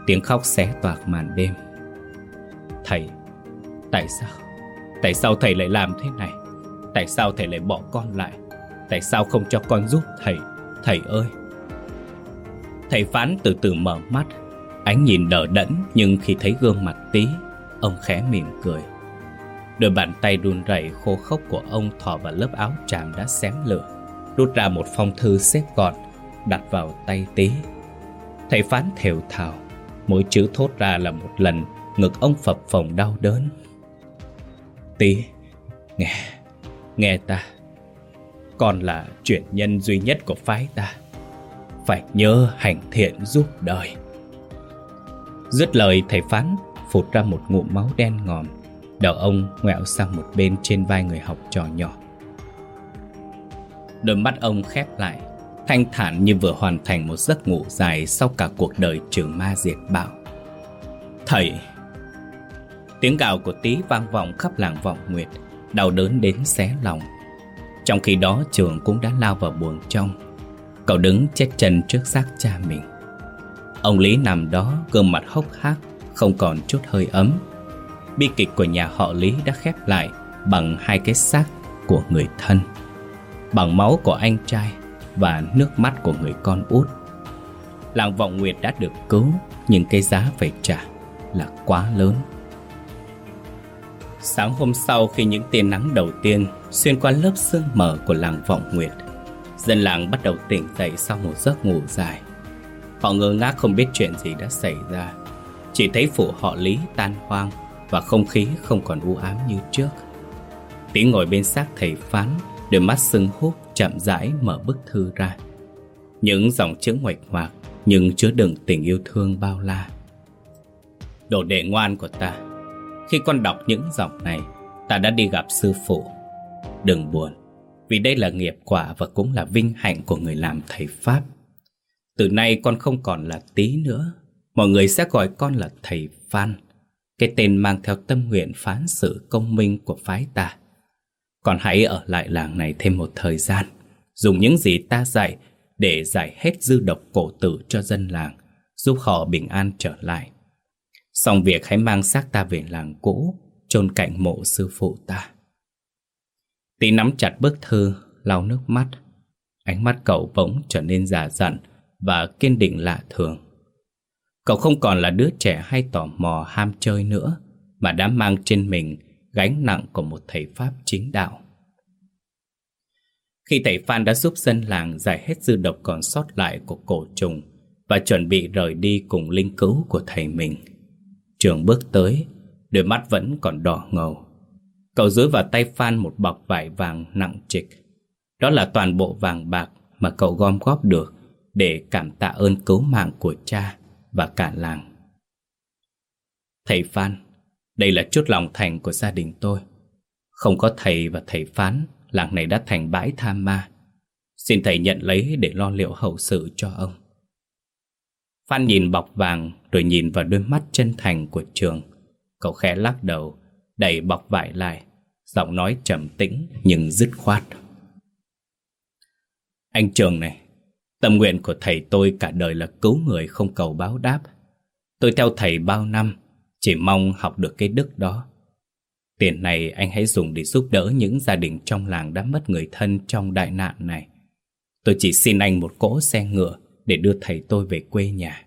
S1: Tiếng khóc xé toạc màn đêm. Thầy, Tại sao? Tại sao thầy lại làm thế này? Tại sao thầy lại bỏ con lại? Tại sao không cho con giúp thầy? Thầy ơi! Thầy phán từ từ mở mắt. Ánh nhìn đờ đẫn Nhưng khi thấy gương mặt tí, Ông khẽ mỉm cười. Đôi bàn tay run rẩy khô khốc của ông thò vào lớp áo tràm đã xém lửa, Rút ra một phong thư xếp gọn, Đặt vào tay tí Thầy phán thều thào, Mỗi chữ thốt ra là một lần, Ngực ông phập phồng đau đớn. Tí Nghe Nghe ta, Con là chuyển nhân duy nhất của phái ta, Phải nhớ hành thiện giúp đời. Dứt lời, thầy phán Phụt ra một ngụm máu đen ngòm. Đầu ông ngoẹo sang một bên trên vai người học trò nhỏ. Đôi mắt ông khép lại, Thanh thản như vừa hoàn thành một giấc ngủ dài Sau cả cuộc đời trường ma diệt bạo. Thầy, Tiếng gào của tí vang vọng khắp làng vọng nguyệt, Đau đớn đến xé lòng. Trong khi đó trường cũng đã lao vào buồng trong. Cậu đứng chết chân trước xác cha mình. Ông Lý nằm đó, gương mặt hốc hác, Không còn chút hơi ấm. Bi kịch của nhà họ Lý đã khép lại Bằng hai cái xác của người thân, Bằng máu của anh trai Và nước mắt của người con út. Làng Vọng Nguyệt đã được cứu, Nhưng cái giá phải trả là quá lớn. Sáng hôm sau khi những tia nắng đầu tiên Xuyên qua lớp sương mờ của làng Vọng Nguyệt, Dân làng bắt đầu tỉnh dậy sau một giấc ngủ dài. Họ ngơ ngác không biết chuyện gì đã xảy ra, Chỉ thấy phủ họ Lý tan hoang. Và không khí không còn u ám như trước. Tí ngồi bên xác thầy phán, Đôi mắt sưng húp chậm rãi mở bức thư ra. Những dòng chữ ngoạch ngoạc, Nhưng chứa đựng tình yêu thương bao la. Đồ đệ ngoan của ta, Khi con đọc những dòng này, Ta đã đi gặp sư phụ. Đừng buồn, Vì đây là nghiệp quả và cũng là vinh hạnh của người làm thầy Pháp. Từ nay con không còn là tí nữa, Mọi người sẽ gọi con là thầy Phan. Cái tên mang theo tâm nguyện phán xử công minh của phái ta. Còn hãy ở lại làng này thêm một thời gian, Dùng những gì ta dạy Để giải hết dư độc cổ tử cho dân làng, Giúp họ bình an trở lại. Xong việc hãy mang xác ta về làng cũ, chôn cạnh mộ sư phụ ta. Tí nắm chặt bức thư, lau nước mắt. Ánh mắt cậu bỗng trở nên già dặn và kiên định lạ thường. Cậu không còn là đứa trẻ hay tò mò ham chơi nữa, mà đã mang trên mình gánh nặng của một thầy Pháp chính đạo. Khi thầy Phan đã giúp dân làng giải hết dư độc còn sót lại của cổ trùng và chuẩn bị rời đi cùng linh cứu của thầy mình, trường bước tới, đôi mắt vẫn còn đỏ ngầu. Cậu dưới vào tay Phan một bọc vải vàng nặng trịch. Đó là toàn bộ vàng bạc mà cậu gom góp được để cảm tạ ơn cứu mạng của cha và cả làng. Thầy Phan, đây là chút lòng thành của gia đình tôi. Không có thầy và thầy Phán, làng này đã thành bãi tham ma. Xin thầy nhận lấy để lo liệu hậu sự cho ông. Phan nhìn bọc vàng rồi nhìn vào đôi mắt chân thành của trường. Cậu khẽ lắc đầu, đẩy bọc vải lại, giọng nói trầm tĩnh nhưng dứt khoát. Anh Trường này, Tâm nguyện của thầy tôi cả đời là cứu người không cầu báo đáp. Tôi theo thầy bao năm, chỉ mong học được cái đức đó. Tiền này anh hãy dùng để giúp đỡ những gia đình trong làng đã mất người thân trong đại nạn này. Tôi chỉ xin anh một cỗ xe ngựa để đưa thầy tôi về quê nhà.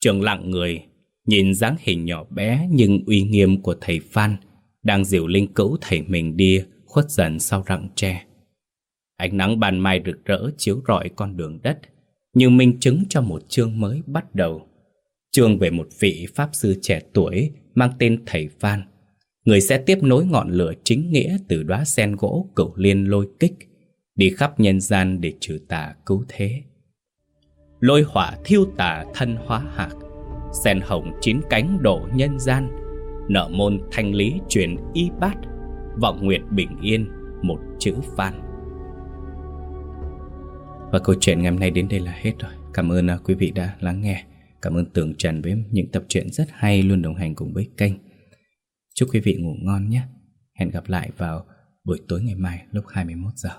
S1: Trường lặng người, nhìn dáng hình nhỏ bé nhưng uy nghiêm của thầy Phan đang dìu linh cữu thầy mình đi khuất dần sau rặng tre. Ánh nắng ban mai rực rỡ chiếu rọi con đường đất, Như minh chứng cho một chương mới bắt đầu. Chương về một vị Pháp sư trẻ tuổi Mang tên Thầy Phan. Người sẽ tiếp nối ngọn lửa chính nghĩa Từ đóa sen gỗ cửu liên lôi kích, Đi khắp nhân gian để trừ tà cứu thế. Lôi hỏa thiêu tà thân hóa hạc, Sen hồng chín cánh độ nhân gian. Nợ môn thanh lý truyền y bát, Vọng nguyệt bình yên, một chữ phan và câu chuyện ngày hôm nay đến đây là hết rồi. Cảm ơn à, quý vị đã lắng nghe. Cảm ơn Tường Trần với những tập truyện rất hay luôn đồng hành cùng với kênh. Chúc quý vị ngủ ngon nhé. Hẹn gặp lại vào buổi tối ngày mai lúc 21 giờ.